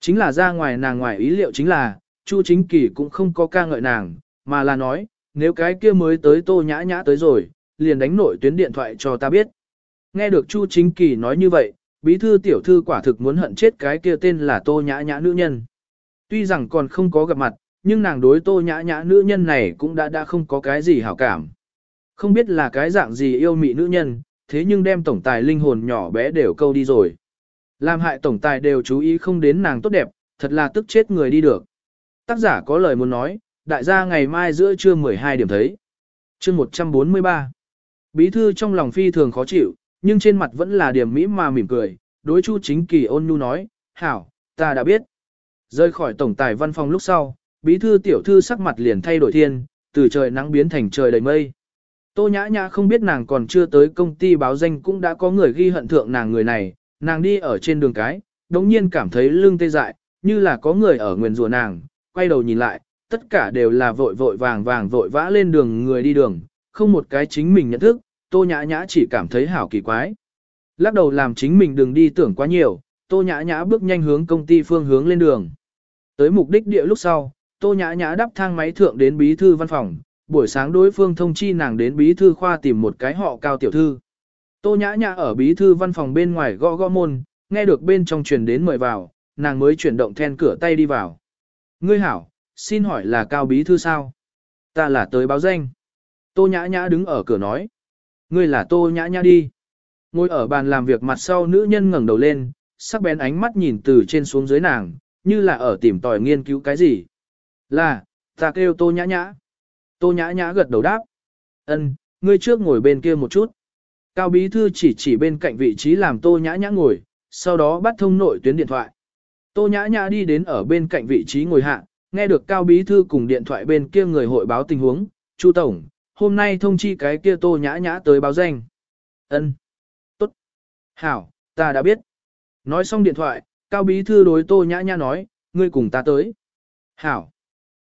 Chính là ra ngoài nàng ngoài ý liệu chính là, Chu chính kỳ cũng không có ca ngợi nàng, mà là nói, nếu cái kia mới tới tô nhã nhã tới rồi, liền đánh nội tuyến điện thoại cho ta biết. Nghe được Chu chính kỳ nói như vậy, bí thư tiểu thư quả thực muốn hận chết cái kia tên là tô nhã nhã nữ nhân. Tuy rằng còn không có gặp mặt, nhưng nàng đối tô nhã nhã nữ nhân này cũng đã đã không có cái gì hảo cảm. Không biết là cái dạng gì yêu mị nữ nhân, thế nhưng đem tổng tài linh hồn nhỏ bé đều câu đi rồi. Làm hại tổng tài đều chú ý không đến nàng tốt đẹp, thật là tức chết người đi được. Tác giả có lời muốn nói, đại gia ngày mai giữa trưa 12 điểm thấy. chương 143. Bí thư trong lòng phi thường khó chịu, nhưng trên mặt vẫn là điểm mỹ mà mỉm cười, đối chu chính kỳ ôn nhu nói, hảo, ta đã biết. Rơi khỏi tổng tài văn phòng lúc sau, bí thư tiểu thư sắc mặt liền thay đổi thiên, từ trời nắng biến thành trời đầy mây. Tô nhã nhã không biết nàng còn chưa tới công ty báo danh cũng đã có người ghi hận thượng nàng người này, nàng đi ở trên đường cái, đống nhiên cảm thấy lưng tê dại, như là có người ở nguyền rủa nàng, quay đầu nhìn lại, tất cả đều là vội vội vàng vàng vội vã lên đường người đi đường, không một cái chính mình nhận thức, tô nhã nhã chỉ cảm thấy hảo kỳ quái. Lắc đầu làm chính mình đừng đi tưởng quá nhiều, tô nhã nhã bước nhanh hướng công ty phương hướng lên đường. Tới mục đích địa lúc sau, tô nhã nhã đắp thang máy thượng đến bí thư văn phòng, buổi sáng đối phương thông chi nàng đến bí thư khoa tìm một cái họ cao tiểu thư. Tô nhã nhã ở bí thư văn phòng bên ngoài gõ gõ môn, nghe được bên trong truyền đến mời vào, nàng mới chuyển động then cửa tay đi vào. Ngươi hảo, xin hỏi là cao bí thư sao? Ta là tới báo danh. Tô nhã nhã đứng ở cửa nói. Ngươi là tô nhã nhã đi. Ngồi ở bàn làm việc mặt sau nữ nhân ngẩng đầu lên, sắc bén ánh mắt nhìn từ trên xuống dưới nàng, như là ở tìm tòi nghiên cứu cái gì. Là, ta kêu tô nhã nhã. Tô nhã nhã gật đầu đáp. Ân, ngươi trước ngồi bên kia một chút. Cao bí thư chỉ chỉ bên cạnh vị trí làm tô nhã nhã ngồi, sau đó bắt thông nội tuyến điện thoại. Tô nhã nhã đi đến ở bên cạnh vị trí ngồi hạ, nghe được cao bí thư cùng điện thoại bên kia người hội báo tình huống, Chu tổng, hôm nay thông chi cái kia tô nhã nhã tới báo danh. Ân, Tốt. Hảo, ta đã biết. Nói xong điện thoại, cao bí thư đối tô nhã nhã nói, ngươi cùng ta tới. Hảo.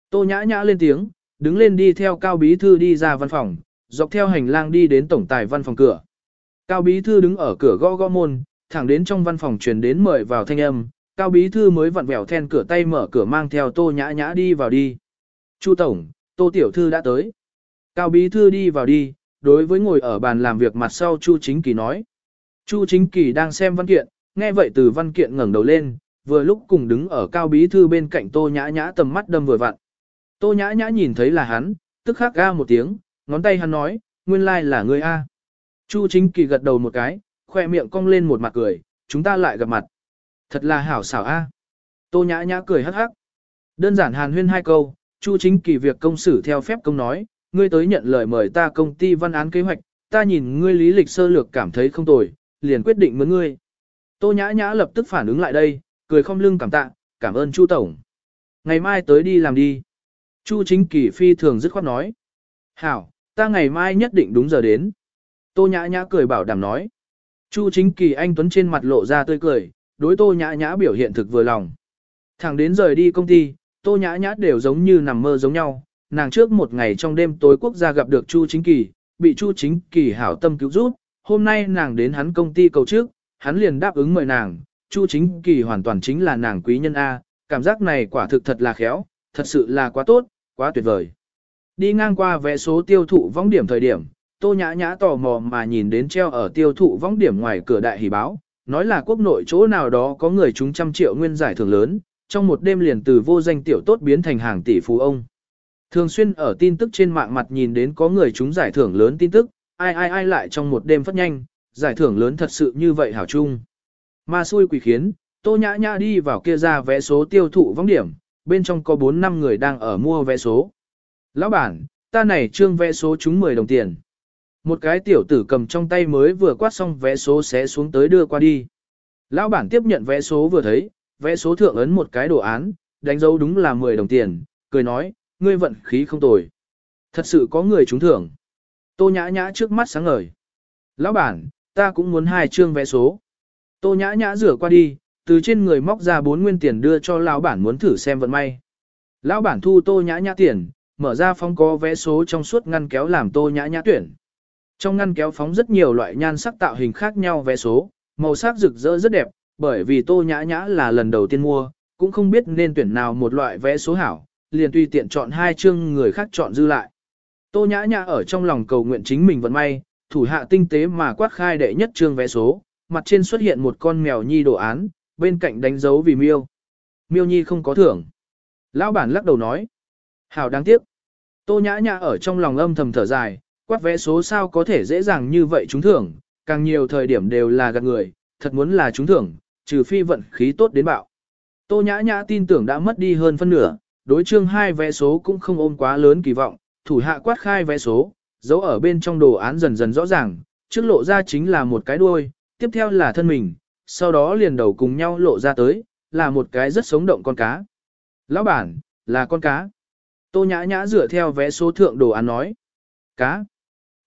Tô nhã nhã lên tiếng, đứng lên đi theo cao bí thư đi ra văn phòng, dọc theo hành lang đi đến tổng tài văn phòng cửa. Cao bí thư đứng ở cửa gõ gõ môn, thẳng đến trong văn phòng truyền đến mời vào thanh âm, cao bí thư mới vặn vẹo then cửa tay mở cửa mang theo tô nhã nhã đi vào đi. Chu tổng, tô tiểu thư đã tới. Cao bí thư đi vào đi, đối với ngồi ở bàn làm việc mặt sau Chu Chính Kỳ nói. Chu Chính Kỳ đang xem văn kiện, nghe vậy từ văn kiện ngẩng đầu lên, vừa lúc cùng đứng ở cao bí thư bên cạnh tô nhã nhã tầm mắt đâm vừa vặn. Tô nhã nhã nhìn thấy là hắn, tức khắc ga một tiếng, ngón tay hắn nói, nguyên lai là ngươi A. Chu chính kỳ gật đầu một cái, khoe miệng cong lên một mặt cười, chúng ta lại gặp mặt. Thật là hảo xảo A. Tô nhã nhã cười hắc hắc. Đơn giản hàn huyên hai câu, Chu chính kỳ việc công xử theo phép công nói, ngươi tới nhận lời mời ta công ty văn án kế hoạch, ta nhìn ngươi lý lịch sơ lược cảm thấy không tồi, liền quyết định mướn ngươi. Tô nhã nhã lập tức phản ứng lại đây, cười không lưng cảm tạ, cảm ơn Chu tổng. Ngày mai tới đi làm đi. Chu chính kỳ phi thường dứt khoát nói. Hảo, ta ngày mai nhất định đúng giờ đến. Tô nhã nhã cười bảo đảm nói. Chu chính kỳ anh Tuấn trên mặt lộ ra tươi cười, đối tô nhã nhã biểu hiện thực vừa lòng. Thẳng đến rời đi công ty, tô nhã nhã đều giống như nằm mơ giống nhau. Nàng trước một ngày trong đêm tối quốc gia gặp được Chu chính kỳ, bị Chu chính kỳ hảo tâm cứu giúp. Hôm nay nàng đến hắn công ty cầu trước, hắn liền đáp ứng mời nàng. Chu chính kỳ hoàn toàn chính là nàng quý nhân A, cảm giác này quả thực thật là khéo, thật sự là quá tốt, quá tuyệt vời. Đi ngang qua vé số tiêu thụ vong điểm thời điểm, tô nhã nhã tò mò mà nhìn đến treo ở tiêu thụ vong điểm ngoài cửa đại hỷ báo, nói là quốc nội chỗ nào đó có người trúng trăm triệu nguyên giải thưởng lớn, trong một đêm liền từ vô danh tiểu tốt biến thành hàng tỷ phú ông. Thường xuyên ở tin tức trên mạng mặt nhìn đến có người chúng giải thưởng lớn tin tức, ai ai ai lại trong một đêm phát nhanh, giải thưởng lớn thật sự như vậy hảo chung. Mà xui quỷ khiến, tô nhã nhã đi vào kia ra vé số tiêu thụ vong điểm, bên trong có 4 năm người đang ở mua vé số. Lão bản, ta này trương vé số chúng 10 đồng tiền. Một cái tiểu tử cầm trong tay mới vừa quát xong vé số sẽ xuống tới đưa qua đi. Lão bản tiếp nhận vé số vừa thấy, vé số thượng ấn một cái đồ án, đánh dấu đúng là 10 đồng tiền, cười nói, ngươi vận khí không tồi. Thật sự có người trúng thưởng. Tô nhã nhã trước mắt sáng ngời. Lão bản, ta cũng muốn hai chương vé số. Tô nhã nhã rửa qua đi, từ trên người móc ra bốn nguyên tiền đưa cho lão bản muốn thử xem vận may. Lão bản thu tô nhã nhã tiền, mở ra phong có vé số trong suốt ngăn kéo làm tô nhã nhã tuyển. Trong ngăn kéo phóng rất nhiều loại nhan sắc tạo hình khác nhau vé số, màu sắc rực rỡ rất đẹp, bởi vì tô nhã nhã là lần đầu tiên mua, cũng không biết nên tuyển nào một loại vé số hảo, liền tùy tiện chọn hai chương người khác chọn dư lại. Tô nhã nhã ở trong lòng cầu nguyện chính mình vận may, thủ hạ tinh tế mà quát khai đệ nhất chương vé số, mặt trên xuất hiện một con mèo nhi đồ án, bên cạnh đánh dấu vì miêu. Miêu nhi không có thưởng. Lão bản lắc đầu nói. Hảo đáng tiếc. Tô nhã nhã ở trong lòng âm thầm thở dài, quát vé số sao có thể dễ dàng như vậy trúng thưởng, càng nhiều thời điểm đều là gạt người, thật muốn là trúng thưởng, trừ phi vận khí tốt đến bạo. Tô nhã nhã tin tưởng đã mất đi hơn phân nửa, đối chương hai vé số cũng không ôm quá lớn kỳ vọng, thủ hạ quát khai vé số, dấu ở bên trong đồ án dần dần rõ ràng, trước lộ ra chính là một cái đuôi, tiếp theo là thân mình, sau đó liền đầu cùng nhau lộ ra tới, là một cái rất sống động con cá. Lão bản, là con cá. Tô nhã nhã dựa theo vé số thượng đồ án nói. Cá.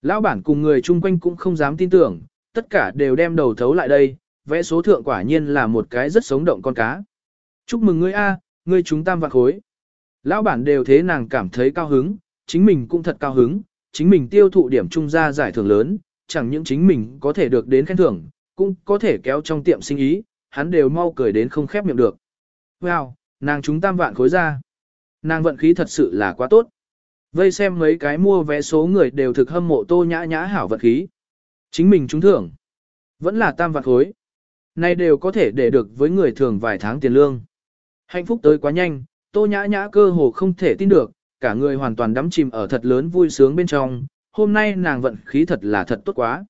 Lão bản cùng người chung quanh cũng không dám tin tưởng, tất cả đều đem đầu thấu lại đây, vé số thượng quả nhiên là một cái rất sống động con cá. Chúc mừng ngươi A, ngươi chúng tam vạn khối. Lão bản đều thế nàng cảm thấy cao hứng, chính mình cũng thật cao hứng, chính mình tiêu thụ điểm trung gia giải thưởng lớn, chẳng những chính mình có thể được đến khen thưởng, cũng có thể kéo trong tiệm sinh ý, hắn đều mau cười đến không khép miệng được. Wow, nàng chúng tam vạn khối ra. Nàng vận khí thật sự là quá tốt. Vây xem mấy cái mua vé số người đều thực hâm mộ tô nhã nhã hảo vận khí. Chính mình trúng thưởng. Vẫn là tam vạn khối. Này đều có thể để được với người thường vài tháng tiền lương. Hạnh phúc tới quá nhanh, tô nhã nhã cơ hồ không thể tin được, cả người hoàn toàn đắm chìm ở thật lớn vui sướng bên trong. Hôm nay nàng vận khí thật là thật tốt quá.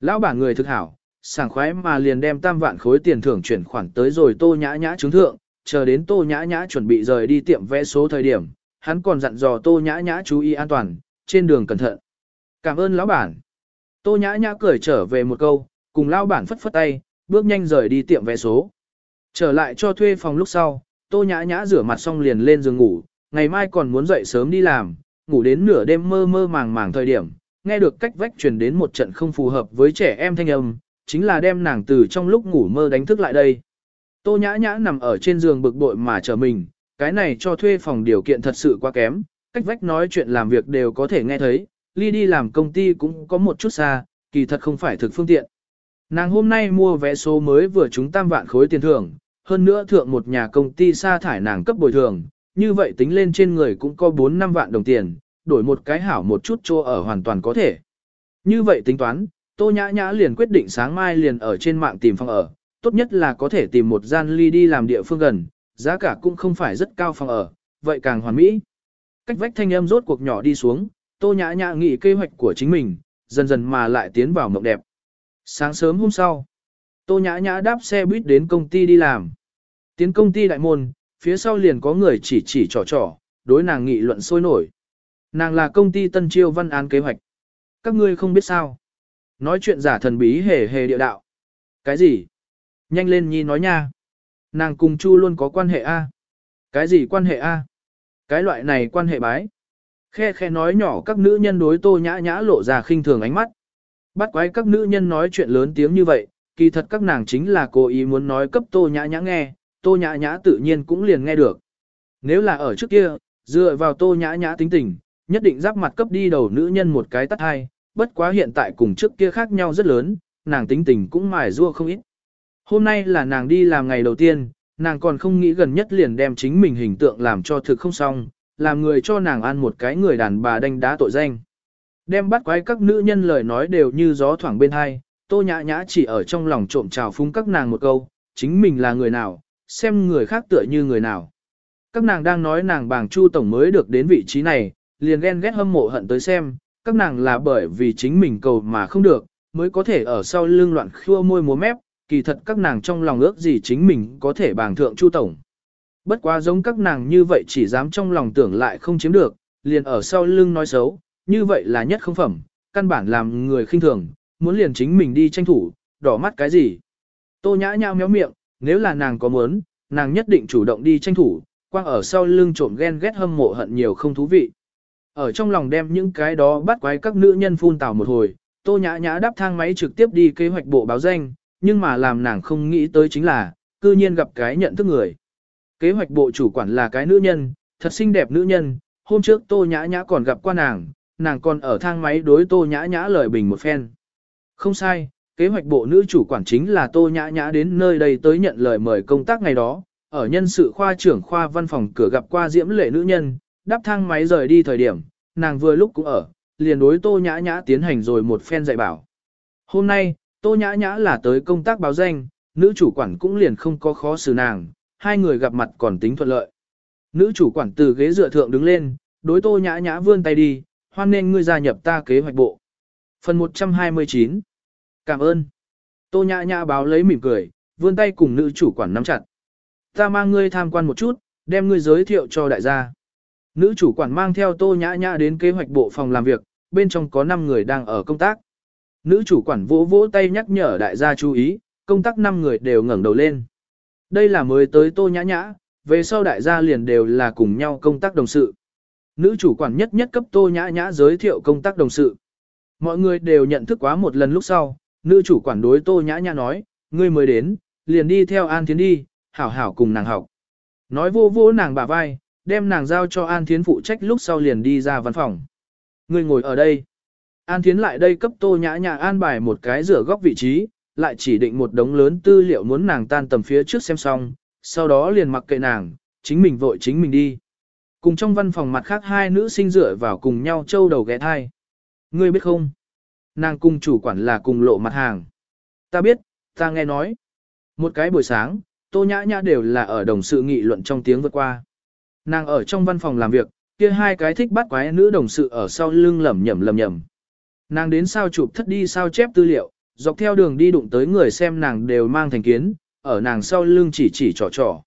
Lão bản người thực hảo, sảng khoái mà liền đem tam vạn khối tiền thưởng chuyển khoản tới rồi tô nhã nhã chứng thượng, chờ đến tô nhã nhã chuẩn bị rời đi tiệm vẽ số thời điểm, hắn còn dặn dò tô nhã nhã chú ý an toàn, trên đường cẩn thận. Cảm ơn lão bản. Tô nhã nhã cười trở về một câu, cùng lão bản phất phất tay, bước nhanh rời đi tiệm vé số. Trở lại cho thuê phòng lúc sau, tô nhã nhã rửa mặt xong liền lên giường ngủ, ngày mai còn muốn dậy sớm đi làm, ngủ đến nửa đêm mơ mơ màng màng thời điểm, nghe được cách vách truyền đến một trận không phù hợp với trẻ em thanh âm, chính là đem nàng từ trong lúc ngủ mơ đánh thức lại đây. Tô nhã nhã nằm ở trên giường bực bội mà chờ mình, cái này cho thuê phòng điều kiện thật sự quá kém, cách vách nói chuyện làm việc đều có thể nghe thấy, ly đi làm công ty cũng có một chút xa, kỳ thật không phải thực phương tiện. Nàng hôm nay mua vé số mới vừa trúng tam vạn khối tiền thưởng, hơn nữa thượng một nhà công ty sa thải nàng cấp bồi thường, như vậy tính lên trên người cũng có 4-5 vạn đồng tiền, đổi một cái hảo một chút cho ở hoàn toàn có thể. Như vậy tính toán, Tô Nhã Nhã liền quyết định sáng mai liền ở trên mạng tìm phòng ở, tốt nhất là có thể tìm một gian ly đi làm địa phương gần, giá cả cũng không phải rất cao phòng ở, vậy càng hoàn mỹ. Cách vách thanh âm rốt cuộc nhỏ đi xuống, Tô Nhã Nhã nghĩ kế hoạch của chính mình, dần dần mà lại tiến vào mộng đẹp. Sáng sớm hôm sau, Tô Nhã Nhã đáp xe buýt đến công ty đi làm. Tiến công ty đại môn, phía sau liền có người chỉ chỉ trò trò, đối nàng nghị luận sôi nổi. Nàng là công ty Tân Chiêu Văn Án kế hoạch. Các ngươi không biết sao. Nói chuyện giả thần bí hề hề địa đạo. Cái gì? Nhanh lên nhi nói nha. Nàng cùng Chu luôn có quan hệ A. Cái gì quan hệ A? Cái loại này quan hệ bái. Khe khe nói nhỏ các nữ nhân đối tô nhã nhã lộ ra khinh thường ánh mắt. Bắt quái các nữ nhân nói chuyện lớn tiếng như vậy, kỳ thật các nàng chính là cố ý muốn nói cấp tô nhã nhã nghe, tô nhã nhã tự nhiên cũng liền nghe được. Nếu là ở trước kia, dựa vào tô nhã nhã tính tình, nhất định giáp mặt cấp đi đầu nữ nhân một cái tắt hai, bất quá hiện tại cùng trước kia khác nhau rất lớn, nàng tính tình cũng mài rua không ít. Hôm nay là nàng đi làm ngày đầu tiên, nàng còn không nghĩ gần nhất liền đem chính mình hình tượng làm cho thực không xong, làm người cho nàng ăn một cái người đàn bà đánh đá tội danh. Đem bắt quái các nữ nhân lời nói đều như gió thoảng bên hai, tô nhã nhã chỉ ở trong lòng trộm trào phúng các nàng một câu, chính mình là người nào, xem người khác tựa như người nào. Các nàng đang nói nàng bàng chu tổng mới được đến vị trí này, liền ghen ghét hâm mộ hận tới xem, các nàng là bởi vì chính mình cầu mà không được, mới có thể ở sau lưng loạn khua môi múa mép, kỳ thật các nàng trong lòng ước gì chính mình có thể bàng thượng chu tổng. Bất quá giống các nàng như vậy chỉ dám trong lòng tưởng lại không chiếm được, liền ở sau lưng nói xấu, như vậy là nhất không phẩm, căn bản làm người khinh thường, muốn liền chính mình đi tranh thủ, đỏ mắt cái gì. Tô nhã nhao méo miệng, nếu là nàng có muốn, nàng nhất định chủ động đi tranh thủ, quang ở sau lưng trộm ghen ghét hâm mộ hận nhiều không thú vị. Ở trong lòng đem những cái đó bắt quái các nữ nhân phun tào một hồi, tô nhã nhã đáp thang máy trực tiếp đi kế hoạch bộ báo danh, nhưng mà làm nàng không nghĩ tới chính là, cư nhiên gặp cái nhận thức người. Kế hoạch bộ chủ quản là cái nữ nhân, thật xinh đẹp nữ nhân, hôm trước tô nhã nhã còn gặp qua nàng, nàng còn ở thang máy đối tô nhã nhã lời bình một phen. Không sai, kế hoạch bộ nữ chủ quản chính là tô nhã nhã đến nơi đây tới nhận lời mời công tác ngày đó, ở nhân sự khoa trưởng khoa văn phòng cửa gặp qua diễm lệ nữ nhân, đáp thang máy rời đi thời điểm, nàng vừa lúc cũng ở, liền đối tô nhã nhã tiến hành rồi một phen dạy bảo. Hôm nay, tô nhã nhã là tới công tác báo danh, nữ chủ quản cũng liền không có khó xử nàng, hai người gặp mặt còn tính thuận lợi. Nữ chủ quản từ ghế dựa thượng đứng lên, đối tô nhã nhã vươn tay đi, hoan nên ngươi gia nhập ta kế hoạch bộ. Phần 129 Cảm ơn. Tô nhã nhã báo lấy mỉm cười, vươn tay cùng nữ chủ quản nắm chặt. Ta mang ngươi tham quan một chút, đem ngươi giới thiệu cho đại gia. Nữ chủ quản mang theo tô nhã nhã đến kế hoạch bộ phòng làm việc, bên trong có 5 người đang ở công tác. Nữ chủ quản vỗ vỗ tay nhắc nhở đại gia chú ý, công tác 5 người đều ngẩng đầu lên. Đây là mới tới tô nhã nhã, về sau đại gia liền đều là cùng nhau công tác đồng sự. Nữ chủ quản nhất nhất cấp tô nhã nhã giới thiệu công tác đồng sự. Mọi người đều nhận thức quá một lần lúc sau, nữ chủ quản đối tô nhã nhã nói, ngươi mới đến, liền đi theo An Thiến đi, hảo hảo cùng nàng học. Nói vô vô nàng bả vai, đem nàng giao cho An Thiến phụ trách lúc sau liền đi ra văn phòng. Ngươi ngồi ở đây. An Thiến lại đây cấp tô nhã nhã an bài một cái rửa góc vị trí, lại chỉ định một đống lớn tư liệu muốn nàng tan tầm phía trước xem xong, sau đó liền mặc kệ nàng, chính mình vội chính mình đi. Cùng trong văn phòng mặt khác hai nữ sinh rửa vào cùng nhau châu đầu ghé thai. Ngươi biết không? Nàng cùng chủ quản là cùng lộ mặt hàng. Ta biết, ta nghe nói. Một cái buổi sáng, tô nhã nhã đều là ở đồng sự nghị luận trong tiếng vượt qua. Nàng ở trong văn phòng làm việc, kia hai cái thích bắt quái nữ đồng sự ở sau lưng lẩm nhẩm lẩm nhẩm. Nàng đến sao chụp thất đi sao chép tư liệu, dọc theo đường đi đụng tới người xem nàng đều mang thành kiến, ở nàng sau lưng chỉ chỉ trò trò.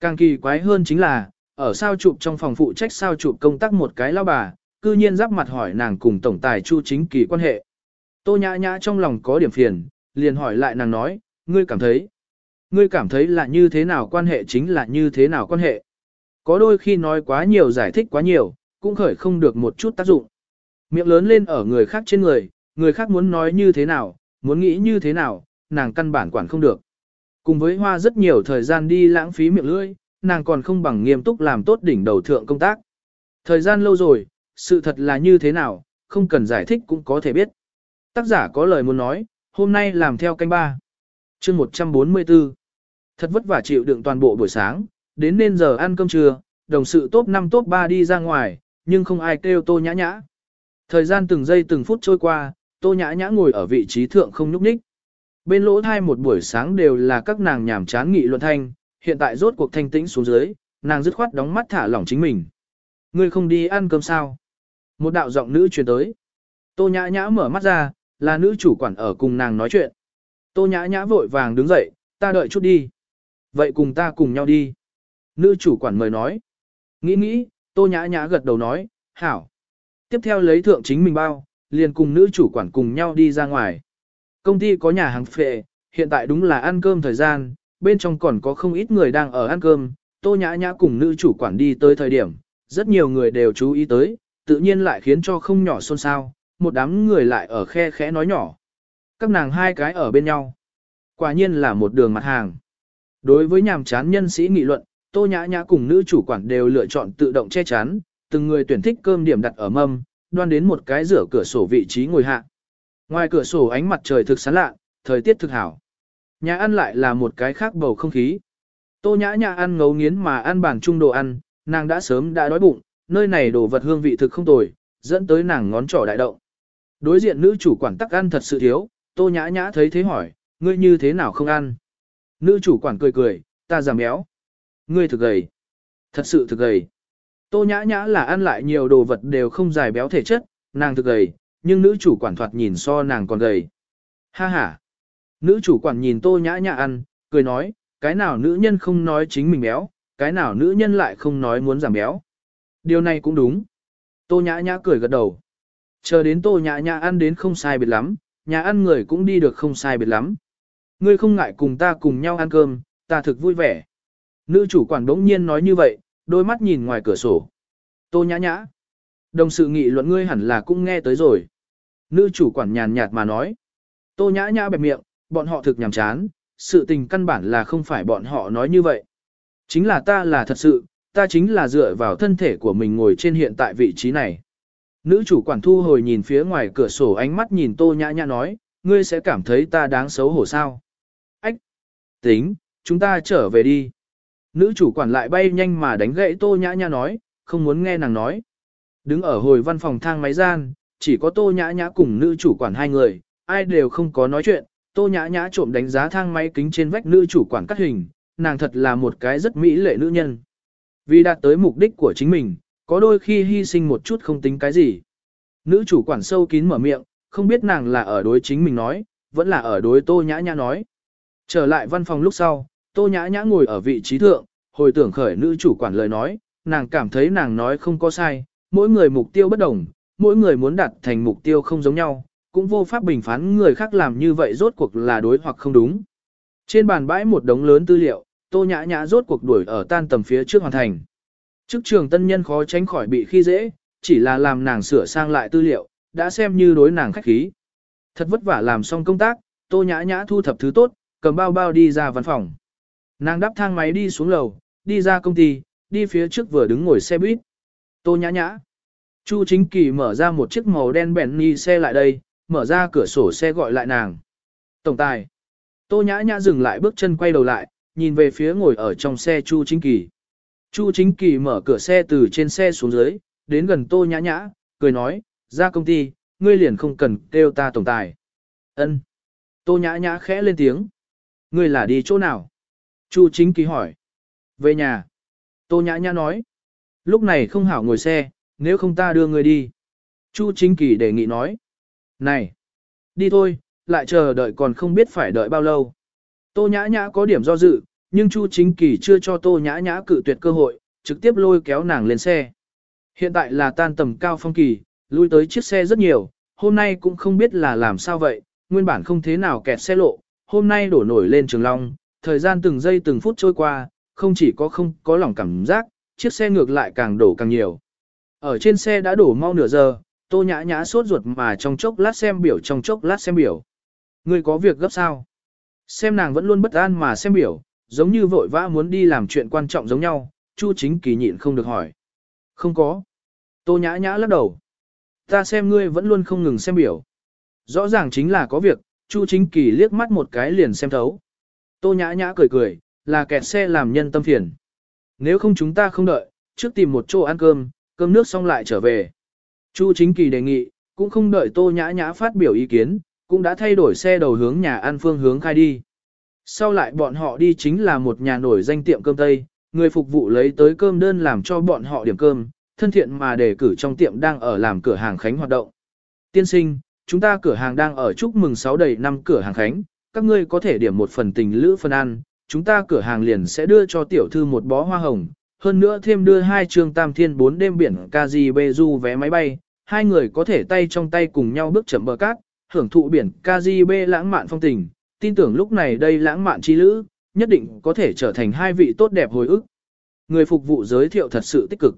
Càng kỳ quái hơn chính là, ở sao chụp trong phòng phụ trách sao chụp công tác một cái lao bà, cư nhiên giáp mặt hỏi nàng cùng tổng tài Chu Chính Kỳ quan hệ. Tô nhã nhã trong lòng có điểm phiền, liền hỏi lại nàng nói, ngươi cảm thấy, ngươi cảm thấy là như thế nào quan hệ chính là như thế nào quan hệ. Có đôi khi nói quá nhiều giải thích quá nhiều, cũng khởi không được một chút tác dụng. Miệng lớn lên ở người khác trên người, người khác muốn nói như thế nào, muốn nghĩ như thế nào, nàng căn bản quản không được. Cùng với hoa rất nhiều thời gian đi lãng phí miệng lưỡi, nàng còn không bằng nghiêm túc làm tốt đỉnh đầu thượng công tác. Thời gian lâu rồi, sự thật là như thế nào, không cần giải thích cũng có thể biết. Tác giả có lời muốn nói, hôm nay làm theo canh ba. chương 144. Thật vất vả chịu đựng toàn bộ buổi sáng, đến nên giờ ăn cơm trưa, đồng sự top 5 top 3 đi ra ngoài, nhưng không ai kêu tô nhã nhã. Thời gian từng giây từng phút trôi qua, tô nhã nhã ngồi ở vị trí thượng không nhúc nhích. Bên lỗ thai một buổi sáng đều là các nàng nhảm chán nghị luận thanh, hiện tại rốt cuộc thanh tĩnh xuống dưới, nàng dứt khoát đóng mắt thả lỏng chính mình. Ngươi không đi ăn cơm sao? Một đạo giọng nữ truyền tới. Tô nhã nhã mở mắt ra, là nữ chủ quản ở cùng nàng nói chuyện. Tô nhã nhã vội vàng đứng dậy, ta đợi chút đi. Vậy cùng ta cùng nhau đi. Nữ chủ quản mời nói. Nghĩ nghĩ, tô nhã nhã gật đầu nói, hảo. Tiếp theo lấy thượng chính mình bao, liền cùng nữ chủ quản cùng nhau đi ra ngoài. Công ty có nhà hàng phệ, hiện tại đúng là ăn cơm thời gian, bên trong còn có không ít người đang ở ăn cơm, tô nhã nhã cùng nữ chủ quản đi tới thời điểm, rất nhiều người đều chú ý tới, tự nhiên lại khiến cho không nhỏ xôn xao, một đám người lại ở khe khẽ nói nhỏ. Các nàng hai cái ở bên nhau. Quả nhiên là một đường mặt hàng. Đối với nhàm chán nhân sĩ nghị luận, tô nhã nhã cùng nữ chủ quản đều lựa chọn tự động che chắn, từng người tuyển thích cơm điểm đặt ở mâm, đoan đến một cái rửa cửa sổ vị trí ngồi hạ. Ngoài cửa sổ ánh mặt trời thực sáng lạ, thời tiết thực hảo. Nhà ăn lại là một cái khác bầu không khí. Tô nhã nhã ăn ngấu nghiến mà ăn bàn trung đồ ăn, nàng đã sớm đã đói bụng, nơi này đồ vật hương vị thực không tồi, dẫn tới nàng ngón trỏ đại động. Đối diện nữ chủ quản tắc ăn thật sự thiếu, tô nhã nhã thấy thế hỏi, ngươi như thế nào không ăn? Nữ chủ quản cười cười, ta giảm béo. Ngươi thực gầy. Thật sự thực gầy. Tô nhã nhã là ăn lại nhiều đồ vật đều không dài béo thể chất, nàng thực gầy, nhưng nữ chủ quản thoạt nhìn so nàng còn gầy. Ha ha. Nữ chủ quản nhìn tô nhã nhã ăn, cười nói, cái nào nữ nhân không nói chính mình béo, cái nào nữ nhân lại không nói muốn giảm béo. Điều này cũng đúng. Tô nhã nhã cười gật đầu. Chờ đến tô nhã nhã ăn đến không sai biệt lắm, nhà ăn người cũng đi được không sai biệt lắm. Ngươi không ngại cùng ta cùng nhau ăn cơm, ta thực vui vẻ. Nữ chủ quản đống nhiên nói như vậy, đôi mắt nhìn ngoài cửa sổ. Tô nhã nhã. Đồng sự nghị luận ngươi hẳn là cũng nghe tới rồi. Nữ chủ quản nhàn nhạt mà nói. Tô nhã nhã bẹp miệng, bọn họ thực nhàm chán, sự tình căn bản là không phải bọn họ nói như vậy. Chính là ta là thật sự, ta chính là dựa vào thân thể của mình ngồi trên hiện tại vị trí này. Nữ chủ quản thu hồi nhìn phía ngoài cửa sổ ánh mắt nhìn tô nhã nhã nói, ngươi sẽ cảm thấy ta đáng xấu hổ sao. Ách! Tính, chúng ta trở về đi. Nữ chủ quản lại bay nhanh mà đánh gậy tô nhã nhã nói, không muốn nghe nàng nói. Đứng ở hồi văn phòng thang máy gian, chỉ có tô nhã nhã cùng nữ chủ quản hai người, ai đều không có nói chuyện, tô nhã nhã trộm đánh giá thang máy kính trên vách nữ chủ quản cắt hình, nàng thật là một cái rất mỹ lệ nữ nhân. Vì đạt tới mục đích của chính mình, có đôi khi hy sinh một chút không tính cái gì. Nữ chủ quản sâu kín mở miệng, không biết nàng là ở đối chính mình nói, vẫn là ở đối tô nhã nhã nói. Trở lại văn phòng lúc sau, tô nhã nhã ngồi ở vị trí thượng, hồi tưởng khởi nữ chủ quản lời nói, nàng cảm thấy nàng nói không có sai, mỗi người mục tiêu bất đồng, mỗi người muốn đạt thành mục tiêu không giống nhau, cũng vô pháp bình phán người khác làm như vậy rốt cuộc là đối hoặc không đúng. Trên bàn bãi một đống lớn tư liệu, tô nhã nhã rốt cuộc đuổi ở tan tầm phía trước hoàn thành. Chức trường tân nhân khó tránh khỏi bị khi dễ, chỉ là làm nàng sửa sang lại tư liệu, đã xem như đối nàng khách khí. Thật vất vả làm xong công tác, tô nhã nhã thu thập thứ tốt, cầm bao bao đi ra văn phòng. Nàng đắp thang máy đi xuống lầu, đi ra công ty, đi phía trước vừa đứng ngồi xe buýt. Tô nhã nhã. Chu chính kỳ mở ra một chiếc màu đen bèn ni xe lại đây, mở ra cửa sổ xe gọi lại nàng. Tổng tài. Tô nhã nhã dừng lại bước chân quay đầu lại, nhìn về phía ngồi ở trong xe Chu chính kỳ. Chu chính kỳ mở cửa xe từ trên xe xuống dưới, đến gần tô nhã nhã, cười nói, ra công ty, ngươi liền không cần kêu ta tổng tài. Ân. Tô nhã nhã khẽ lên tiếng. Ngươi là đi chỗ nào? Chu chính kỳ hỏi. Về nhà. Tô nhã nhã nói. Lúc này không hảo ngồi xe, nếu không ta đưa ngươi đi. Chu chính kỳ đề nghị nói. Này. Đi thôi, lại chờ đợi còn không biết phải đợi bao lâu. Tô nhã nhã có điểm do dự, nhưng Chu chính kỳ chưa cho tô nhã nhã cự tuyệt cơ hội, trực tiếp lôi kéo nàng lên xe. Hiện tại là tan tầm cao phong kỳ, lui tới chiếc xe rất nhiều, hôm nay cũng không biết là làm sao vậy, nguyên bản không thế nào kẹt xe lộ, hôm nay đổ nổi lên trường long, thời gian từng giây từng phút trôi qua, không chỉ có không có lòng cảm giác, chiếc xe ngược lại càng đổ càng nhiều. Ở trên xe đã đổ mau nửa giờ, tô nhã nhã sốt ruột mà trong chốc lát xem biểu trong chốc lát xem biểu. Người có việc gấp sao? Xem nàng vẫn luôn bất an mà xem biểu, giống như vội vã muốn đi làm chuyện quan trọng giống nhau, Chu chính kỳ nhịn không được hỏi. Không có. Tô nhã nhã lắc đầu. Ta xem ngươi vẫn luôn không ngừng xem biểu. Rõ ràng chính là có việc, Chu chính kỳ liếc mắt một cái liền xem thấu. Tô nhã nhã cười cười, là kẹt xe làm nhân tâm phiền. Nếu không chúng ta không đợi, trước tìm một chỗ ăn cơm, cơm nước xong lại trở về. Chu chính kỳ đề nghị, cũng không đợi tô nhã nhã phát biểu ý kiến, cũng đã thay đổi xe đầu hướng nhà ăn phương hướng khai đi. Sau lại bọn họ đi chính là một nhà nổi danh tiệm cơm Tây, người phục vụ lấy tới cơm đơn làm cho bọn họ điểm cơm, thân thiện mà đề cử trong tiệm đang ở làm cửa hàng khánh hoạt động. Tiên sinh, chúng ta cửa hàng đang ở chúc mừng 6 đầy năm cửa hàng khánh, các ngươi có thể điểm một phần tình lữ phân ăn, chúng ta cửa hàng liền sẽ đưa cho tiểu thư một bó hoa hồng, hơn nữa thêm đưa hai trường tam thiên bốn đêm biển Kaji Beju vé máy bay, hai người có thể tay trong tay cùng nhau bước chậm bờ cát, hưởng thụ biển KGB lãng mạn phong tình, tin tưởng lúc này đây lãng mạn chi lữ, nhất định có thể trở thành hai vị tốt đẹp hồi ức. Người phục vụ giới thiệu thật sự tích cực.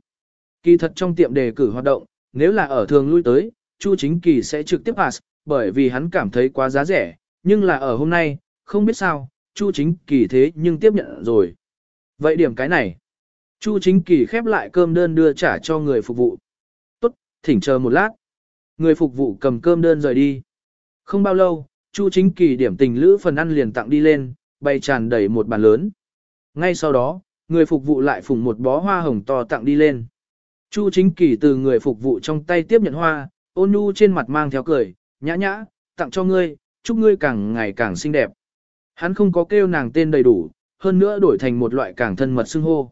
Kỳ thật trong tiệm đề cử hoạt động, nếu là ở thường lui tới, Chu Chính Kỳ sẽ trực tiếp pass, bởi vì hắn cảm thấy quá giá rẻ, nhưng là ở hôm nay, không biết sao, Chu Chính Kỳ thế nhưng tiếp nhận rồi. Vậy điểm cái này, Chu Chính Kỳ khép lại cơm đơn đưa trả cho người phục vụ. Tốt, thỉnh chờ một lát. Người phục vụ cầm cơm đơn rời đi. Không bao lâu, Chu Chính Kỳ điểm tình lữ phần ăn liền tặng đi lên, bày tràn đầy một bàn lớn. Ngay sau đó, người phục vụ lại phùng một bó hoa hồng to tặng đi lên. Chu Chính Kỳ từ người phục vụ trong tay tiếp nhận hoa, ôn nhu trên mặt mang theo cười, nhã nhã, tặng cho ngươi, chúc ngươi càng ngày càng xinh đẹp. Hắn không có kêu nàng tên đầy đủ, hơn nữa đổi thành một loại càng thân mật xưng hô.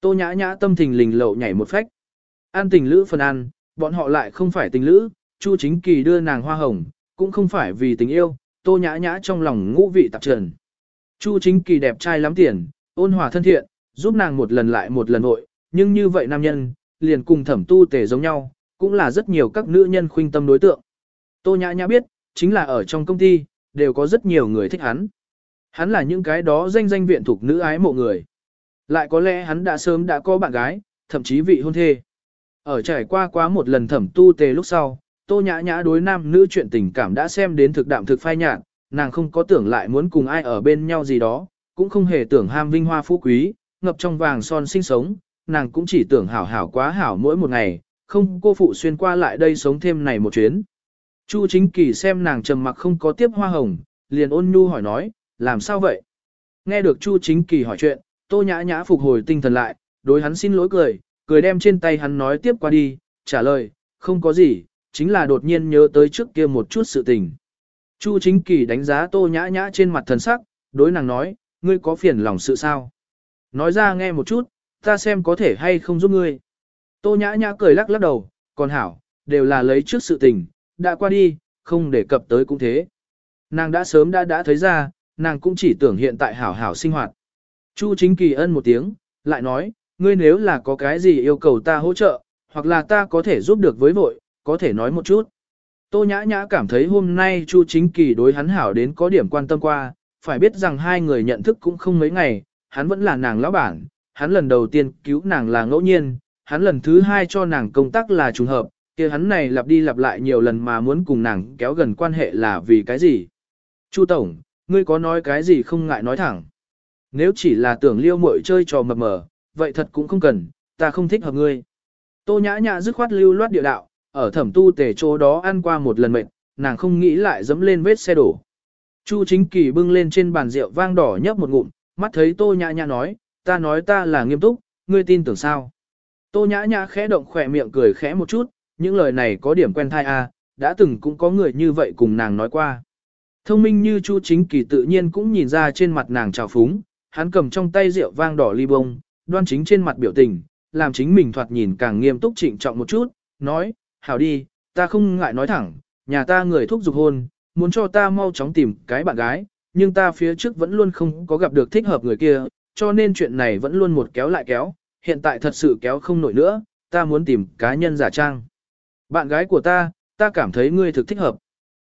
Tô nhã nhã tâm tình lình lậu nhảy một phách. An tình lữ phần ăn, bọn họ lại không phải tình lữ, Chu Chính Kỳ đưa nàng hoa hồng, cũng không phải vì tình yêu, tô nhã nhã trong lòng ngũ vị tạp trần. Chu Chính Kỳ đẹp trai lắm tiền, ôn hòa thân thiện, giúp nàng một lần lại một lần hội, nhưng như vậy nam nhân, liền cùng thẩm tu tề giống nhau, cũng là rất nhiều các nữ nhân khuynh tâm đối tượng. Tô nhã nhã biết, chính là ở trong công ty, đều có rất nhiều người thích hắn. Hắn là những cái đó danh danh viện thuộc nữ ái mộ người. Lại có lẽ hắn đã sớm đã có bạn gái, thậm chí vị hôn thê. Ở trải qua quá một lần thẩm tu tề lúc sau, tô nhã nhã đối nam nữ chuyện tình cảm đã xem đến thực đạm thực phai nhạt, nàng không có tưởng lại muốn cùng ai ở bên nhau gì đó, cũng không hề tưởng ham vinh hoa phú quý, ngập trong vàng son sinh sống, nàng cũng chỉ tưởng hảo hảo quá hảo mỗi một ngày, không cô phụ xuyên qua lại đây sống thêm này một chuyến. Chu chính kỳ xem nàng trầm mặc không có tiếp hoa hồng, liền ôn nhu hỏi nói, làm sao vậy? Nghe được Chu chính kỳ hỏi chuyện, tô nhã nhã phục hồi tinh thần lại, đối hắn xin lỗi cười, cười đem trên tay hắn nói tiếp qua đi, trả lời, không có gì, chính là đột nhiên nhớ tới trước kia một chút sự tình. Chu chính kỳ đánh giá tô nhã nhã trên mặt thần sắc, đối nàng nói, ngươi có phiền lòng sự sao? Nói ra nghe một chút, ta xem có thể hay không giúp ngươi. Tô nhã nhã cười lắc lắc đầu, còn hảo, đều là lấy trước sự tình, đã qua đi, không để cập tới cũng thế. Nàng đã sớm đã đã thấy ra, nàng cũng chỉ tưởng hiện tại hảo hảo sinh hoạt. Chu chính kỳ ân một tiếng, lại nói, ngươi nếu là có cái gì yêu cầu ta hỗ trợ, hoặc là ta có thể giúp được với vội, có thể nói một chút. Tô nhã nhã cảm thấy hôm nay Chu chính kỳ đối hắn hảo đến có điểm quan tâm qua, phải biết rằng hai người nhận thức cũng không mấy ngày, hắn vẫn là nàng lão bản, hắn lần đầu tiên cứu nàng là ngẫu nhiên, hắn lần thứ hai cho nàng công tác là trùng hợp, kia hắn này lặp đi lặp lại nhiều lần mà muốn cùng nàng kéo gần quan hệ là vì cái gì? Chu Tổng, ngươi có nói cái gì không ngại nói thẳng. Nếu chỉ là tưởng liêu muội chơi trò mập mờ, vậy thật cũng không cần, ta không thích hợp ngươi. Tô nhã nhã dứt khoát lưu loát địa đạo, ở thẩm tu tề chỗ đó ăn qua một lần mệt, nàng không nghĩ lại dẫm lên vết xe đổ. Chu chính kỳ bưng lên trên bàn rượu vang đỏ nhấp một ngụm, mắt thấy tô nhã nhã nói, ta nói ta là nghiêm túc, ngươi tin tưởng sao. Tô nhã nhã khẽ động khỏe miệng cười khẽ một chút, những lời này có điểm quen thai à, đã từng cũng có người như vậy cùng nàng nói qua. Thông minh như Chu Chính Kỳ tự nhiên cũng nhìn ra trên mặt nàng trào phúng, hắn cầm trong tay rượu vang đỏ ly bông, đoan chính trên mặt biểu tình, làm chính mình thoạt nhìn càng nghiêm túc trịnh trọng một chút, nói, hảo đi, ta không ngại nói thẳng, nhà ta người thúc giục hôn, muốn cho ta mau chóng tìm cái bạn gái, nhưng ta phía trước vẫn luôn không có gặp được thích hợp người kia, cho nên chuyện này vẫn luôn một kéo lại kéo, hiện tại thật sự kéo không nổi nữa, ta muốn tìm cá nhân giả trang. Bạn gái của ta, ta cảm thấy ngươi thực thích hợp.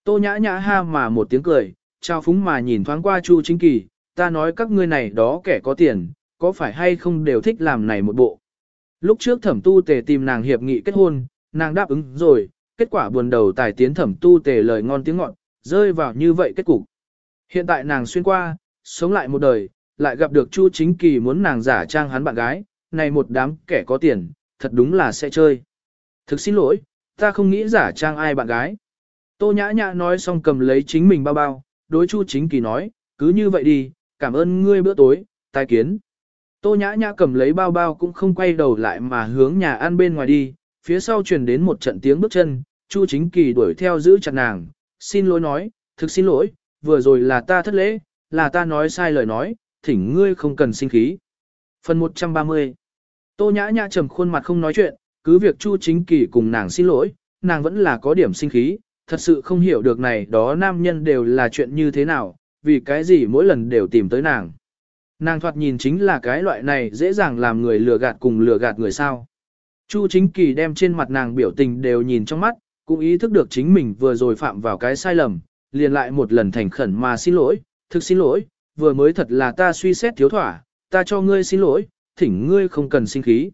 Tô nhã nhã ha mà một tiếng cười, trao phúng mà nhìn thoáng qua Chu Chính Kỳ, ta nói các ngươi này đó kẻ có tiền, có phải hay không đều thích làm này một bộ. Lúc trước thẩm tu tề tìm nàng hiệp nghị kết hôn, nàng đáp ứng rồi, kết quả buồn đầu tài tiến thẩm tu tề lời ngon tiếng ngọt, rơi vào như vậy kết cục. Hiện tại nàng xuyên qua, sống lại một đời, lại gặp được Chu Chính Kỳ muốn nàng giả trang hắn bạn gái, này một đám kẻ có tiền, thật đúng là sẽ chơi. Thực xin lỗi, ta không nghĩ giả trang ai bạn gái. Tô nhã nhã nói xong cầm lấy chính mình bao bao, đối Chu Chính Kỳ nói, cứ như vậy đi, cảm ơn ngươi bữa tối, tai kiến. Tô nhã nhã cầm lấy bao bao cũng không quay đầu lại mà hướng nhà ăn bên ngoài đi, phía sau truyền đến một trận tiếng bước chân, Chu Chính Kỳ đuổi theo giữ chặt nàng, xin lỗi nói, thực xin lỗi, vừa rồi là ta thất lễ, là ta nói sai lời nói, thỉnh ngươi không cần sinh khí. Phần 130 Tô nhã nhã trầm khuôn mặt không nói chuyện, cứ việc Chu Chính Kỳ cùng nàng xin lỗi, nàng vẫn là có điểm sinh khí, thật sự không hiểu được này đó nam nhân đều là chuyện như thế nào, vì cái gì mỗi lần đều tìm tới nàng. Nàng thoạt nhìn chính là cái loại này dễ dàng làm người lừa gạt cùng lừa gạt người sao. Chu chính kỳ đem trên mặt nàng biểu tình đều nhìn trong mắt, cũng ý thức được chính mình vừa rồi phạm vào cái sai lầm, liền lại một lần thành khẩn mà xin lỗi, thực xin lỗi, vừa mới thật là ta suy xét thiếu thỏa, ta cho ngươi xin lỗi, thỉnh ngươi không cần sinh khí.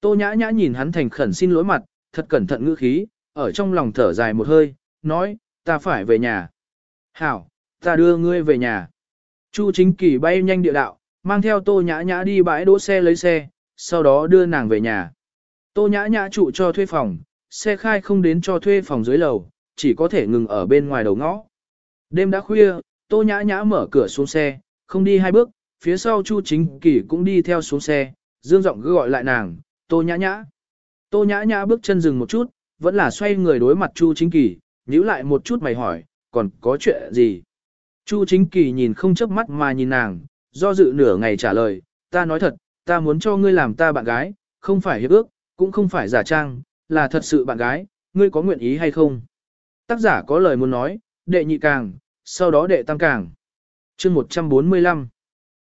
Tô nhã nhã nhìn hắn thành khẩn xin lỗi mặt, thật cẩn thận ngữ khí, ở trong lòng thở dài một hơi, nói, ta phải về nhà. Hảo, ta đưa ngươi về nhà. Chu chính kỳ bay nhanh địa đạo, mang theo tô nhã nhã đi bãi đỗ xe lấy xe, sau đó đưa nàng về nhà. Tô nhã nhã trụ cho thuê phòng, xe khai không đến cho thuê phòng dưới lầu, chỉ có thể ngừng ở bên ngoài đầu ngõ. Đêm đã khuya, tô nhã nhã mở cửa xuống xe, không đi hai bước, phía sau chu chính kỳ cũng đi theo xuống xe, dương giọng gọi lại nàng, tô nhã nhã. Tô nhã nhã bước chân dừng một chút, vẫn là xoay người đối mặt chu chính kỳ, nhíu lại một chút mày hỏi, còn có chuyện gì? Chu chính kỳ nhìn không chớp mắt mà nhìn nàng, do dự nửa ngày trả lời, ta nói thật, ta muốn cho ngươi làm ta bạn gái, không phải hiệp ước, cũng không phải giả trang, là thật sự bạn gái, ngươi có nguyện ý hay không? Tác giả có lời muốn nói, đệ nhị càng, sau đó đệ tam càng. chương 145.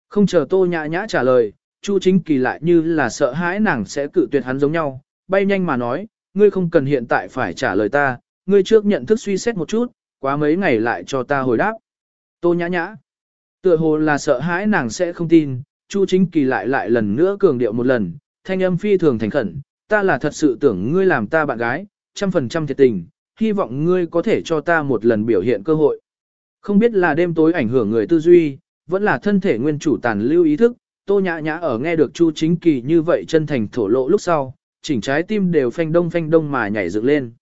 Không chờ tô nhã nhã trả lời, Chu chính kỳ lại như là sợ hãi nàng sẽ cự tuyệt hắn giống nhau, bay nhanh mà nói, ngươi không cần hiện tại phải trả lời ta, ngươi trước nhận thức suy xét một chút, quá mấy ngày lại cho ta hồi đáp. Tô nhã nhã. Tựa hồ là sợ hãi nàng sẽ không tin, Chu Chính Kỳ lại lại lần nữa cường điệu một lần, thanh âm phi thường thành khẩn, ta là thật sự tưởng ngươi làm ta bạn gái, trăm phần trăm thiệt tình, hy vọng ngươi có thể cho ta một lần biểu hiện cơ hội. Không biết là đêm tối ảnh hưởng người tư duy, vẫn là thân thể nguyên chủ tàn lưu ý thức, tô nhã nhã ở nghe được Chu Chính Kỳ như vậy chân thành thổ lộ lúc sau, chỉnh trái tim đều phanh đông phanh đông mà nhảy dựng lên.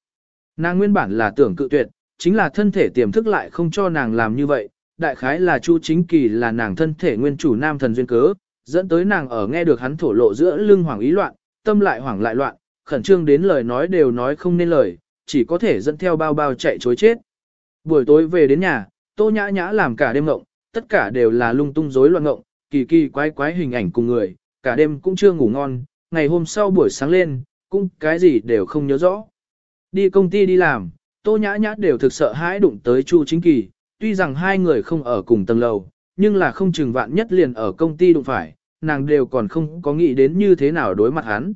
Nàng nguyên bản là tưởng cự tuyệt, chính là thân thể tiềm thức lại không cho nàng làm như vậy, đại khái là Chu Chính Kỳ là nàng thân thể nguyên chủ nam thần duyên cớ, dẫn tới nàng ở nghe được hắn thổ lộ giữa lưng hoàng ý loạn, tâm lại hoảng lại loạn, khẩn trương đến lời nói đều nói không nên lời, chỉ có thể dẫn theo bao bao chạy chối chết. Buổi tối về đến nhà, Tô Nhã Nhã làm cả đêm ngộng, tất cả đều là lung tung rối loạn ngộng, kỳ kỳ quái quái hình ảnh cùng người, cả đêm cũng chưa ngủ ngon, ngày hôm sau buổi sáng lên, cũng cái gì đều không nhớ rõ. Đi công ty đi làm, Tô Nhã Nhã đều thực sợ hãi đụng tới Chu Chính Kỳ, tuy rằng hai người không ở cùng tầng lầu, nhưng là không chừng vạn nhất liền ở công ty đụng phải, nàng đều còn không có nghĩ đến như thế nào đối mặt hắn.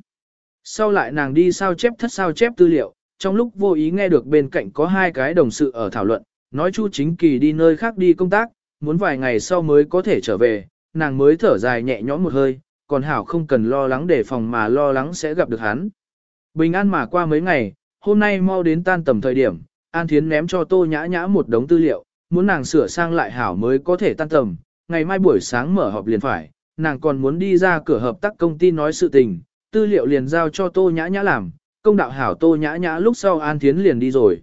Sau lại nàng đi sao chép thất sao chép tư liệu, trong lúc vô ý nghe được bên cạnh có hai cái đồng sự ở thảo luận, nói Chu Chính Kỳ đi nơi khác đi công tác, muốn vài ngày sau mới có thể trở về, nàng mới thở dài nhẹ nhõm một hơi, còn Hảo không cần lo lắng để phòng mà lo lắng sẽ gặp được hắn. Bình an mà qua mấy ngày, hôm nay mau đến tan tầm thời điểm, An Thiến ném cho Tô Nhã Nhã một đống tư liệu, muốn nàng sửa sang lại hảo mới có thể tan tầm, ngày mai buổi sáng mở họp liền phải, nàng còn muốn đi ra cửa hợp tác công ty nói sự tình, tư liệu liền giao cho Tô Nhã Nhã làm, công đạo hảo Tô Nhã Nhã lúc sau An Thiến liền đi rồi.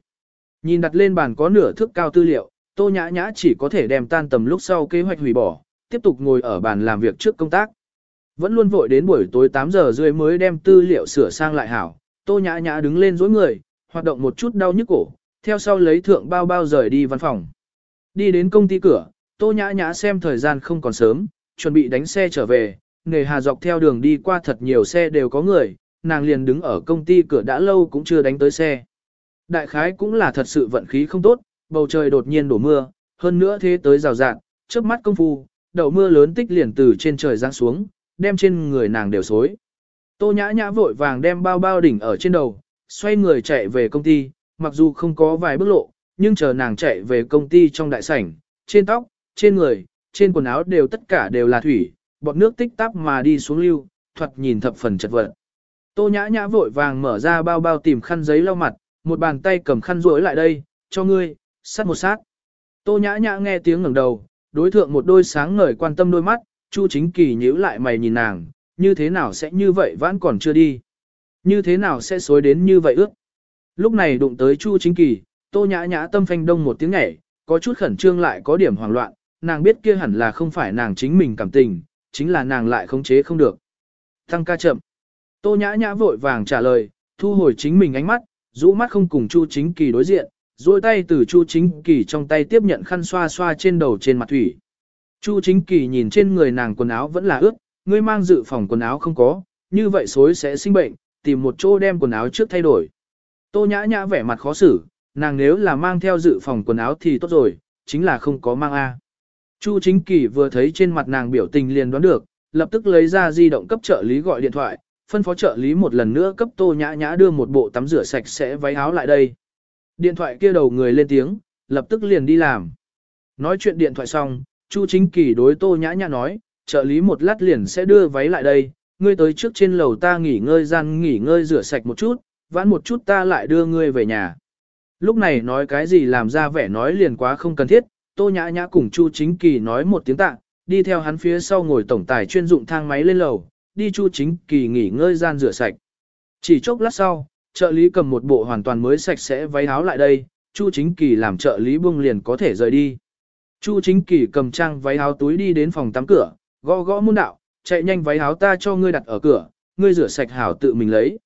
Nhìn đặt lên bàn có nửa thước cao tư liệu, Tô Nhã Nhã chỉ có thể đem tan tầm lúc sau kế hoạch hủy bỏ, tiếp tục ngồi ở bàn làm việc trước công tác. Vẫn luôn vội đến buổi tối 8 giờ rưỡi mới đem tư liệu sửa sang lại hảo, Tô Nhã Nhã đứng lên dối người, hoạt động một chút đau nhức cổ, theo sau lấy thượng bao bao rời đi văn phòng. Đi đến công ty cửa, Tô Nhã Nhã xem thời gian không còn sớm, chuẩn bị đánh xe trở về, nghề hà dọc theo đường đi qua thật nhiều xe đều có người, nàng liền đứng ở công ty cửa đã lâu cũng chưa đánh tới xe. Đại khái cũng là thật sự vận khí không tốt, bầu trời đột nhiên đổ mưa, hơn nữa thế tới rào rạng, trước mắt công phu, đầu mưa lớn tích liền từ trên trời giáng xuống, đem trên người nàng đều xối. Tô nhã nhã vội vàng đem bao bao đỉnh ở trên đầu, xoay người chạy về công ty, mặc dù không có vài bước lộ, nhưng chờ nàng chạy về công ty trong đại sảnh, trên tóc, trên người, trên quần áo đều tất cả đều là thủy, bọt nước tích tắp mà đi xuống lưu, thuật nhìn thập phần chật vật. Tô nhã nhã vội vàng mở ra bao bao tìm khăn giấy lau mặt, một bàn tay cầm khăn rối lại đây, cho ngươi, sát một sát. Tô nhã nhã nghe tiếng ngẩng đầu, đối thượng một đôi sáng ngời quan tâm đôi mắt, Chu chính kỳ nhíu lại mày nhìn nàng, như thế nào sẽ như vậy vẫn còn chưa đi. Như thế nào sẽ xối đến như vậy ước. Lúc này đụng tới Chu chính kỳ, tô nhã nhã tâm phanh đông một tiếng nhảy, có chút khẩn trương lại có điểm hoảng loạn, nàng biết kia hẳn là không phải nàng chính mình cảm tình, chính là nàng lại khống chế không được. Tăng ca chậm. Tô nhã nhã vội vàng trả lời, thu hồi chính mình ánh mắt, rũ mắt không cùng Chu chính kỳ đối diện, duỗi tay từ Chu chính kỳ trong tay tiếp nhận khăn xoa xoa trên đầu trên mặt thủy. Chu chính kỳ nhìn trên người nàng quần áo vẫn là ướt, ngươi mang dự phòng quần áo không có, như vậy xối sẽ sinh bệnh, tìm một chỗ đem quần áo trước thay đổi. Tô nhã nhã vẻ mặt khó xử, nàng nếu là mang theo dự phòng quần áo thì tốt rồi, chính là không có mang A. Chu chính kỳ vừa thấy trên mặt nàng biểu tình liền đoán được, lập tức lấy ra di động cấp trợ lý gọi điện thoại, phân phó trợ lý một lần nữa cấp tô nhã nhã đưa một bộ tắm rửa sạch sẽ váy áo lại đây. Điện thoại kia đầu người lên tiếng, lập tức liền đi làm. Nói chuyện điện thoại xong, Chu chính kỳ đối tô nhã nhã nói, trợ lý một lát liền sẽ đưa váy lại đây, ngươi tới trước trên lầu ta nghỉ ngơi gian nghỉ ngơi rửa sạch một chút, vãn một chút ta lại đưa ngươi về nhà. Lúc này nói cái gì làm ra vẻ nói liền quá không cần thiết, Tô Nhã Nhã cùng Chu Chính Kỳ nói một tiếng tạ, đi theo hắn phía sau ngồi tổng tài chuyên dụng thang máy lên lầu, đi Chu Chính Kỳ nghỉ ngơi gian rửa sạch. Chỉ chốc lát sau, trợ lý cầm một bộ hoàn toàn mới sạch sẽ váy áo lại đây, Chu Chính Kỳ làm trợ lý buông liền có thể rời đi. Chu Chính Kỳ cầm trang váy áo túi đi đến phòng tắm cửa, gõ gõ môn đạo, chạy nhanh váy áo ta cho ngươi đặt ở cửa, ngươi rửa sạch hảo tự mình lấy.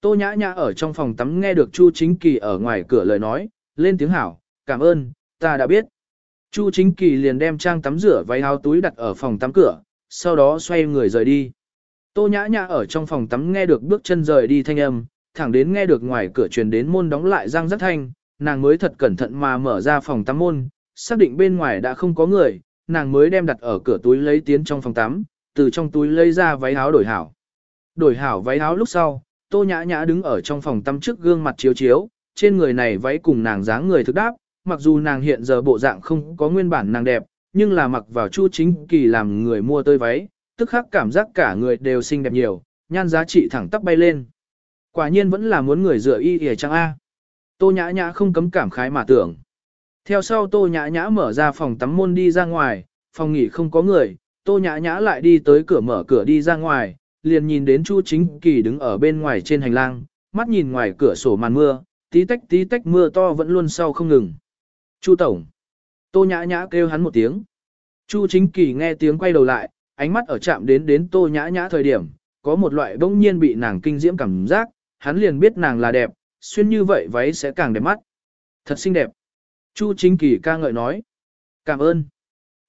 Tô Nhã Nhã ở trong phòng tắm nghe được Chu Chính Kỳ ở ngoài cửa lời nói, lên tiếng hảo, cảm ơn, ta đã biết. Chu Chính Kỳ liền đem trang tắm rửa váy áo túi đặt ở phòng tắm cửa, sau đó xoay người rời đi. Tô Nhã Nhã ở trong phòng tắm nghe được bước chân rời đi thanh âm, thẳng đến nghe được ngoài cửa truyền đến môn đóng lại răng rất thanh, nàng mới thật cẩn thận mà mở ra phòng tắm môn, xác định bên ngoài đã không có người, nàng mới đem đặt ở cửa túi lấy tiến trong phòng tắm, từ trong túi lấy ra váy áo đổi hảo. Đổi hảo váy áo lúc sau, Tô Nhã Nhã đứng ở trong phòng tắm trước gương mặt chiếu chiếu, trên người này váy cùng nàng dáng người thực đáp, mặc dù nàng hiện giờ bộ dạng không có nguyên bản nàng đẹp, nhưng là mặc vào Chu Chính Kỳ làm người mua tơi váy, tức khắc cảm giác cả người đều xinh đẹp nhiều, nhan giá trị thẳng tắp bay lên. Quả nhiên vẫn là muốn người dựa y ỉa chăng a. Tô nhã nhã không cấm cảm khái mà tưởng. Theo sau tô nhã nhã mở ra phòng tắm môn đi ra ngoài, phòng nghỉ không có người, tô nhã nhã lại đi tới cửa mở cửa đi ra ngoài, liền nhìn đến Chu Chính Kỳ đứng ở bên ngoài trên hành lang, mắt nhìn ngoài cửa sổ màn mưa, tí tách tí tách mưa to vẫn luôn sau không ngừng. Chu Tổng. Tô nhã nhã kêu hắn một tiếng. Chu Chính Kỳ nghe tiếng quay đầu lại, ánh mắt ở chạm đến đến tô nhã nhã thời điểm, có một loại bỗng nhiên bị nàng kinh diễm cảm giác, hắn liền biết nàng là đẹp, xuyên như vậy váy sẽ càng đẹp mắt. Thật xinh đẹp. Chu Chính Kỳ ca ngợi nói. Cảm ơn.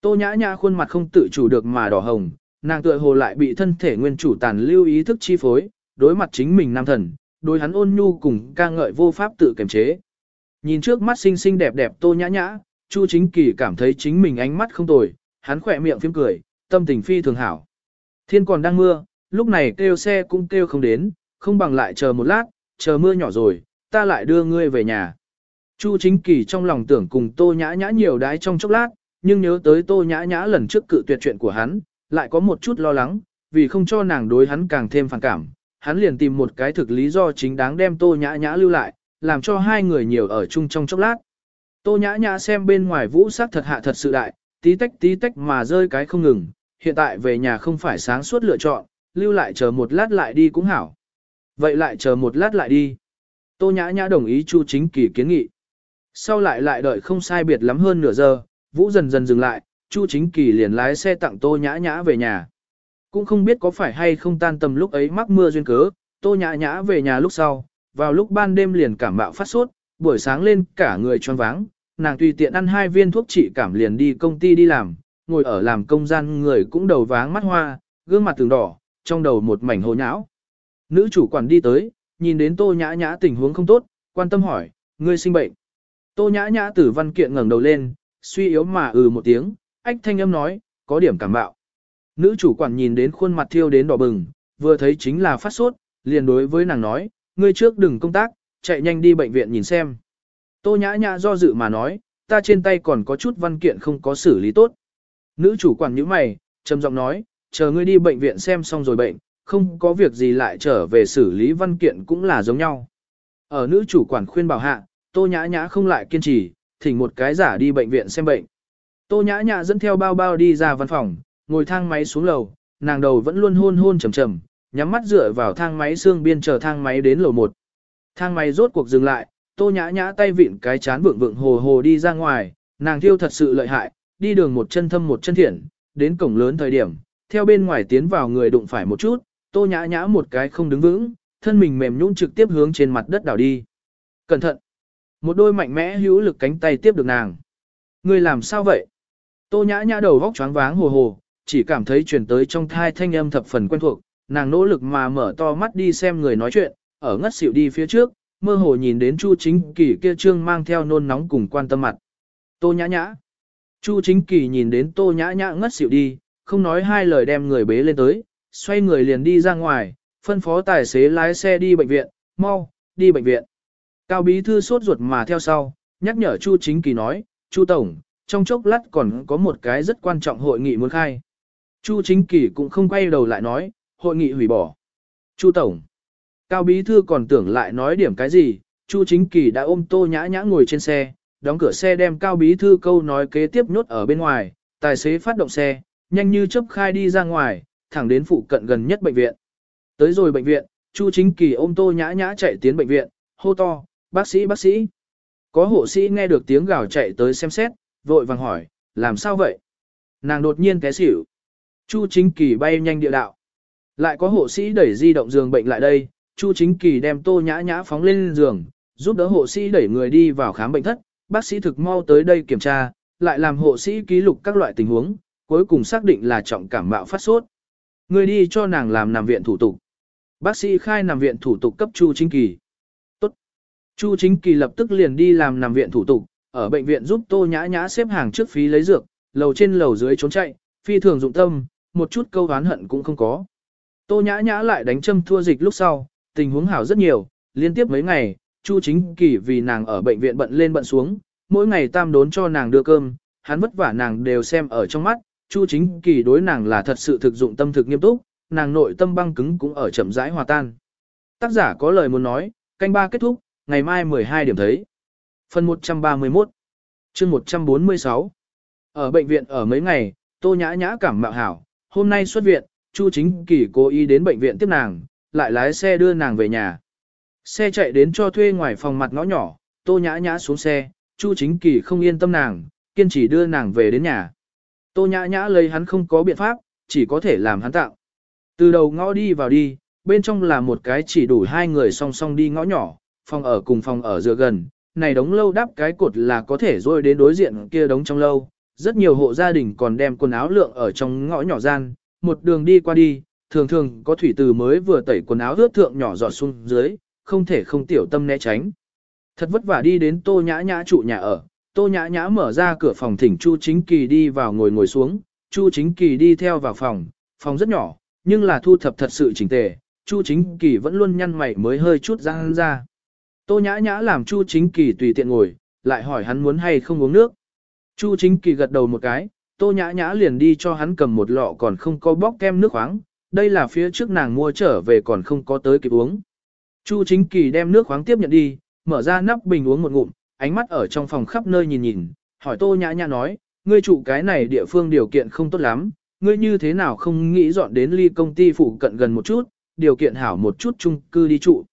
Tô nhã nhã khuôn mặt không tự chủ được mà đỏ hồng, nàng tựa hồ lại bị thân thể nguyên chủ tàn lưu ý thức chi phối, đối mặt chính mình nam thần, đối hắn ôn nhu cùng ca ngợi vô pháp tự kiềm chế. Nhìn trước mắt xinh xinh đẹp đẹp Tô nhã nhã, Chu Chính Kỳ cảm thấy chính mình ánh mắt không tồi, hắn khỏe miệng phím cười, tâm tình phi thường hảo. Thiên còn đang mưa, lúc này kêu xe cũng kêu không đến, không bằng lại chờ một lát, chờ mưa nhỏ rồi, ta lại đưa ngươi về nhà. Chu chính kỳ trong lòng tưởng cùng tô nhã nhã nhiều đái trong chốc lát, nhưng nhớ tới tô nhã nhã lần trước cự tuyệt chuyện của hắn, lại có một chút lo lắng, vì không cho nàng đối hắn càng thêm phản cảm. Hắn liền tìm một cái thực lý do chính đáng đem tô nhã nhã lưu lại, làm cho hai người nhiều ở chung trong chốc lát. Tô nhã nhã xem bên ngoài vũ sắc thật hạ thật sự đại, tí tách tí tách mà rơi cái không ngừng, hiện tại về nhà không phải sáng suốt lựa chọn, lưu lại chờ một lát lại đi cũng hảo. Vậy lại chờ một lát lại đi. Tô Nhã Nhã đồng ý Chu Chính Kỳ kiến nghị. Sau lại lại đợi không sai biệt lắm hơn nửa giờ, Vũ dần dần dừng lại, Chu Chính Kỳ liền lái xe tặng Tô Nhã Nhã về nhà. Cũng không biết có phải hay không tan tầm lúc ấy mắc mưa duyên cớ, Tô Nhã Nhã về nhà lúc sau, vào lúc ban đêm liền cảm mạo phát sốt, buổi sáng lên cả người choáng váng, nàng tùy tiện ăn hai viên thuốc trị cảm liền đi công ty đi làm, ngồi ở làm công gian người cũng đầu váng mắt hoa, gương mặt từng đỏ, trong đầu một mảnh hồ nhão. Nữ chủ quản đi tới, nhìn đến tô nhã nhã tình huống không tốt, quan tâm hỏi, ngươi sinh bệnh. Tô nhã nhã tử văn kiện ngẩng đầu lên, suy yếu mà ừ một tiếng, ách thanh âm nói, có điểm cảm bạo. Nữ chủ quản nhìn đến khuôn mặt thiêu đến đỏ bừng, vừa thấy chính là phát sốt, liền đối với nàng nói, ngươi trước đừng công tác, chạy nhanh đi bệnh viện nhìn xem. Tô nhã nhã do dự mà nói, ta trên tay còn có chút văn kiện không có xử lý tốt. Nữ chủ quản như mày, trầm giọng nói, chờ ngươi đi bệnh viện xem xong rồi bệnh, không có việc gì lại trở về xử lý văn kiện cũng là giống nhau. Ở nữ chủ quản khuyên bảo hạ, tô nhã nhã không lại kiên trì, thỉnh một cái giả đi bệnh viện xem bệnh. Tô nhã nhã dẫn theo bao bao đi ra văn phòng, ngồi thang máy xuống lầu, nàng đầu vẫn luôn hôn hôn trầm trầm, nhắm mắt dựa vào thang máy xương biên chờ thang máy đến lầu 1. Thang máy rốt cuộc dừng lại, tô nhã nhã tay vịn cái chán vượng vượng hồ hồ đi ra ngoài, nàng thiêu thật sự lợi hại, đi đường một chân thâm một chân thiện, đến cổng lớn thời điểm, theo bên ngoài tiến vào người đụng phải một chút, tô nhã nhã một cái không đứng vững, thân mình mềm nhũn trực tiếp hướng trên mặt đất đảo đi. Cẩn thận! Một đôi mạnh mẽ hữu lực cánh tay tiếp được nàng. Người làm sao vậy? Tô nhã nhã đầu vóc choáng váng hồ hồ, chỉ cảm thấy truyền tới trong thai thanh âm thập phần quen thuộc, nàng nỗ lực mà mở to mắt đi xem người nói chuyện, ở ngất xỉu đi phía trước, mơ hồ nhìn đến Chu Chính Kỳ kia trương mang theo nôn nóng cùng quan tâm mặt. Tô nhã nhã. Chu Chính Kỳ nhìn đến Tô nhã nhã ngất xỉu đi, không nói hai lời đem người bế lên tới, xoay người liền đi ra ngoài, phân phó tài xế lái xe đi bệnh viện, mau, đi bệnh viện. Cao Bí Thư sốt ruột mà theo sau, nhắc nhở Chu Chính Kỳ nói, Chu Tổng, trong chốc lát còn có một cái rất quan trọng hội nghị muốn khai. Chu Chính Kỳ cũng không quay đầu lại nói, hội nghị hủy bỏ. Chu Tổng, Cao Bí Thư còn tưởng lại nói điểm cái gì, Chu Chính Kỳ đã ôm tô nhã nhã ngồi trên xe, đóng cửa xe đem Cao Bí Thư câu nói kế tiếp nhốt ở bên ngoài, tài xế phát động xe, nhanh như chớp khai đi ra ngoài, thẳng đến phụ cận gần nhất bệnh viện. Tới rồi bệnh viện, Chu Chính Kỳ ôm Tô Nhã Nhã chạy tiến bệnh viện, hô to, bác sĩ bác sĩ. Có hộ sĩ nghe được tiếng gào chạy tới xem xét, vội vàng hỏi, làm sao vậy? Nàng đột nhiên té xỉu. Chu Chính Kỳ bay nhanh địa đạo. Lại có hộ sĩ đẩy di động giường bệnh lại đây, Chu Chính Kỳ đem Tô Nhã Nhã phóng lên giường, giúp đỡ hộ sĩ đẩy người đi vào khám bệnh thất, bác sĩ thực mau tới đây kiểm tra, lại làm hộ sĩ ký lục các loại tình huống, cuối cùng xác định là trọng cảm mạo phát sốt. Người đi cho nàng làm nằm viện thủ tục. Bác sĩ khai nằm viện thủ tục cấp Chu Chính Kỳ. Tốt. Chu Chính Kỳ lập tức liền đi làm nằm viện thủ tục, ở bệnh viện giúp Tô Nhã Nhã xếp hàng trước phí lấy dược, lầu trên lầu dưới trốn chạy, phi thường dụng tâm, một chút câu oán hận cũng không có. Tô Nhã Nhã lại đánh châm thua dịch lúc sau, tình huống hảo rất nhiều, liên tiếp mấy ngày, Chu Chính Kỳ vì nàng ở bệnh viện bận lên bận xuống, mỗi ngày tam đốn cho nàng đưa cơm, hắn vất vả nàng đều xem ở trong mắt, Chu Chính Kỳ đối nàng là thật sự thực dụng tâm thực nghiêm túc, nàng nội tâm băng cứng cũng ở chậm rãi hòa tan. Tác giả có lời muốn nói, canh ba kết thúc, ngày mai 12 điểm thấy. Phần 131 chương 146 Ở bệnh viện ở mấy ngày, Tô Nhã Nhã cảm mạo hảo, hôm nay xuất viện, Chu Chính Kỳ cố ý đến bệnh viện tiếp nàng, lại lái xe đưa nàng về nhà. Xe chạy đến cho thuê ngoài phòng mặt ngõ nhỏ, Tô Nhã Nhã xuống xe, Chu Chính Kỳ không yên tâm nàng, kiên trì đưa nàng về đến nhà. Tô Nhã Nhã lấy hắn không có biện pháp, chỉ có thể làm hắn tạo. Từ đầu ngõ đi vào đi, bên trong là một cái chỉ đủ hai người song song đi ngõ nhỏ, phòng ở cùng phòng ở dựa gần, này đống lâu đắp cái cột là có thể rồi đến đối diện kia đống trong lâu. Rất nhiều hộ gia đình còn đem quần áo lượng ở trong ngõ nhỏ gian, một đường đi qua đi, thường thường có thủy từ mới vừa tẩy quần áo ướt thượng nhỏ giọt xuống dưới, không thể không tiểu tâm né tránh. Thật vất vả đi đến tô nhã nhã trụ nhà ở, tô nhã nhã mở ra cửa phòng thỉnh Chu Chính Kỳ đi vào ngồi ngồi xuống, Chu Chính Kỳ đi theo vào phòng, phòng rất nhỏ, nhưng là thu thập thật sự chỉnh tề, Chu Chính Kỳ vẫn luôn nhăn mày mới hơi chút ra ra. Tô nhã nhã làm Chu Chính Kỳ tùy tiện ngồi, lại hỏi hắn muốn hay không uống nước. Chu Chính Kỳ gật đầu một cái, Tô nhã nhã liền đi cho hắn cầm một lọ còn không có bóc kem nước khoáng, đây là phía trước nàng mua trở về còn không có tới kịp uống. Chu Chính Kỳ đem nước khoáng tiếp nhận đi, mở ra nắp bình uống một ngụm, ánh mắt ở trong phòng khắp nơi nhìn nhìn, hỏi Tô Nhã Nhã nói, ngươi trụ cái này địa phương điều kiện không tốt lắm, ngươi như thế nào không nghĩ dọn đến ly công ty phụ cận gần một chút, điều kiện hảo một chút chung cư đi trụ.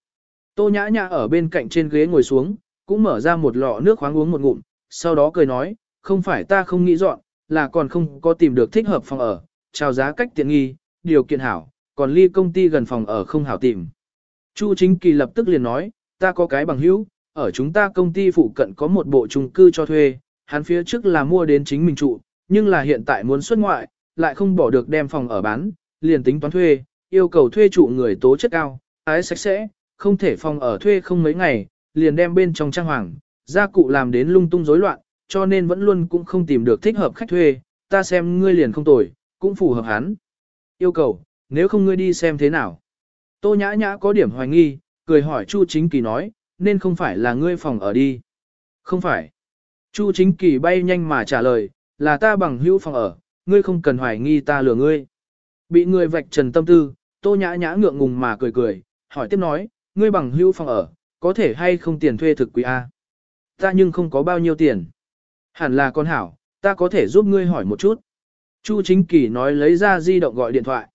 Tô Nhã Nhã ở bên cạnh trên ghế ngồi xuống, cũng mở ra một lọ nước khoáng uống một ngụm, sau đó cười nói, không phải ta không nghĩ dọn, là còn không có tìm được thích hợp phòng ở, chào giá cách tiện nghi, điều kiện hảo, còn ly công ty gần phòng ở không hảo tìm. Chu Chính Kỳ lập tức liền nói, ta có cái bằng hữu, ở chúng ta công ty phụ cận có một bộ chung cư cho thuê, hắn phía trước là mua đến chính mình trụ, nhưng là hiện tại muốn xuất ngoại, lại không bỏ được đem phòng ở bán, liền tính toán thuê, yêu cầu thuê trụ người tố chất cao, ái sạch sẽ, không thể phòng ở thuê không mấy ngày, liền đem bên trong trang hoàng, gia cụ làm đến lung tung rối loạn, cho nên vẫn luôn cũng không tìm được thích hợp khách thuê, ta xem ngươi liền không tồi, cũng phù hợp hắn. Yêu cầu, nếu không ngươi đi xem thế nào. Tô nhã nhã có điểm hoài nghi, cười hỏi Chu Chính Kỳ nói, nên không phải là ngươi phòng ở đi. Không phải. Chu Chính Kỳ bay nhanh mà trả lời, là ta bằng hữu phòng ở, ngươi không cần hoài nghi ta lừa ngươi. Bị người vạch trần tâm tư, Tô nhã nhã ngượng ngùng mà cười cười, hỏi tiếp nói, ngươi bằng hữu phòng ở, có thể hay không tiền thuê thực quý A. Ta nhưng không có bao nhiêu tiền. Hẳn là con hảo, ta có thể giúp ngươi hỏi một chút. Chu Chính Kỳ nói lấy ra di động gọi điện thoại.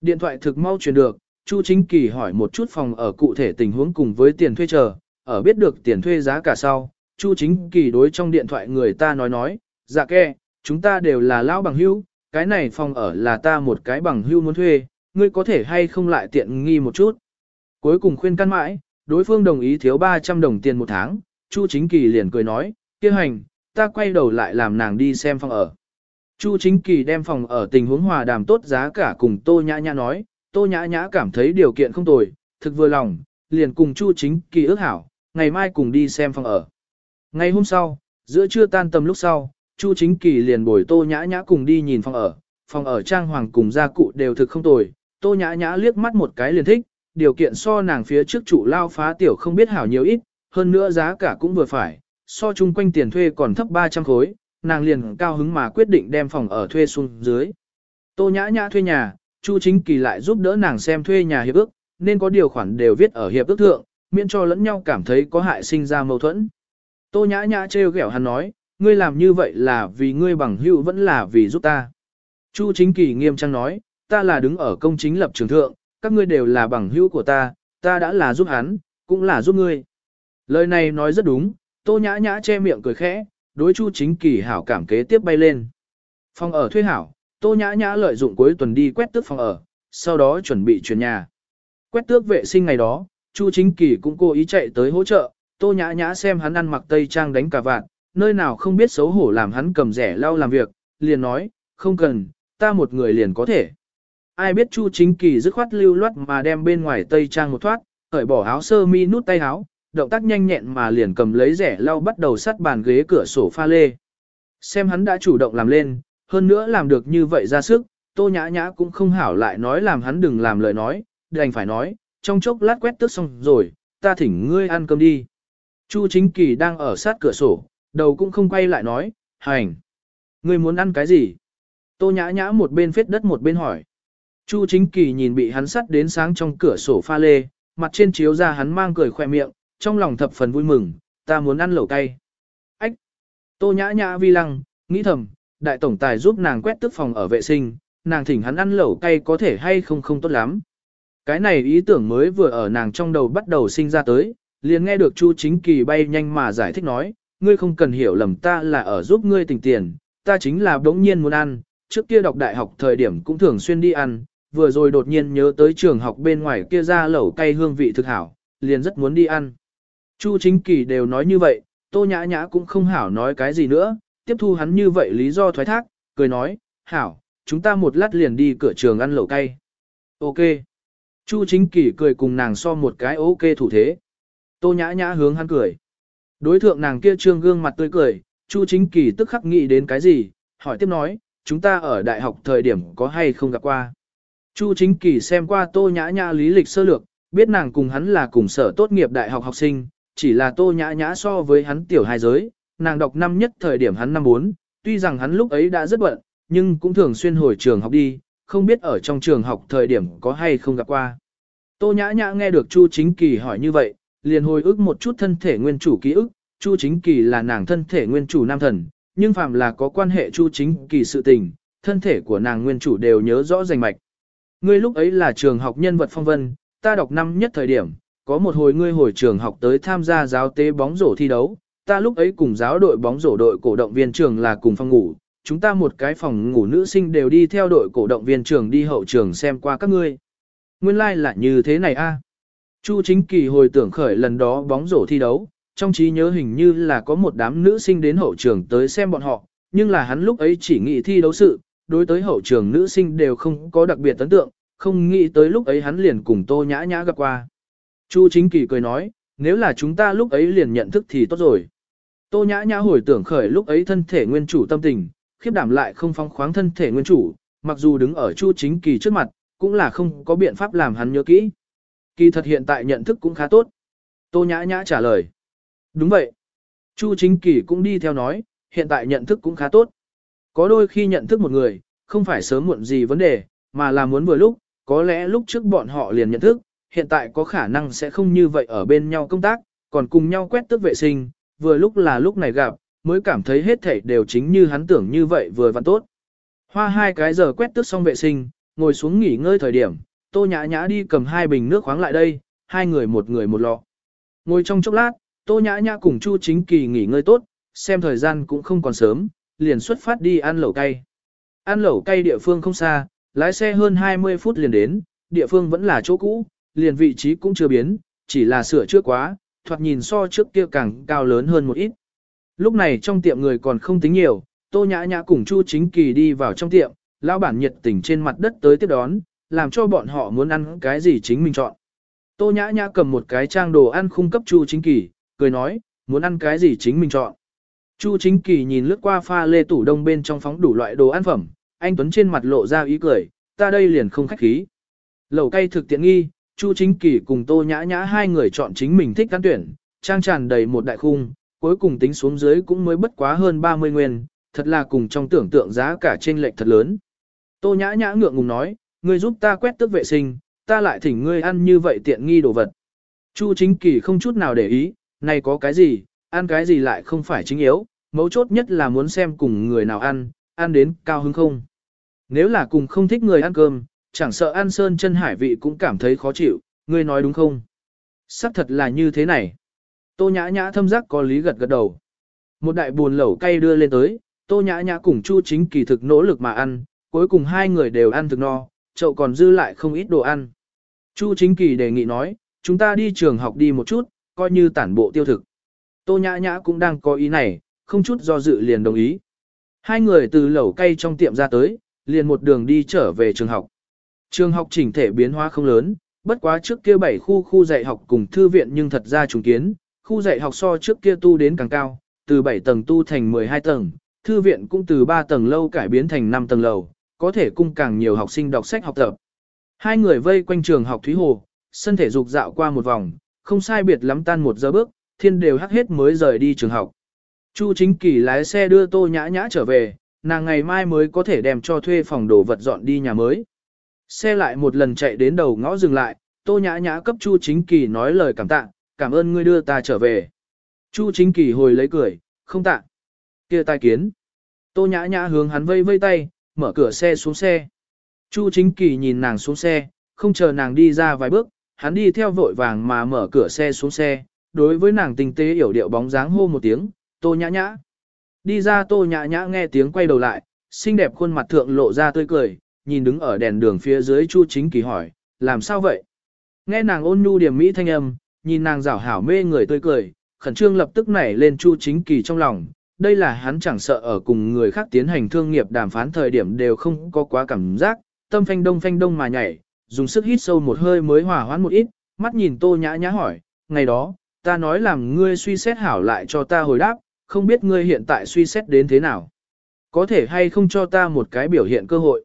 Điện thoại thực mau truyền được, Chu Chính Kỳ hỏi một chút phòng ở cụ thể tình huống cùng với tiền thuê chờ, ở biết được tiền thuê giá cả sau, Chu Chính Kỳ đối trong điện thoại người ta nói nói, dạ kê, chúng ta đều là lão bằng hữu, cái này phòng ở là ta một cái bằng hữu muốn thuê, ngươi có thể hay không lại tiện nghi một chút. Cuối cùng khuyên căn mãi, đối phương đồng ý thiếu 300 đồng tiền một tháng, Chu Chính Kỳ liền cười nói, kia hành, ta quay đầu lại làm nàng đi xem phòng ở. Chu Chính Kỳ đem phòng ở tình huống hòa đàm tốt giá cả cùng Tô Nhã Nhã nói, Tô Nhã Nhã cảm thấy điều kiện không tồi, thực vừa lòng, liền cùng Chu Chính Kỳ ước hảo, ngày mai cùng đi xem phòng ở. Ngày hôm sau, giữa trưa tan tầm lúc sau, Chu Chính Kỳ liền bồi Tô Nhã Nhã cùng đi nhìn phòng ở, phòng ở trang hoàng cùng gia cụ đều thực không tồi, Tô Nhã Nhã liếc mắt một cái liền thích, điều kiện so nàng phía trước chủ lao phá tiểu không biết hảo nhiều ít, hơn nữa giá cả cũng vừa phải, so chung quanh tiền thuê còn thấp 300 khối, nàng liền cao hứng mà quyết định đem phòng ở thuê xuống dưới. Tô Nhã Nhã thuê nhà, Chu Chính Kỳ lại giúp đỡ nàng xem thuê nhà hiệp ước, nên có điều khoản đều viết ở hiệp ước thượng, miễn cho lẫn nhau cảm thấy có hại sinh ra mâu thuẫn. Tô Nhã Nhã trêu ghẹo hắn nói, ngươi làm như vậy là vì ngươi bằng hữu vẫn là vì giúp ta. Chu Chính Kỳ nghiêm trang nói, ta là đứng ở công chính lập trường thượng, các ngươi đều là bằng hữu của ta, ta đã là giúp hắn, cũng là giúp ngươi. Lời này nói rất đúng, Tô Nhã Nhã che miệng cười khẽ, đối Chu Chính Kỳ hảo cảm kế tiếp bay lên. Phòng ở thuê hảo, Tô Nhã Nhã lợi dụng cuối tuần đi quét tước phòng ở, sau đó chuẩn bị chuyển nhà. Quét tước vệ sinh ngày đó, Chu Chính Kỳ cũng cố ý chạy tới hỗ trợ, Tô Nhã Nhã xem hắn ăn mặc tây trang đánh cả vạn, nơi nào không biết xấu hổ làm hắn cầm rẻ lau làm việc, liền nói, không cần, ta một người liền có thể. Ai biết Chu Chính Kỳ dứt khoát lưu loát mà đem bên ngoài tây trang một thoát, cởi bỏ áo sơ mi nút tay áo, động tác nhanh nhẹn mà liền cầm lấy rẻ lau bắt đầu sắt bàn ghế cửa sổ pha lê. Xem hắn đã chủ động làm lên, hơn nữa làm được như vậy ra sức, tô nhã nhã cũng không hảo lại nói làm hắn đừng làm lời nói, đành phải nói, trong chốc lát quét tước xong rồi, ta thỉnh ngươi ăn cơm đi. Chu chính kỳ đang ở sát cửa sổ, đầu cũng không quay lại nói, hành. Ngươi muốn ăn cái gì? Tô nhã nhã một bên phết đất một bên hỏi. Chu chính kỳ nhìn bị hắn sắt đến sáng trong cửa sổ pha lê, mặt trên chiếu ra hắn mang cười khoe miệng, trong lòng thập phần vui mừng, ta muốn ăn lẩu cay. Ách! Tô nhã nhã vi lăng, nghĩ thầm, đại tổng tài giúp nàng quét tức phòng ở vệ sinh, nàng thỉnh hắn ăn lẩu cay có thể hay không không tốt lắm. Cái này ý tưởng mới vừa ở nàng trong đầu bắt đầu sinh ra tới, liền nghe được Chu Chính Kỳ bay nhanh mà giải thích nói, ngươi không cần hiểu lầm ta là ở giúp ngươi tỉnh tiền, ta chính là đống nhiên muốn ăn, trước kia đọc đại học thời điểm cũng thường xuyên đi ăn, vừa rồi đột nhiên nhớ tới trường học bên ngoài kia ra lẩu cay hương vị thực hảo, liền rất muốn đi ăn. Chu Chính Kỳ đều nói như vậy, Tô Nhã Nhã cũng không hảo nói cái gì nữa, tiếp thu hắn như vậy lý do thoái thác, cười nói, hảo, chúng ta một lát liền đi cửa trường ăn lẩu cay. Ok. Chu Chính Kỳ cười cùng nàng so một cái ok thủ thế. Tô Nhã Nhã hướng hắn cười. Đối thượng nàng kia trương gương mặt tươi cười, Chu Chính Kỳ tức khắc nghĩ đến cái gì, hỏi tiếp nói, chúng ta ở đại học thời điểm có hay không gặp qua. Chu Chính Kỳ xem qua Tô Nhã Nhã lý lịch sơ lược, biết nàng cùng hắn là cùng sở tốt nghiệp đại học học sinh, chỉ là Tô Nhã Nhã so với hắn tiểu hai giới, nàng đọc năm nhất thời điểm hắn năm bốn, tuy rằng hắn lúc ấy đã rất bận, nhưng cũng thường xuyên hồi trường học đi, không biết ở trong trường học thời điểm có hay không gặp qua. Tô Nhã Nhã nghe được Chu Chính Kỳ hỏi như vậy, liền hồi ức một chút thân thể nguyên chủ ký ức, Chu Chính Kỳ là nàng thân thể nguyên chủ nam thần, nhưng phàm là có quan hệ Chu Chính Kỳ sự tình, thân thể của nàng nguyên chủ đều nhớ rõ rành mạch. Ngươi lúc ấy là trường học nhân vật phong vân, ta đọc năm nhất thời điểm, có một hồi ngươi hồi trường học tới tham gia giáo tế bóng rổ thi đấu, ta lúc ấy cùng giáo đội bóng rổ đội cổ động viên trường là cùng phòng ngủ, chúng ta một cái phòng ngủ nữ sinh đều đi theo đội cổ động viên trường đi hậu trường xem qua các ngươi. Nguyên lai like là như thế này a. À? Chu chính kỳ hồi tưởng khởi lần đó bóng rổ thi đấu, trong trí nhớ hình như là có một đám nữ sinh đến hậu trường tới xem bọn họ, nhưng là hắn lúc ấy chỉ nghĩ thi đấu sự, đối tới hậu trường nữ sinh đều không có đặc biệt ấn tượng, không nghĩ tới lúc ấy hắn liền cùng tô nhã nhã gặp qua. Chu chính kỳ cười nói, nếu là chúng ta lúc ấy liền nhận thức thì tốt rồi. Tô nhã nhã hồi tưởng khởi lúc ấy thân thể nguyên chủ tâm tình, khiếp đảm lại không phong khoáng thân thể nguyên chủ, mặc dù đứng ở Chu Chính Kỳ trước mặt, cũng là không có biện pháp làm hắn nhớ kỹ. Kỳ thật hiện tại nhận thức cũng khá tốt. Tô Nhã Nhã trả lời. Đúng vậy. Chu Chính Kỳ cũng đi theo nói, hiện tại nhận thức cũng khá tốt. Có đôi khi nhận thức một người, không phải sớm muộn gì vấn đề, mà là muốn vừa lúc, có lẽ lúc trước bọn họ liền nhận thức, hiện tại có khả năng sẽ không như vậy ở bên nhau công tác, còn cùng nhau quét tước vệ sinh, vừa lúc là lúc này gặp, mới cảm thấy hết thảy đều chính như hắn tưởng như vậy vừa vặn tốt. Hoa hai cái giờ quét tước xong vệ sinh, ngồi xuống nghỉ ngơi thời điểm, tô nhã nhã đi cầm hai bình nước khoáng lại đây, hai người một người một lọ. Ngồi trong chốc lát, tô nhã nhã cùng Chu Chính Kỳ nghỉ ngơi tốt, xem thời gian cũng không còn sớm, liền xuất phát đi ăn lẩu cay. Ăn lẩu cay địa phương không xa, lái xe hơn 20 phút liền đến, địa phương vẫn là chỗ cũ, liền vị trí cũng chưa biến, chỉ là sửa chữa quá, thoạt nhìn so trước kia càng cao lớn hơn một ít. Lúc này trong tiệm người còn không tính nhiều, Tô Nhã Nhã cùng Chu Chính Kỳ đi vào trong tiệm, lão bản nhiệt tình trên mặt đất tới tiếp đón, làm cho bọn họ muốn ăn cái gì chính mình chọn. Tô Nhã Nhã cầm một cái trang đồ ăn khung cấp Chu Chính Kỳ, cười nói, muốn ăn cái gì chính mình chọn. Chu Chính Kỳ nhìn lướt qua pha lê tủ đông bên trong phóng đủ loại đồ ăn phẩm, anh Tuấn trên mặt lộ ra ý cười, ta đây liền không khách khí. Lẩu cay thực tiện nghi, Chu Chính Kỳ cùng Tô Nhã Nhã hai người chọn chính mình thích căn tuyển, trang tràn đầy một đại khung, cuối cùng tính xuống dưới cũng mới bất quá hơn 30 nguyên, thật là cùng trong tưởng tượng giá cả trên lệch thật lớn. Tô nhã nhã ngượng ngùng nói, ngươi giúp ta quét tước vệ sinh, ta lại thỉnh ngươi ăn như vậy tiện nghi đồ vật. Chu chính kỳ không chút nào để ý, này có cái gì, ăn cái gì lại không phải chính yếu, mấu chốt nhất là muốn xem cùng người nào ăn, ăn đến cao hứng không. Nếu là cùng không thích người ăn cơm, chẳng sợ An sơn chân hải vị cũng cảm thấy khó chịu, ngươi nói đúng không? Sắc thật là như thế này. Tô nhã nhã thâm giác có lý gật gật đầu. Một đại buồn lẩu cay đưa lên tới, tô nhã nhã cùng chu chính kỳ thực nỗ lực mà ăn, cuối cùng hai người đều ăn thực no, chậu còn dư lại không ít đồ ăn. Chu chính kỳ đề nghị nói, chúng ta đi trường học đi một chút, coi như tản bộ tiêu thực. Tô nhã nhã cũng đang có ý này, không chút do dự liền đồng ý. Hai người từ lẩu cay trong tiệm ra tới, liền một đường đi trở về trường học. Trường học chỉnh thể biến hóa không lớn, bất quá trước kia bảy khu khu dạy học cùng thư viện nhưng thật ra trùng kiến, khu dạy học so trước kia tu đến càng cao, từ 7 tầng tu thành 12 tầng, thư viện cũng từ 3 tầng lâu cải biến thành 5 tầng lầu, có thể cung càng nhiều học sinh đọc sách học tập. Hai người vây quanh trường học Thúy Hồ, sân thể dục dạo qua một vòng, không sai biệt lắm tan một giờ bước, thiên đều hắc hết mới rời đi trường học. Chu chính kỳ lái xe đưa tô nhã nhã trở về, nàng ngày mai mới có thể đem cho thuê phòng đồ vật dọn đi nhà mới. Xe lại một lần chạy đến đầu ngõ dừng lại, tô nhã nhã cấp Chu Chính Kỳ nói lời cảm tạ, cảm ơn ngươi đưa ta trở về. Chu Chính Kỳ hồi lấy cười, không tạ. kia tai kiến. Tô nhã nhã hướng hắn vây vây tay, mở cửa xe xuống xe. Chu Chính Kỳ nhìn nàng xuống xe, không chờ nàng đi ra vài bước, hắn đi theo vội vàng mà mở cửa xe xuống xe, đối với nàng tinh tế hiểu điệu bóng dáng hô một tiếng, tô nhã nhã. Đi ra tô nhã nhã nghe tiếng quay đầu lại, xinh đẹp khuôn mặt thượng lộ ra tươi cười, nhìn đứng ở đèn đường phía dưới Chu Chính Kỳ hỏi, làm sao vậy? Nghe nàng ôn nhu điểm mỹ thanh âm, nhìn nàng rảo hảo mê người tươi cười, khẩn trương lập tức nảy lên Chu Chính Kỳ trong lòng. Đây là hắn chẳng sợ ở cùng người khác tiến hành thương nghiệp đàm phán thời điểm đều không có quá cảm giác, tâm phanh đông phanh đông mà nhảy, dùng sức hít sâu một hơi mới hòa hoãn một ít, mắt nhìn tô nhã nhã hỏi, ngày đó, ta nói làm ngươi suy xét hảo lại cho ta hồi đáp, không biết ngươi hiện tại suy xét đến thế nào. Có thể hay không cho ta một cái biểu hiện cơ hội.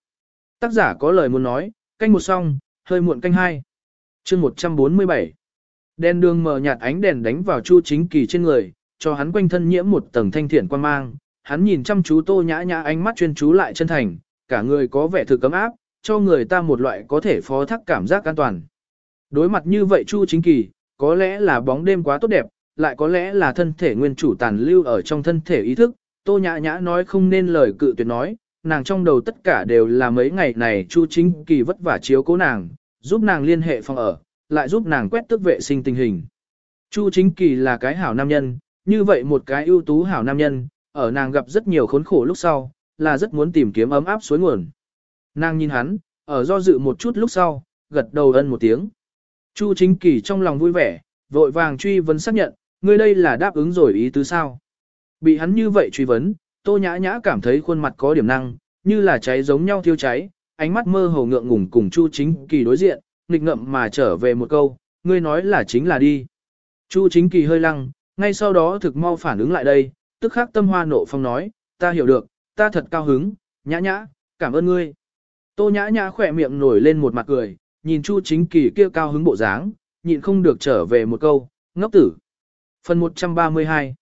Tác giả có lời muốn nói, canh một xong, hơi muộn canh hai. chương 147. Đèn đường mờ nhạt ánh đèn đánh vào Chu Chính Kỳ trên người, cho hắn quanh thân nhiễm một tầng thanh thiện quan mang. Hắn nhìn chăm chú Tô Nhã Nhã ánh mắt chuyên chú lại chân thành, cả người có vẻ thực cấm áp, cho người ta một loại có thể phó thác cảm giác an toàn. Đối mặt như vậy Chu Chính Kỳ, có lẽ là bóng đêm quá tốt đẹp, lại có lẽ là thân thể nguyên chủ tàn lưu ở trong thân thể ý thức, Tô Nhã Nhã nói không nên lời cự tuyệt nói, nàng trong đầu tất cả đều là mấy ngày này Chu Chính Kỳ vất vả chiếu cố nàng, giúp nàng liên hệ phòng ở, lại giúp nàng quét tước vệ sinh tình hình. Chu Chính Kỳ là cái hảo nam nhân, như vậy một cái ưu tú hảo nam nhân, ở nàng gặp rất nhiều khốn khổ lúc sau, là rất muốn tìm kiếm ấm áp suối nguồn. Nàng nhìn hắn, ở do dự một chút lúc sau, gật đầu ân một tiếng. Chu Chính Kỳ trong lòng vui vẻ, vội vàng truy vấn xác nhận, ngươi đây là đáp ứng rồi ý tứ sao. Bị hắn như vậy truy vấn, Tô Nhã Nhã cảm thấy khuôn mặt có điểm năng, như là cháy giống nhau thiêu cháy, ánh mắt mơ hồ ngượng ngùng cùng Chu Chính Kỳ đối diện, nghịch ngậm mà trở về một câu, ngươi nói là chính là đi. Chu Chính Kỳ hơi lăng, ngay sau đó thực mau phản ứng lại đây, tức khắc tâm hoa nộ phong nói, ta hiểu được, ta thật cao hứng, nhã nhã, cảm ơn ngươi. Tô nhã nhã khỏe miệng nổi lên một mặt cười, nhìn Chu Chính Kỳ kia cao hứng bộ dáng, nhịn không được trở về một câu, ngốc tử. Phần 132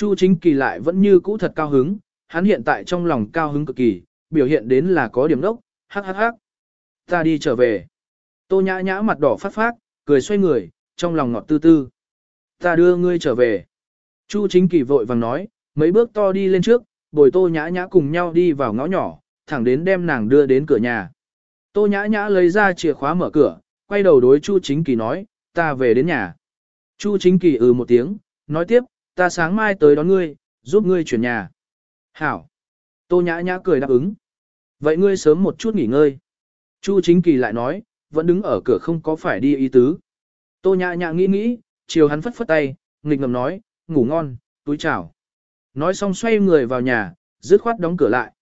Chu Chính Kỳ lại vẫn như cũ thật cao hứng, hắn hiện tại trong lòng cao hứng cực kỳ, biểu hiện đến là có điểm đốc, hắc hắc hắc. Ta đi trở về. Tô nhã nhã mặt đỏ phát phát, cười xoay người, trong lòng ngọt tư tư. Ta đưa ngươi trở về. Chu Chính Kỳ vội vàng nói, mấy bước to đi lên trước, bồi tô nhã nhã cùng nhau đi vào ngõ nhỏ, thẳng đến đem nàng đưa đến cửa nhà. Tô nhã nhã lấy ra chìa khóa mở cửa, quay đầu đối Chu Chính Kỳ nói, ta về đến nhà. Chu Chính Kỳ ừ một tiếng, nói tiếp, ta sáng mai tới đón ngươi, giúp ngươi chuyển nhà. Hảo. Tô nhã nhã cười đáp ứng. Vậy ngươi sớm một chút nghỉ ngơi. Chu Chính Kỳ lại nói, vẫn đứng ở cửa không có phải đi ý tứ. Tô nhã nhã nghĩ nghĩ, chiều hắn phất phất tay, nghịch ngầm nói, ngủ ngon, túi chào. Nói xong xoay người vào nhà, dứt khoát đóng cửa lại.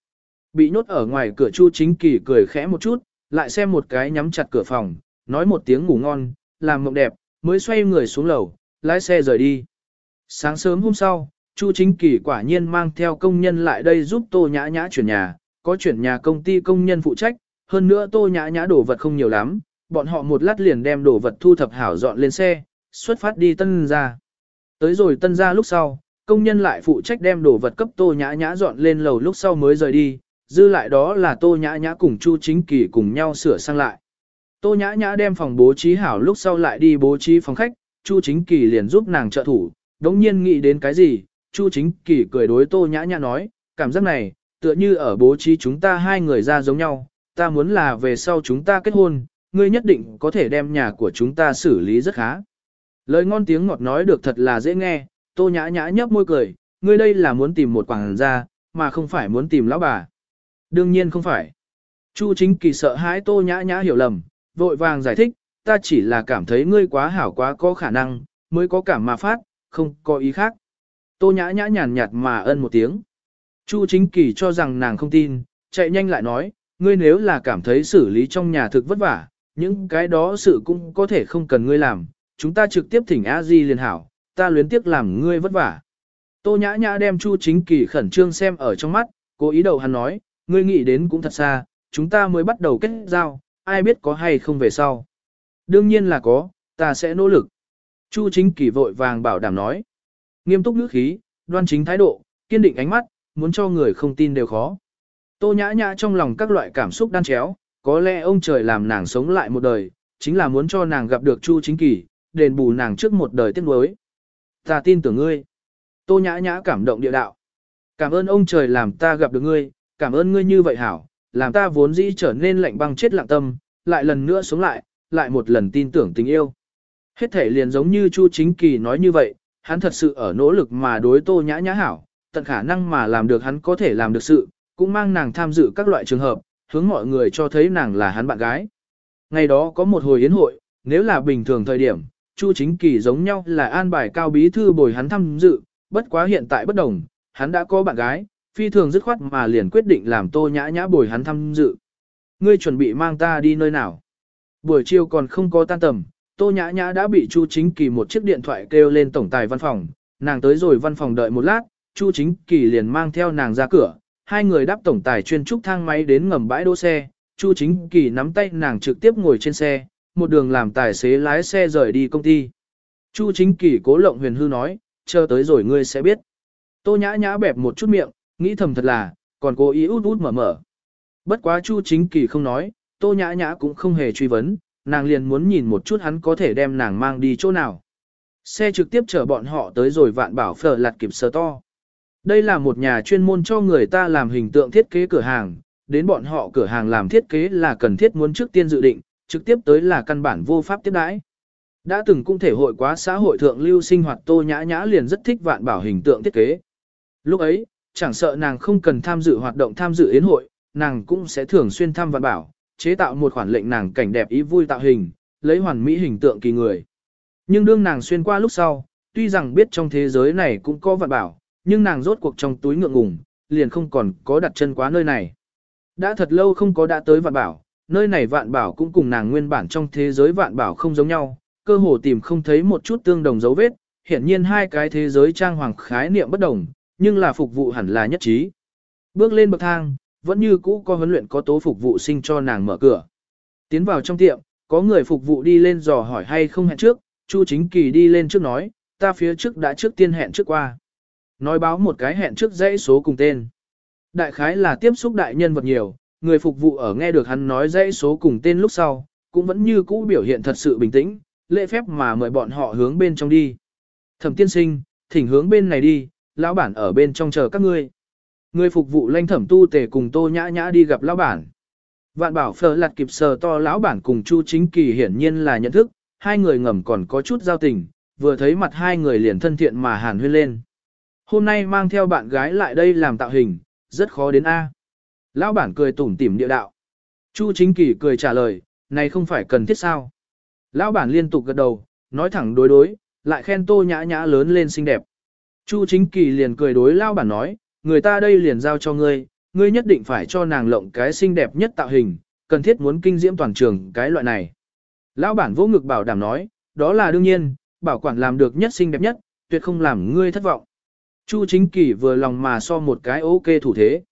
Bị nhốt ở ngoài cửa Chu Chính Kỳ cười khẽ một chút, lại xem một cái nhắm chặt cửa phòng, nói một tiếng ngủ ngon, làm mộng đẹp, mới xoay người xuống lầu, lái xe rời đi. Sáng sớm hôm sau, Chu Chính Kỳ quả nhiên mang theo công nhân lại đây giúp Tô Nhã Nhã chuyển nhà, có chuyển nhà công ty công nhân phụ trách, hơn nữa Tô Nhã Nhã đổ vật không nhiều lắm, bọn họ một lát liền đem đồ vật thu thập hảo dọn lên xe, xuất phát đi tân ra. Tới rồi tân ra lúc sau, công nhân lại phụ trách đem đồ vật cấp Tô Nhã Nhã dọn lên lầu lúc sau mới rời đi, dư lại đó là Tô Nhã Nhã cùng Chu Chính Kỳ cùng nhau sửa sang lại. Tô Nhã Nhã đem phòng bố trí hảo lúc sau lại đi bố trí phòng khách, Chu Chính Kỳ liền giúp nàng trợ thủ, đống nhiên nghĩ đến cái gì, Chu Chính Kỳ cười đối Tô Nhã Nhã nói, cảm giác này, tựa như ở bố trí chúng ta hai người ra giống nhau, ta muốn là về sau chúng ta kết hôn, ngươi nhất định có thể đem nhà của chúng ta xử lý rất khá. Lời ngon tiếng ngọt nói được thật là dễ nghe, Tô Nhã Nhã nhấp môi cười, ngươi đây là muốn tìm một quảng gia, mà không phải muốn tìm lão bà. Đương nhiên không phải. Chu Chính Kỳ sợ hãi Tô Nhã Nhã hiểu lầm, vội vàng giải thích, ta chỉ là cảm thấy ngươi quá hảo quá có khả năng, mới có cảm mà phát, không có ý khác. Tô nhã nhã nhàn nhạt mà ân một tiếng. Chu chính kỳ cho rằng nàng không tin, chạy nhanh lại nói, ngươi nếu là cảm thấy xử lý trong nhà thực vất vả, những cái đó sự cũng có thể không cần ngươi làm, chúng ta trực tiếp thỉnh a di liền hảo, ta luyến tiếc làm ngươi vất vả. Tô nhã nhã đem Chu chính kỳ khẩn trương xem ở trong mắt, cố ý đầu hắn nói, ngươi nghĩ đến cũng thật xa, chúng ta mới bắt đầu kết giao, ai biết có hay không về sau. Đương nhiên là có, ta sẽ nỗ lực. Chu chính kỳ vội vàng bảo đảm nói. Nghiêm túc ngữ khí, đoan chính thái độ, kiên định ánh mắt, muốn cho người không tin đều khó. Tô nhã nhã trong lòng các loại cảm xúc đan chéo, có lẽ ông trời làm nàng sống lại một đời, chính là muốn cho nàng gặp được Chu Chính Kỳ, đền bù nàng trước một đời tiếc nuối. Ta tin tưởng ngươi. Tô nhã nhã cảm động địa đạo. Cảm ơn ông trời làm ta gặp được ngươi, cảm ơn ngươi như vậy hảo, làm ta vốn dĩ trở nên lạnh băng chết lặng tâm, lại lần nữa sống lại, lại một lần tin tưởng tình yêu. Hết thể liền giống như Chu Chính Kỳ nói như vậy, hắn thật sự ở nỗ lực mà đối tô nhã nhã hảo, tận khả năng mà làm được hắn có thể làm được sự, cũng mang nàng tham dự các loại trường hợp, hướng mọi người cho thấy nàng là hắn bạn gái. Ngày đó có một hồi yến hội, nếu là bình thường thời điểm, Chu Chính Kỳ giống nhau là an bài cao bí thư bồi hắn tham dự, bất quá hiện tại bất đồng, hắn đã có bạn gái, phi thường dứt khoát mà liền quyết định làm tô nhã nhã bồi hắn tham dự. Ngươi chuẩn bị mang ta đi nơi nào? Buổi chiều còn không có tan tầm, tô nhã nhã đã bị Chu Chính Kỳ một chiếc điện thoại kêu lên tổng tài văn phòng, nàng tới rồi văn phòng đợi một lát, Chu Chính Kỳ liền mang theo nàng ra cửa, hai người đáp tổng tài chuyên trúc thang máy đến ngầm bãi đỗ xe, Chu Chính Kỳ nắm tay nàng trực tiếp ngồi trên xe, một đường làm tài xế lái xe rời đi công ty. Chu Chính Kỳ cố lộng huyền hư nói, chờ tới rồi ngươi sẽ biết. Tô nhã nhã bẹp một chút miệng, nghĩ thầm thật là, còn cố ý út út mở mở. Bất quá Chu Chính Kỳ không nói, Tô nhã nhã cũng không hề truy vấn, nàng liền muốn nhìn một chút hắn có thể đem nàng mang đi chỗ nào. Xe trực tiếp chở bọn họ tới rồi vạn bảo phở lạt kịp sơ to. Đây là một nhà chuyên môn cho người ta làm hình tượng thiết kế cửa hàng, đến bọn họ cửa hàng làm thiết kế là cần thiết muốn trước tiên dự định, trực tiếp tới là căn bản vô pháp tiếp đãi. Đã từng cũng thể hội quá xã hội thượng lưu sinh hoạt tô nhã nhã liền rất thích vạn bảo hình tượng thiết kế. Lúc ấy, chẳng sợ nàng không cần tham dự hoạt động tham dự yến hội, nàng cũng sẽ thường xuyên thăm vạn bảo, chế tạo một khoản lệnh nàng cảnh đẹp ý vui tạo hình, lấy hoàn mỹ hình tượng kỳ người. Nhưng đương nàng xuyên qua lúc sau, tuy rằng biết trong thế giới này cũng có vạn bảo, nhưng nàng rốt cuộc trong túi ngượng ngùng, liền không còn có đặt chân quá nơi này. Đã thật lâu không có đã tới vạn bảo, nơi này vạn bảo cũng cùng nàng nguyên bản trong thế giới vạn bảo không giống nhau, cơ hồ tìm không thấy một chút tương đồng dấu vết, hiển nhiên hai cái thế giới trang hoàng khái niệm bất đồng, nhưng là phục vụ hẳn là nhất trí. Bước lên bậc thang, vẫn như cũ có huấn luyện có tố phục vụ sinh cho nàng mở cửa. Tiến vào trong tiệm, có người phục vụ đi lên dò hỏi hay không hẹn trước, Chu Chính Kỳ đi lên trước nói, ta phía trước đã trước tiên hẹn trước qua. Nói báo một cái hẹn trước dãy số cùng tên. Đại khái là tiếp xúc đại nhân vật nhiều, người phục vụ ở nghe được hắn nói dãy số cùng tên lúc sau, cũng vẫn như cũ biểu hiện thật sự bình tĩnh, lễ phép mà mời bọn họ hướng bên trong đi. Thẩm tiên sinh, thỉnh hướng bên này đi, lão bản ở bên trong chờ các ngươi. Người phục vụ lanh thẩm tu tề cùng tô nhã nhã đi gặp lão bản. Vạn bảo phở lặt kịp sờ to lão bản cùng Chu Chính Kỳ hiển nhiên là nhận thức, hai người ngầm còn có chút giao tình, vừa thấy mặt hai người liền thân thiện mà hàn huyên lên. Hôm nay mang theo bạn gái lại đây làm tạo hình, rất khó đến A. Lão bản cười tủm tỉm địa đạo. Chu Chính Kỳ cười trả lời, này không phải cần thiết sao. Lão bản liên tục gật đầu, nói thẳng đối đối, lại khen tô nhã nhã lớn lên xinh đẹp. Chu Chính Kỳ liền cười đối Lão bản nói, người ta đây liền giao cho ngươi, ngươi nhất định phải cho nàng lộng cái xinh đẹp nhất tạo hình, cần thiết muốn kinh diễm toàn trường cái loại này. Lão bản vô ngực bảo đảm nói, đó là đương nhiên, bảo quản làm được nhất xinh đẹp nhất, tuyệt không làm ngươi thất vọng. Chu chính kỷ vừa lòng mà so một cái ok thủ thế.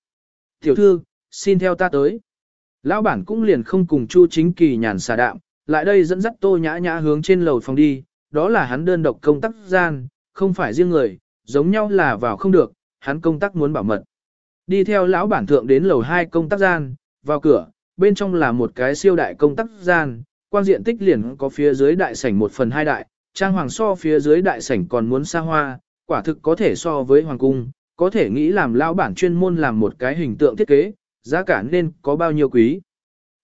Tiểu thư, xin theo ta tới. Lão bản cũng liền không cùng Chu chính kỳ nhàn xà đạm, lại đây dẫn dắt tô nhã nhã hướng trên lầu phòng đi, đó là hắn đơn độc công tác gian, không phải riêng người, giống nhau là vào không được, hắn công tác muốn bảo mật. Đi theo lão bản thượng đến lầu 2 công tác gian, vào cửa, bên trong là một cái siêu đại công tác gian, quan diện tích liền có phía dưới đại sảnh một phần hai đại, trang hoàng so phía dưới đại sảnh còn muốn xa hoa, quả thực có thể so với hoàng cung, có thể nghĩ làm lão bản chuyên môn làm một cái hình tượng thiết kế, giá cả nên có bao nhiêu quý.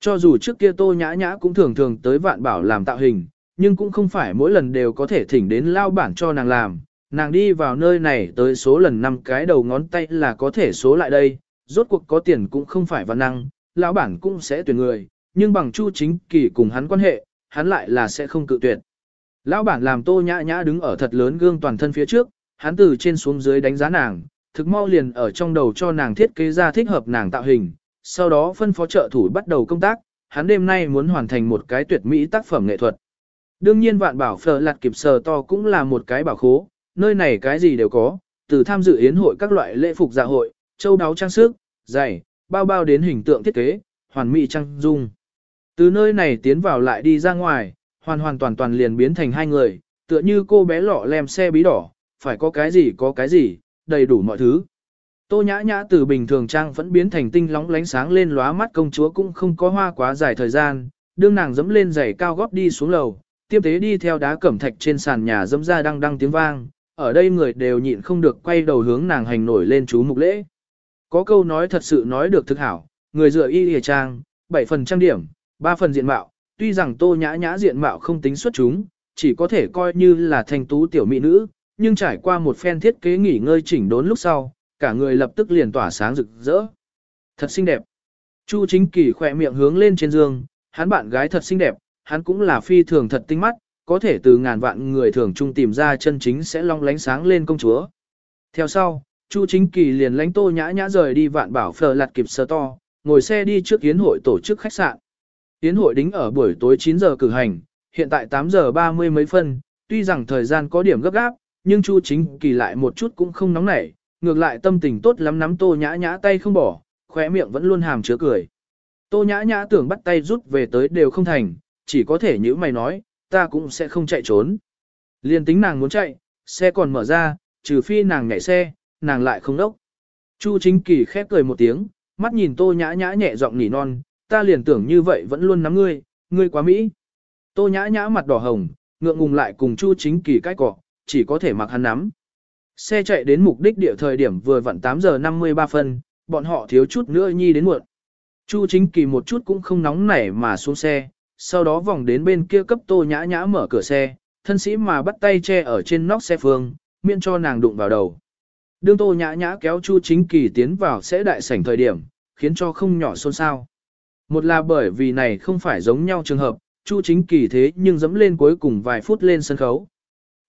Cho dù trước kia tô nhã nhã cũng thường thường tới vạn bảo làm tạo hình, nhưng cũng không phải mỗi lần đều có thể thỉnh đến lao bản cho nàng làm. Nàng đi vào nơi này tới số lần năm cái đầu ngón tay là có thể số lại đây, rốt cuộc có tiền cũng không phải văn năng, lão bản cũng sẽ tuyển người, nhưng bằng chu chính kỳ cùng hắn quan hệ, hắn lại là sẽ không cự tuyệt. Lão bản làm tô nhã nhã đứng ở thật lớn gương toàn thân phía trước, hắn từ trên xuống dưới đánh giá nàng, thực mau liền ở trong đầu cho nàng thiết kế ra thích hợp nàng tạo hình, sau đó phân phó trợ thủ bắt đầu công tác, hắn đêm nay muốn hoàn thành một cái tuyệt mỹ tác phẩm nghệ thuật. Đương nhiên vạn bảo phở lặt kịp sờ to cũng là một cái bảo khố, nơi này cái gì đều có, từ tham dự yến hội các loại lễ phục dạ hội, châu đáo trang sức, giày, bao bao đến hình tượng thiết kế, hoàn mỹ trang dung. Từ nơi này tiến vào lại đi ra ngoài, hoàn hoàn toàn toàn liền biến thành hai người, tựa như cô bé lọ lem xe bí đỏ, phải có cái gì có cái gì, đầy đủ mọi thứ. Tô nhã nhã từ bình thường trang vẫn biến thành tinh lóng lánh sáng lên lóa mắt công chúa cũng không có hoa quá dài thời gian, đương nàng dẫm lên giày cao gót đi xuống lầu, tiếp tế đi theo đá cẩm thạch trên sàn nhà dẫm ra đăng đăng tiếng vang, ở đây người đều nhịn không được quay đầu hướng nàng hành nổi lên chú mục lễ. Có câu nói thật sự nói được thực hảo, người dựa y hề trang, 7 phần trang điểm, 3 phần diện mạo, tuy rằng tô nhã nhã diện mạo không tính xuất chúng, chỉ có thể coi như là thành tú tiểu mỹ nữ, nhưng trải qua một phen thiết kế nghỉ ngơi chỉnh đốn lúc sau, cả người lập tức liền tỏa sáng rực rỡ. Thật xinh đẹp. Chu chính kỳ khỏe miệng hướng lên trên giường, hắn bạn gái thật xinh đẹp, hắn cũng là phi thường thật tinh mắt, có thể từ ngàn vạn người thường trung tìm ra chân chính sẽ long lánh sáng lên công chúa. Theo sau, Chu Chính Kỳ liền lánh Tô Nhã Nhã rời đi vạn bảo phờ lạt kịp sơ to, ngồi xe đi trước yến hội tổ chức khách sạn. Yến hội đính ở buổi tối 9 giờ cử hành, hiện tại 8 giờ 30 mấy phân, tuy rằng thời gian có điểm gấp gáp, nhưng Chu Chính Kỳ lại một chút cũng không nóng nảy, ngược lại tâm tình tốt lắm nắm Tô Nhã Nhã tay không bỏ, khóe miệng vẫn luôn hàm chứa cười. Tô Nhã Nhã tưởng bắt tay rút về tới đều không thành, chỉ có thể như mày nói, ta cũng sẽ không chạy trốn. Liên tính nàng muốn chạy, xe còn mở ra, trừ phi nàng nhảy xe, nàng lại không đốc. Chu chính kỳ khép cười một tiếng, mắt nhìn tô nhã nhã nhẹ giọng nỉ non, ta liền tưởng như vậy vẫn luôn nắm ngươi, ngươi quá mỹ. Tô nhã nhã mặt đỏ hồng, ngượng ngùng lại cùng chu chính kỳ cách cọ, chỉ có thể mặc hắn nắm. Xe chạy đến mục đích địa thời điểm vừa vặn 8 giờ 53 phân, bọn họ thiếu chút nữa nhi đến muộn. Chu chính kỳ một chút cũng không nóng nảy mà xuống xe, sau đó vòng đến bên kia cấp tô nhã nhã mở cửa xe, thân sĩ mà bắt tay che ở trên nóc xe phương, miễn cho nàng đụng vào đầu. Đương tô nhã nhã kéo chu chính kỳ tiến vào sẽ đại sảnh thời điểm, khiến cho không nhỏ xôn xao. Một là bởi vì này không phải giống nhau trường hợp, chu chính kỳ thế nhưng dẫm lên cuối cùng vài phút lên sân khấu.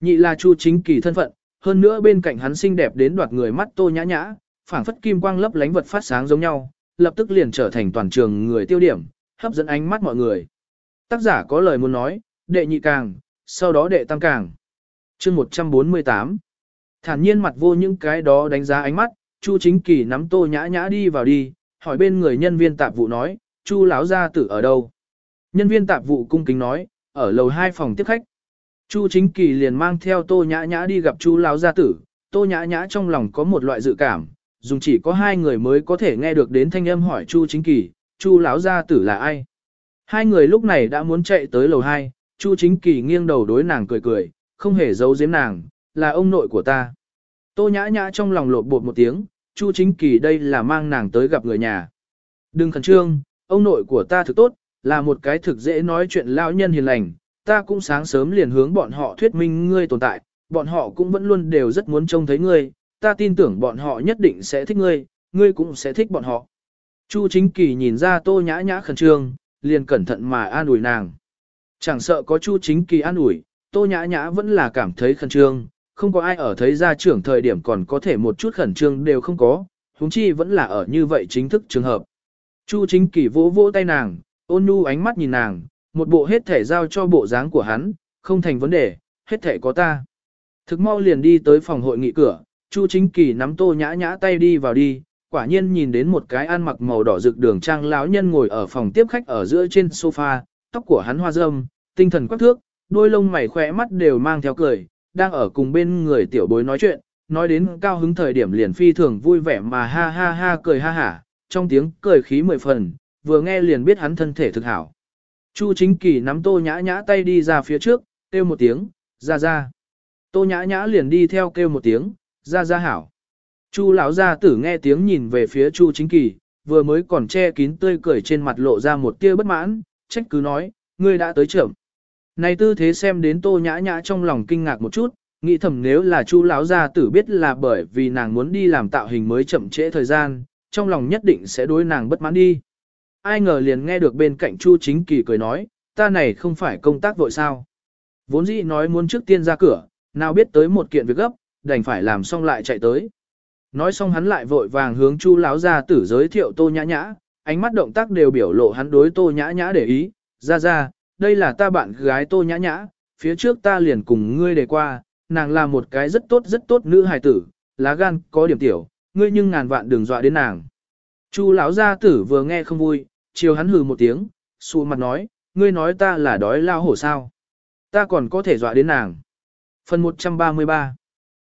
Nhị là chu chính kỳ thân phận, hơn nữa bên cạnh hắn xinh đẹp đến đoạt người mắt tô nhã nhã, phảng phất kim quang lấp lánh vật phát sáng giống nhau, lập tức liền trở thành toàn trường người tiêu điểm, hấp dẫn ánh mắt mọi người. Tác giả có lời muốn nói, đệ nhị càng, sau đó đệ tam càng. chương 148 Thản nhiên mặt vô những cái đó đánh giá ánh mắt, Chu Chính Kỳ nắm tô nhã nhã đi vào đi, hỏi bên người nhân viên tạp vụ nói, Chu lão gia tử ở đâu? Nhân viên tạp vụ cung kính nói, ở lầu 2 phòng tiếp khách. Chu Chính Kỳ liền mang theo tô nhã nhã đi gặp Chu lão gia tử, tô nhã nhã trong lòng có một loại dự cảm, dùng chỉ có hai người mới có thể nghe được đến thanh âm hỏi Chu Chính Kỳ, Chu lão gia tử là ai? Hai người lúc này đã muốn chạy tới lầu 2, Chu Chính Kỳ nghiêng đầu đối nàng cười cười, không hề giấu giếm nàng, là ông nội của ta. Tô nhã nhã trong lòng lột bột một tiếng, Chu Chính Kỳ đây là mang nàng tới gặp người nhà. Đừng khẩn trương, ông nội của ta thực tốt, là một cái thực dễ nói chuyện lao nhân hiền lành, ta cũng sáng sớm liền hướng bọn họ thuyết minh ngươi tồn tại, bọn họ cũng vẫn luôn đều rất muốn trông thấy ngươi, ta tin tưởng bọn họ nhất định sẽ thích ngươi, ngươi cũng sẽ thích bọn họ. Chu Chính Kỳ nhìn ra Tô Nhã Nhã khẩn trương, liền cẩn thận mà an ủi nàng. Chẳng sợ có Chu Chính Kỳ an ủi, Tô Nhã Nhã vẫn là cảm thấy khẩn trương, không có ai ở thấy gia trưởng thời điểm còn có thể một chút khẩn trương đều không có, huống chi vẫn là ở như vậy chính thức trường hợp. Chu Chính Kỳ vỗ vỗ tay nàng, ôn nhu ánh mắt nhìn nàng, một bộ hết thể giao cho bộ dáng của hắn, không thành vấn đề, hết thể có ta. Thực mau liền đi tới phòng hội nghị cửa, Chu Chính Kỳ nắm Tô Nhã Nhã tay đi vào đi, quả nhiên nhìn đến một cái ăn mặc màu đỏ rực đường trang lão nhân ngồi ở phòng tiếp khách ở giữa trên sofa, tóc của hắn hoa râm, tinh thần quắc thước, đôi lông mày khỏe mắt đều mang theo cười, đang ở cùng bên người tiểu bối nói chuyện, nói đến cao hứng thời điểm liền phi thường vui vẻ mà ha ha ha cười ha hả, trong tiếng cười khí mười phần, vừa nghe liền biết hắn thân thể thực hảo. Chu chính kỳ nắm tô nhã nhã tay đi ra phía trước, kêu một tiếng, ra ra. Tô nhã nhã liền đi theo kêu một tiếng, ra ra hảo. Chu lão gia tử nghe tiếng nhìn về phía Chu Chính Kỳ, vừa mới còn che kín tươi cười trên mặt lộ ra một tia bất mãn, trách cứ nói, ngươi đã tới trưởng. Này tư thế xem đến Tô Nhã Nhã trong lòng kinh ngạc một chút, nghĩ thầm nếu là Chu lão gia tử biết là bởi vì nàng muốn đi làm tạo hình mới chậm trễ thời gian, trong lòng nhất định sẽ đối nàng bất mãn đi. Ai ngờ liền nghe được bên cạnh Chu Chính Kỳ cười nói, ta này không phải công tác vội sao. Vốn dĩ nói muốn trước tiên ra cửa, nào biết tới một kiện việc gấp, đành phải làm xong lại chạy tới. Nói xong hắn lại vội vàng hướng Chu lão gia tử giới thiệu Tô Nhã Nhã, ánh mắt động tác đều biểu lộ hắn đối Tô Nhã Nhã để ý, Gia Gia, đây là ta bạn gái Tô Nhã Nhã, phía trước ta liền cùng ngươi đề qua, nàng là một cái rất tốt rất tốt nữ hài tử, lá gan có điểm tiểu, ngươi nhưng ngàn vạn đừng dọa đến nàng. Chu lão gia tử vừa nghe không vui, chiều hắn hừ một tiếng, xù mặt nói, ngươi nói ta là đói lao hổ sao? Ta còn có thể dọa đến nàng. Phần 133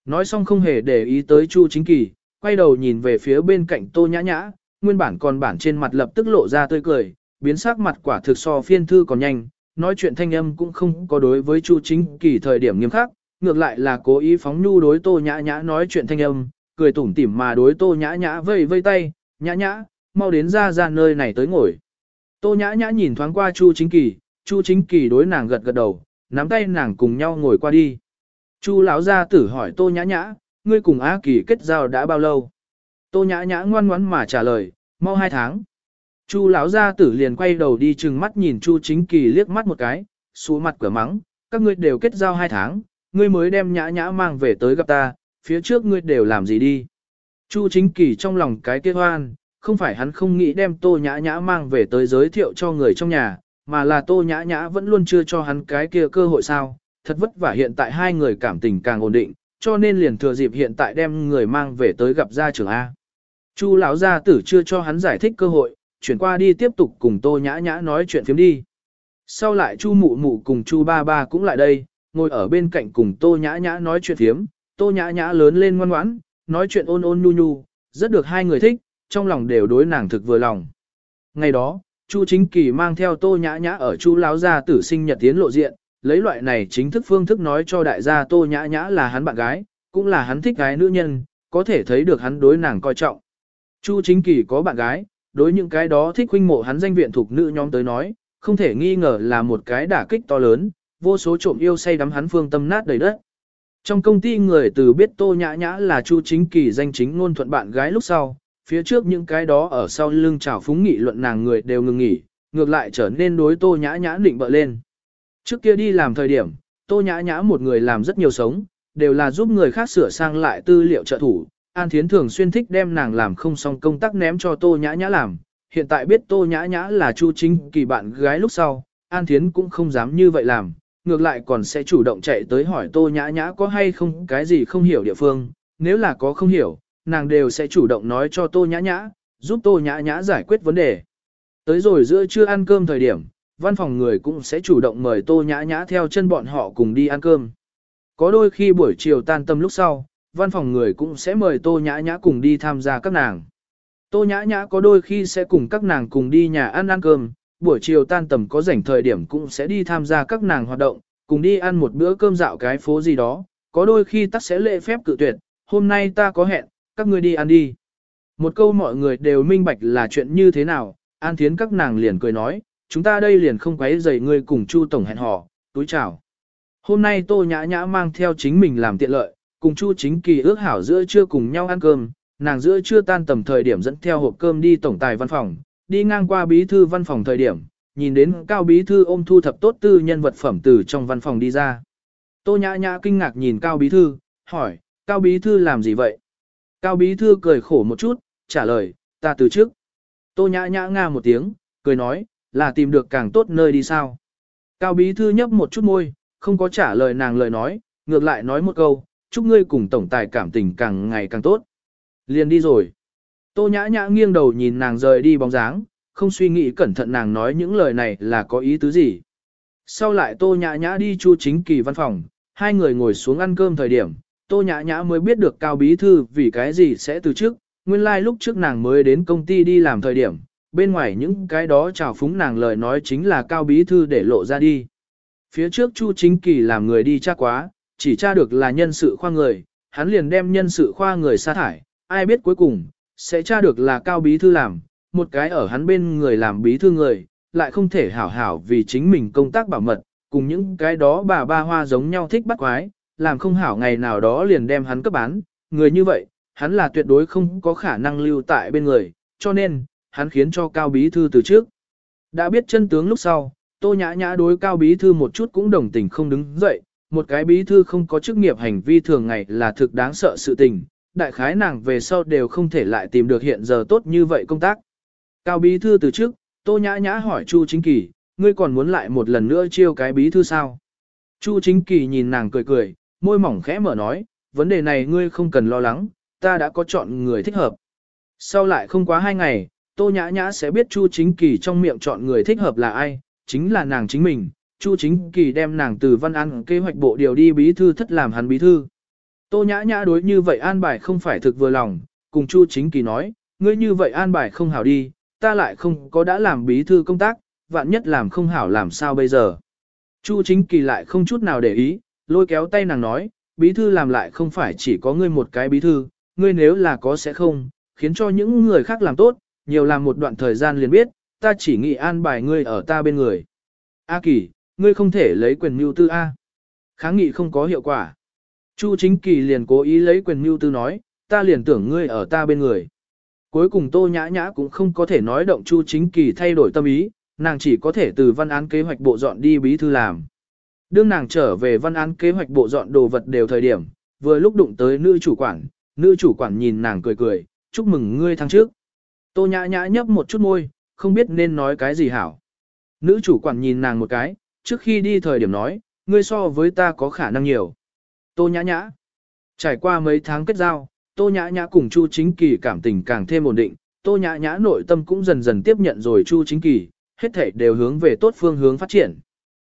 Nói xong không hề để ý tới Chu Chính Kỳ, quay đầu nhìn về phía bên cạnh Tô Nhã Nhã, nguyên bản còn bản trên mặt lập tức lộ ra tươi cười, biến sắc mặt quả thực so phiên thư còn nhanh, nói chuyện thanh âm cũng không có đối với Chu Chính Kỳ thời điểm nghiêm khắc, ngược lại là cố ý phóng nhu đối Tô Nhã Nhã nói chuyện thanh âm, cười tủm tỉm mà đối Tô Nhã Nhã vây vây tay, "Nhã Nhã, mau đến ra ra nơi này tới ngồi." Tô Nhã Nhã nhìn thoáng qua Chu Chính Kỳ, Chu Chính Kỳ đối nàng gật gật đầu, nắm tay nàng cùng nhau ngồi qua đi. Chu lão gia tử hỏi Tô Nhã Nhã, ngươi cùng A Kỳ kết giao đã bao lâu? Tô Nhã Nhã ngoan ngoãn mà trả lời, mau hai tháng. Chu lão gia tử liền quay đầu đi chừng mắt nhìn Chu Chính Kỳ liếc mắt một cái, xuống mặt cửa mắng, các ngươi đều kết giao hai tháng, ngươi mới đem Nhã Nhã mang về tới gặp ta, phía trước ngươi đều làm gì đi? Chu Chính Kỳ trong lòng cái kia hoan, không phải hắn không nghĩ đem Tô Nhã Nhã mang về tới giới thiệu cho người trong nhà, mà là Tô Nhã Nhã vẫn luôn chưa cho hắn cái kia cơ hội sao, thật vất vả hiện tại hai người cảm tình càng ổn định, cho nên liền thừa dịp hiện tại đem người mang về tới gặp gia trưởng A. Chu lão gia tử chưa cho hắn giải thích cơ hội, chuyển qua đi tiếp tục cùng Tô Nhã Nhã nói chuyện phiếm đi. Sau lại Chu mụ mụ cùng Chu ba ba cũng lại đây, ngồi ở bên cạnh cùng Tô Nhã Nhã nói chuyện phiếm, Tô Nhã Nhã lớn lên ngoan ngoãn, nói chuyện ôn ôn nhu nhu, rất được hai người thích, trong lòng đều đối nàng thực vừa lòng. Ngày đó, Chu Chính Kỳ mang theo Tô Nhã Nhã ở Chu lão gia tử sinh nhật tiến lộ diện, lấy loại này chính thức phương thức nói cho đại gia Tô Nhã Nhã là hắn bạn gái, cũng là hắn thích gái nữ nhân, có thể thấy được hắn đối nàng coi trọng. Chu Chính Kỳ có bạn gái, đối những cái đó thích huynh mộ hắn danh viện thuộc nữ nhóm tới nói, không thể nghi ngờ là một cái đả kích to lớn, vô số trộm yêu say đắm hắn phương tâm nát đầy đất. Trong công ty người từ biết Tô Nhã Nhã là Chu Chính Kỳ danh chính ngôn thuận bạn gái lúc sau, phía trước những cái đó ở sau lưng trào phúng nghị luận nàng người đều ngừng nghỉ, ngược lại trở nên đối Tô Nhã Nhã định bợ lên. Trước kia đi làm thời điểm, Tô Nhã Nhã một người làm rất nhiều sống, đều là giúp người khác sửa sang lại tư liệu trợ thủ. An Thiến thường xuyên thích đem nàng làm không xong công tác ném cho Tô Nhã Nhã làm. Hiện tại biết Tô Nhã Nhã là Chu Chính Kỳ bạn gái lúc sau, An Thiến cũng không dám như vậy làm, ngược lại còn sẽ chủ động chạy tới hỏi Tô Nhã Nhã có hay không cái gì không hiểu địa phương, nếu là có không hiểu, nàng đều sẽ chủ động nói cho Tô Nhã Nhã, giúp Tô Nhã Nhã giải quyết vấn đề. Tới rồi giữa trưa ăn cơm thời điểm, văn phòng người cũng sẽ chủ động mời Tô Nhã Nhã theo chân bọn họ cùng đi ăn cơm. Có đôi khi buổi chiều tan tâm lúc sau, văn phòng người cũng sẽ mời Tô Nhã Nhã cùng đi tham gia các nàng. Tô Nhã Nhã có đôi khi sẽ cùng các nàng cùng đi nhà ăn ăn cơm, buổi chiều tan tầm có rảnh thời điểm cũng sẽ đi tham gia các nàng hoạt động, cùng đi ăn một bữa cơm dạo cái phố gì đó, có đôi khi tắc sẽ lễ phép cự tuyệt, hôm nay ta có hẹn, các ngươi đi ăn đi. Một câu mọi người đều minh bạch là chuyện như thế nào, An Thiến các nàng liền cười nói, chúng ta đây liền không quấy rầy ngươi cùng Chu Tổng hẹn hò, túi chào. Hôm nay Tô Nhã Nhã mang theo chính mình làm tiện lợi, cùng Chu Chính Kỳ ước hảo giữa trưa cùng nhau ăn cơm, nàng giữa trưa tan tầm thời điểm dẫn theo hộp cơm đi tổng tài văn phòng, đi ngang qua bí thư văn phòng thời điểm, nhìn đến cao bí thư ôm thu thập tốt tư nhân vật phẩm từ trong văn phòng đi ra. Tô Nhã Nhã kinh ngạc nhìn cao bí thư, hỏi, cao bí thư làm gì vậy? Cao bí thư cười khổ một chút, trả lời, ta từ trước. Tô Nhã Nhã nga một tiếng, cười nói, là tìm được càng tốt nơi đi sao. Cao bí thư nhấp một chút môi, không có trả lời nàng lời nói, ngược lại nói một câu, chúc ngươi cùng tổng tài cảm tình càng ngày càng tốt. Liền đi rồi. Tô nhã nhã nghiêng đầu nhìn nàng rời đi bóng dáng, không suy nghĩ cẩn thận nàng nói những lời này là có ý tứ gì. Sau lại tô nhã nhã đi chu chính kỳ văn phòng, hai người ngồi xuống ăn cơm thời điểm, tô nhã nhã mới biết được cao bí thư vì cái gì sẽ từ trước, nguyên lai like lúc trước nàng mới đến công ty đi làm thời điểm, bên ngoài những cái đó chào phúng nàng lời nói chính là cao bí thư để lộ ra đi. Phía trước Chu Chính Kỳ làm người đi tra quá, chỉ tra được là nhân sự khoa người, hắn liền đem nhân sự khoa người sa thải, ai biết cuối cùng, sẽ tra được là cao bí thư làm, một cái ở hắn bên người làm bí thư người, lại không thể hảo hảo vì chính mình công tác bảo mật, cùng những cái đó bà ba hoa giống nhau thích bắt quái, làm không hảo ngày nào đó liền đem hắn cấp bán, người như vậy, hắn là tuyệt đối không có khả năng lưu tại bên người, cho nên, hắn khiến cho Cao Bí Thư từ trước. Đã biết chân tướng lúc sau, Tô Nhã Nhã đối Cao Bí Thư một chút cũng đồng tình không đứng dậy, một cái Bí Thư không có chức nghiệp hành vi thường ngày là thực đáng sợ sự tình, đại khái nàng về sau đều không thể lại tìm được hiện giờ tốt như vậy công tác. Cao Bí Thư từ trước, Tô Nhã Nhã hỏi Chu Chính Kỳ, ngươi còn muốn lại một lần nữa chiêu cái Bí Thư sao? Chu Chính Kỳ nhìn nàng cười cười, môi mỏng khẽ mở nói, vấn đề này ngươi không cần lo lắng, ta đã có chọn người thích hợp. Sau lại không quá hai ngày, Tô Nhã Nhã sẽ biết Chu Chính Kỳ trong miệng chọn người thích hợp là ai, chính là nàng chính mình. Chu Chính Kỳ đem nàng từ văn an kế hoạch bộ điều đi bí thư thất làm hắn bí thư. Tô Nhã Nhã đối như vậy an bài không phải thực vừa lòng, cùng Chu Chính Kỳ nói, ngươi như vậy an bài không hảo đi, ta lại không có đã làm bí thư công tác, vạn nhất làm không hảo làm sao bây giờ. Chu Chính Kỳ lại không chút nào để ý, lôi kéo tay nàng nói, bí thư làm lại không phải chỉ có ngươi một cái bí thư, ngươi nếu là có sẽ không, khiến cho những người khác làm tốt, nhiều làm một đoạn thời gian liền biết, ta chỉ nghĩ an bài ngươi ở ta bên người. A Kỳ, ngươi không thể lấy quyền mưu tư A. Kháng nghị không có hiệu quả. Chu chính kỳ liền cố ý lấy quyền mưu tư nói, ta liền tưởng ngươi ở ta bên người. Cuối cùng tô nhã nhã cũng không có thể nói động chu chính kỳ thay đổi tâm ý, nàng chỉ có thể từ văn án kế hoạch bộ dọn đi bí thư làm. Đương nàng trở về văn án kế hoạch bộ dọn đồ vật đều thời điểm, vừa lúc đụng tới nữ chủ quản, nữ chủ quản nhìn nàng cười cười, chúc mừng ngươi thăng trước. Tô nhã nhã nhấp một chút môi, không biết nên nói cái gì hảo. Nữ chủ quản nhìn nàng một cái, trước khi đi thời điểm nói, ngươi so với ta có khả năng nhiều. Tô nhã nhã. Trải qua mấy tháng kết giao, Tô nhã nhã cùng Chu Chính Kỳ cảm tình càng thêm ổn định, Tô nhã nhã nội tâm cũng dần dần tiếp nhận rồi Chu Chính Kỳ, hết thảy đều hướng về tốt phương hướng phát triển.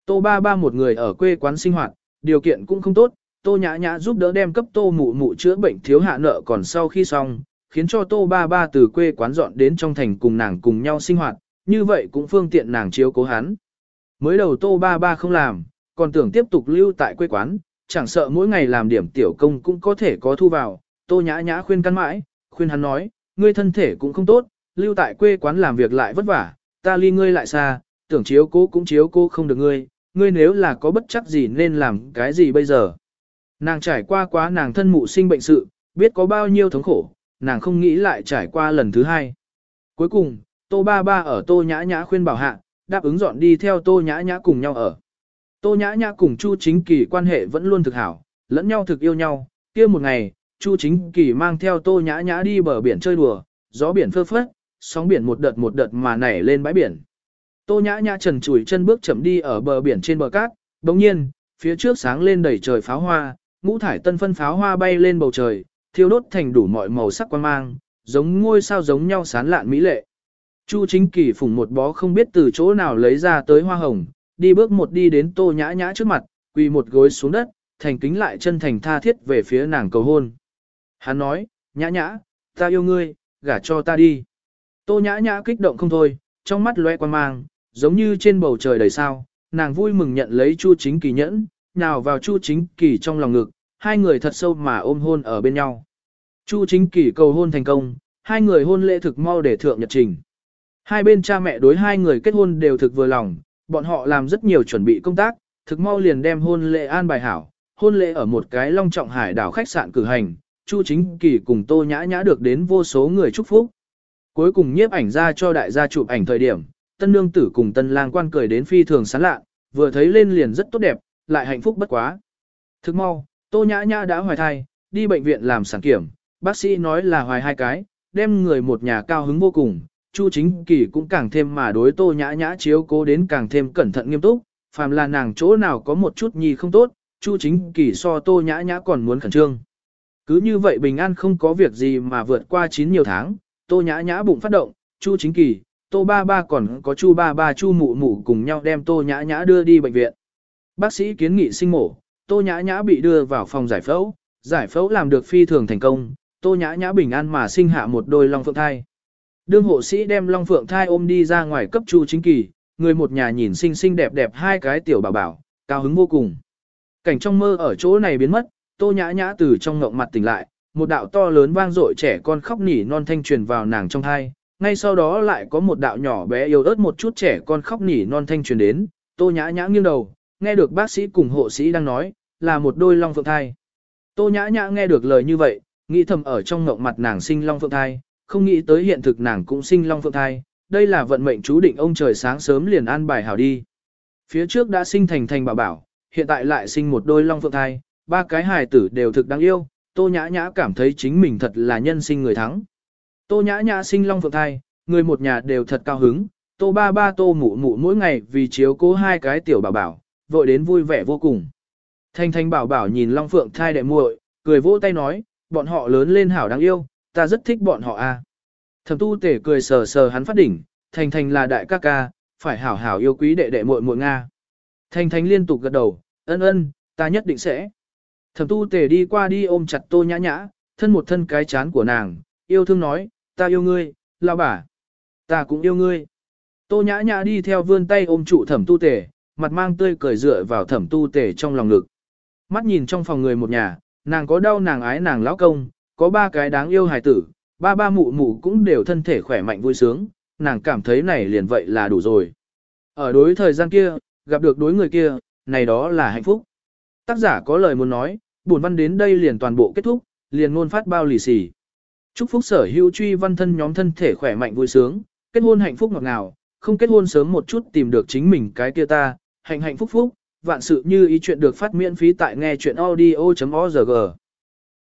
Tô ba ba một người ở quê quán sinh hoạt, điều kiện cũng không tốt, Tô nhã nhã giúp đỡ đem cấp Tô mụ mụ chữa bệnh thiếu hạ nợ còn sau khi xong, khiến cho Tô ba ba từ quê quán dọn đến trong thành cùng nàng cùng nhau sinh hoạt, như vậy cũng phương tiện nàng chiếu cố hắn. Mới đầu Tô ba ba không làm, còn tưởng tiếp tục lưu tại quê quán, chẳng sợ mỗi ngày làm điểm tiểu công cũng có thể có thu vào. Tô nhã nhã khuyên căn mãi, khuyên hắn nói, ngươi thân thể cũng không tốt, lưu tại quê quán làm việc lại vất vả, ta ly ngươi lại xa, tưởng chiếu cố cũng chiếu cố không được ngươi, ngươi nếu là có bất chắc gì nên làm cái gì bây giờ. Nàng trải qua quá nàng thân mụ sinh bệnh sự, biết có bao nhiêu thống khổ, nàng không nghĩ lại trải qua lần thứ hai. Cuối cùng, Tô Ba Ba ở Tô Nhã Nhã khuyên bảo hạ, đáp ứng dọn đi theo Tô Nhã Nhã cùng nhau ở. Tô Nhã Nhã cùng Chu Chính Kỳ quan hệ vẫn luôn thực hảo, lẫn nhau thực yêu nhau. Kia một ngày, Chu Chính Kỳ mang theo Tô Nhã Nhã đi bờ biển chơi đùa, gió biển phơ phất, sóng biển một đợt một đợt mà nảy lên bãi biển. Tô Nhã Nhã trần trụi chân bước chậm đi ở bờ biển trên bờ cát, đồng nhiên, phía trước sáng lên đầy trời pháo hoa, ngũ thải tân phân pháo hoa bay lên bầu trời, thiêu đốt thành đủ mọi màu sắc quan mang, giống ngôi sao giống nhau sán lạn mỹ lệ. Chu chính kỳ phùng một bó không biết từ chỗ nào lấy ra tới hoa hồng, đi bước một đi đến tô nhã nhã trước mặt, quỳ một gối xuống đất, thành kính lại chân thành tha thiết về phía nàng cầu hôn. Hắn nói, nhã nhã, ta yêu ngươi, gả cho ta đi. Tô nhã nhã kích động không thôi, trong mắt loe quan mang, giống như trên bầu trời đầy sao, nàng vui mừng nhận lấy chu chính kỳ nhẫn, nào vào chu chính kỳ trong lòng ngực, hai người thật sâu mà ôm hôn ở bên nhau. Chu chính Kỷ cầu hôn thành công, hai người hôn lễ thực mau để thượng nhật trình. Hai bên cha mẹ đối hai người kết hôn đều thực vừa lòng, bọn họ làm rất nhiều chuẩn bị công tác, thực mau liền đem hôn lễ an bài hảo, hôn lễ ở một cái long trọng hải đảo khách sạn cử hành, Chu Chính Kỳ cùng Tô Nhã Nhã được đến vô số người chúc phúc. Cuối cùng nhiếp ảnh ra cho đại gia chụp ảnh thời điểm, tân nương tử cùng tân lang quan cười đến phi thường sán lạ, vừa thấy lên liền rất tốt đẹp, lại hạnh phúc bất quá. Thức mau, Tô Nhã Nhã đã hoài thai, đi bệnh viện làm sản kiểm, bác sĩ nói là hoài hai cái, đem người một nhà cao hứng vô cùng, Chu Chính Kỳ cũng càng thêm mà đối Tô Nhã Nhã chiếu cố đến càng thêm cẩn thận nghiêm túc, phàm là nàng chỗ nào có một chút nhi không tốt, Chu Chính Kỳ so Tô Nhã Nhã còn muốn khẩn trương. Cứ như vậy bình an không có việc gì mà vượt qua chín nhiều tháng, Tô Nhã Nhã bụng phát động, Chu Chính Kỳ, Tô Ba Ba còn có Chu Ba Ba Chu Mụ Mụ cùng nhau đem Tô Nhã Nhã đưa đi bệnh viện. Bác sĩ kiến nghị sinh mổ, Tô Nhã Nhã bị đưa vào phòng giải phẫu, giải phẫu làm được phi thường thành công, Tô Nhã Nhã bình an mà sinh hạ một đôi long phượng thai. Đương hộ sĩ đem Long Phượng thai ôm đi ra ngoài cấp Chu Chính Kỳ, người một nhà nhìn xinh xinh đẹp đẹp hai cái tiểu bảo bảo, cao hứng vô cùng. Cảnh trong mơ ở chỗ này biến mất, Tô Nhã Nhã từ trong ngộng mặt tỉnh lại, một đạo to lớn vang dội trẻ con khóc nỉ non thanh truyền vào nàng trong thai, ngay sau đó lại có một đạo nhỏ bé yếu ớt một chút trẻ con khóc nỉ non thanh truyền đến, Tô Nhã Nhã nghiêng đầu, nghe được bác sĩ cùng hộ sĩ đang nói, là một đôi long phượng thai. Tô Nhã Nhã nghe được lời như vậy, nghĩ thầm ở trong ngộng mặt nàng sinh long phượng thai, không nghĩ tới hiện thực nàng cũng sinh long phượng thai, đây là vận mệnh chú định ông trời sáng sớm liền an bài hảo đi. Phía trước đã sinh thành thành bảo bảo, hiện tại lại sinh một đôi long phượng thai, ba cái hài tử đều thực đáng yêu, tô nhã nhã cảm thấy chính mình thật là nhân sinh người thắng. Tô nhã nhã sinh long phượng thai, người một nhà đều thật cao hứng, tô ba ba tô mụ mụ mỗi ngày vì chiếu cố hai cái tiểu bảo bảo, vội đến vui vẻ vô cùng. Thanh thanh bảo bảo nhìn long phượng thai đệ muội, cười vỗ tay nói, bọn họ lớn lên hảo đáng yêu, ta rất thích bọn họ a. Thẩm tu tể cười sờ sờ hắn phát đỉnh, Thanh Thanh là đại ca ca, phải hảo hảo yêu quý đệ đệ muội muội Nga. Thanh Thanh liên tục gật đầu, ân ân, ta nhất định sẽ. Thẩm tu tể đi qua đi ôm chặt tô nhã nhã, thân một thân cái chán của nàng, yêu thương nói, ta yêu ngươi, lão bà. Ta cũng yêu ngươi. Tô nhã nhã đi theo vươn tay ôm trụ thẩm tu tể, mặt mang tươi cười dựa vào thẩm tu tể trong lòng ngực. Mắt nhìn trong phòng người một nhà, nàng có đau nàng ái nàng lão công, có ba cái đáng yêu hài tử, ba ba mụ mụ cũng đều thân thể khỏe mạnh vui sướng, nàng cảm thấy này liền vậy là đủ rồi. Ở đối thời gian kia, gặp được đối người kia, này đó là hạnh phúc. Tác giả có lời muốn nói, buồn văn đến đây liền toàn bộ kết thúc, liền ngôn phát bao lì xì. Chúc phúc sở hữu truy văn thân nhóm thân thể khỏe mạnh vui sướng, kết hôn hạnh phúc ngọt ngào, không kết hôn sớm một chút tìm được chính mình cái kia ta, hạnh hạnh phúc phúc, vạn sự như ý chuyện được phát miễn phí tại nghe chuyện audio.org.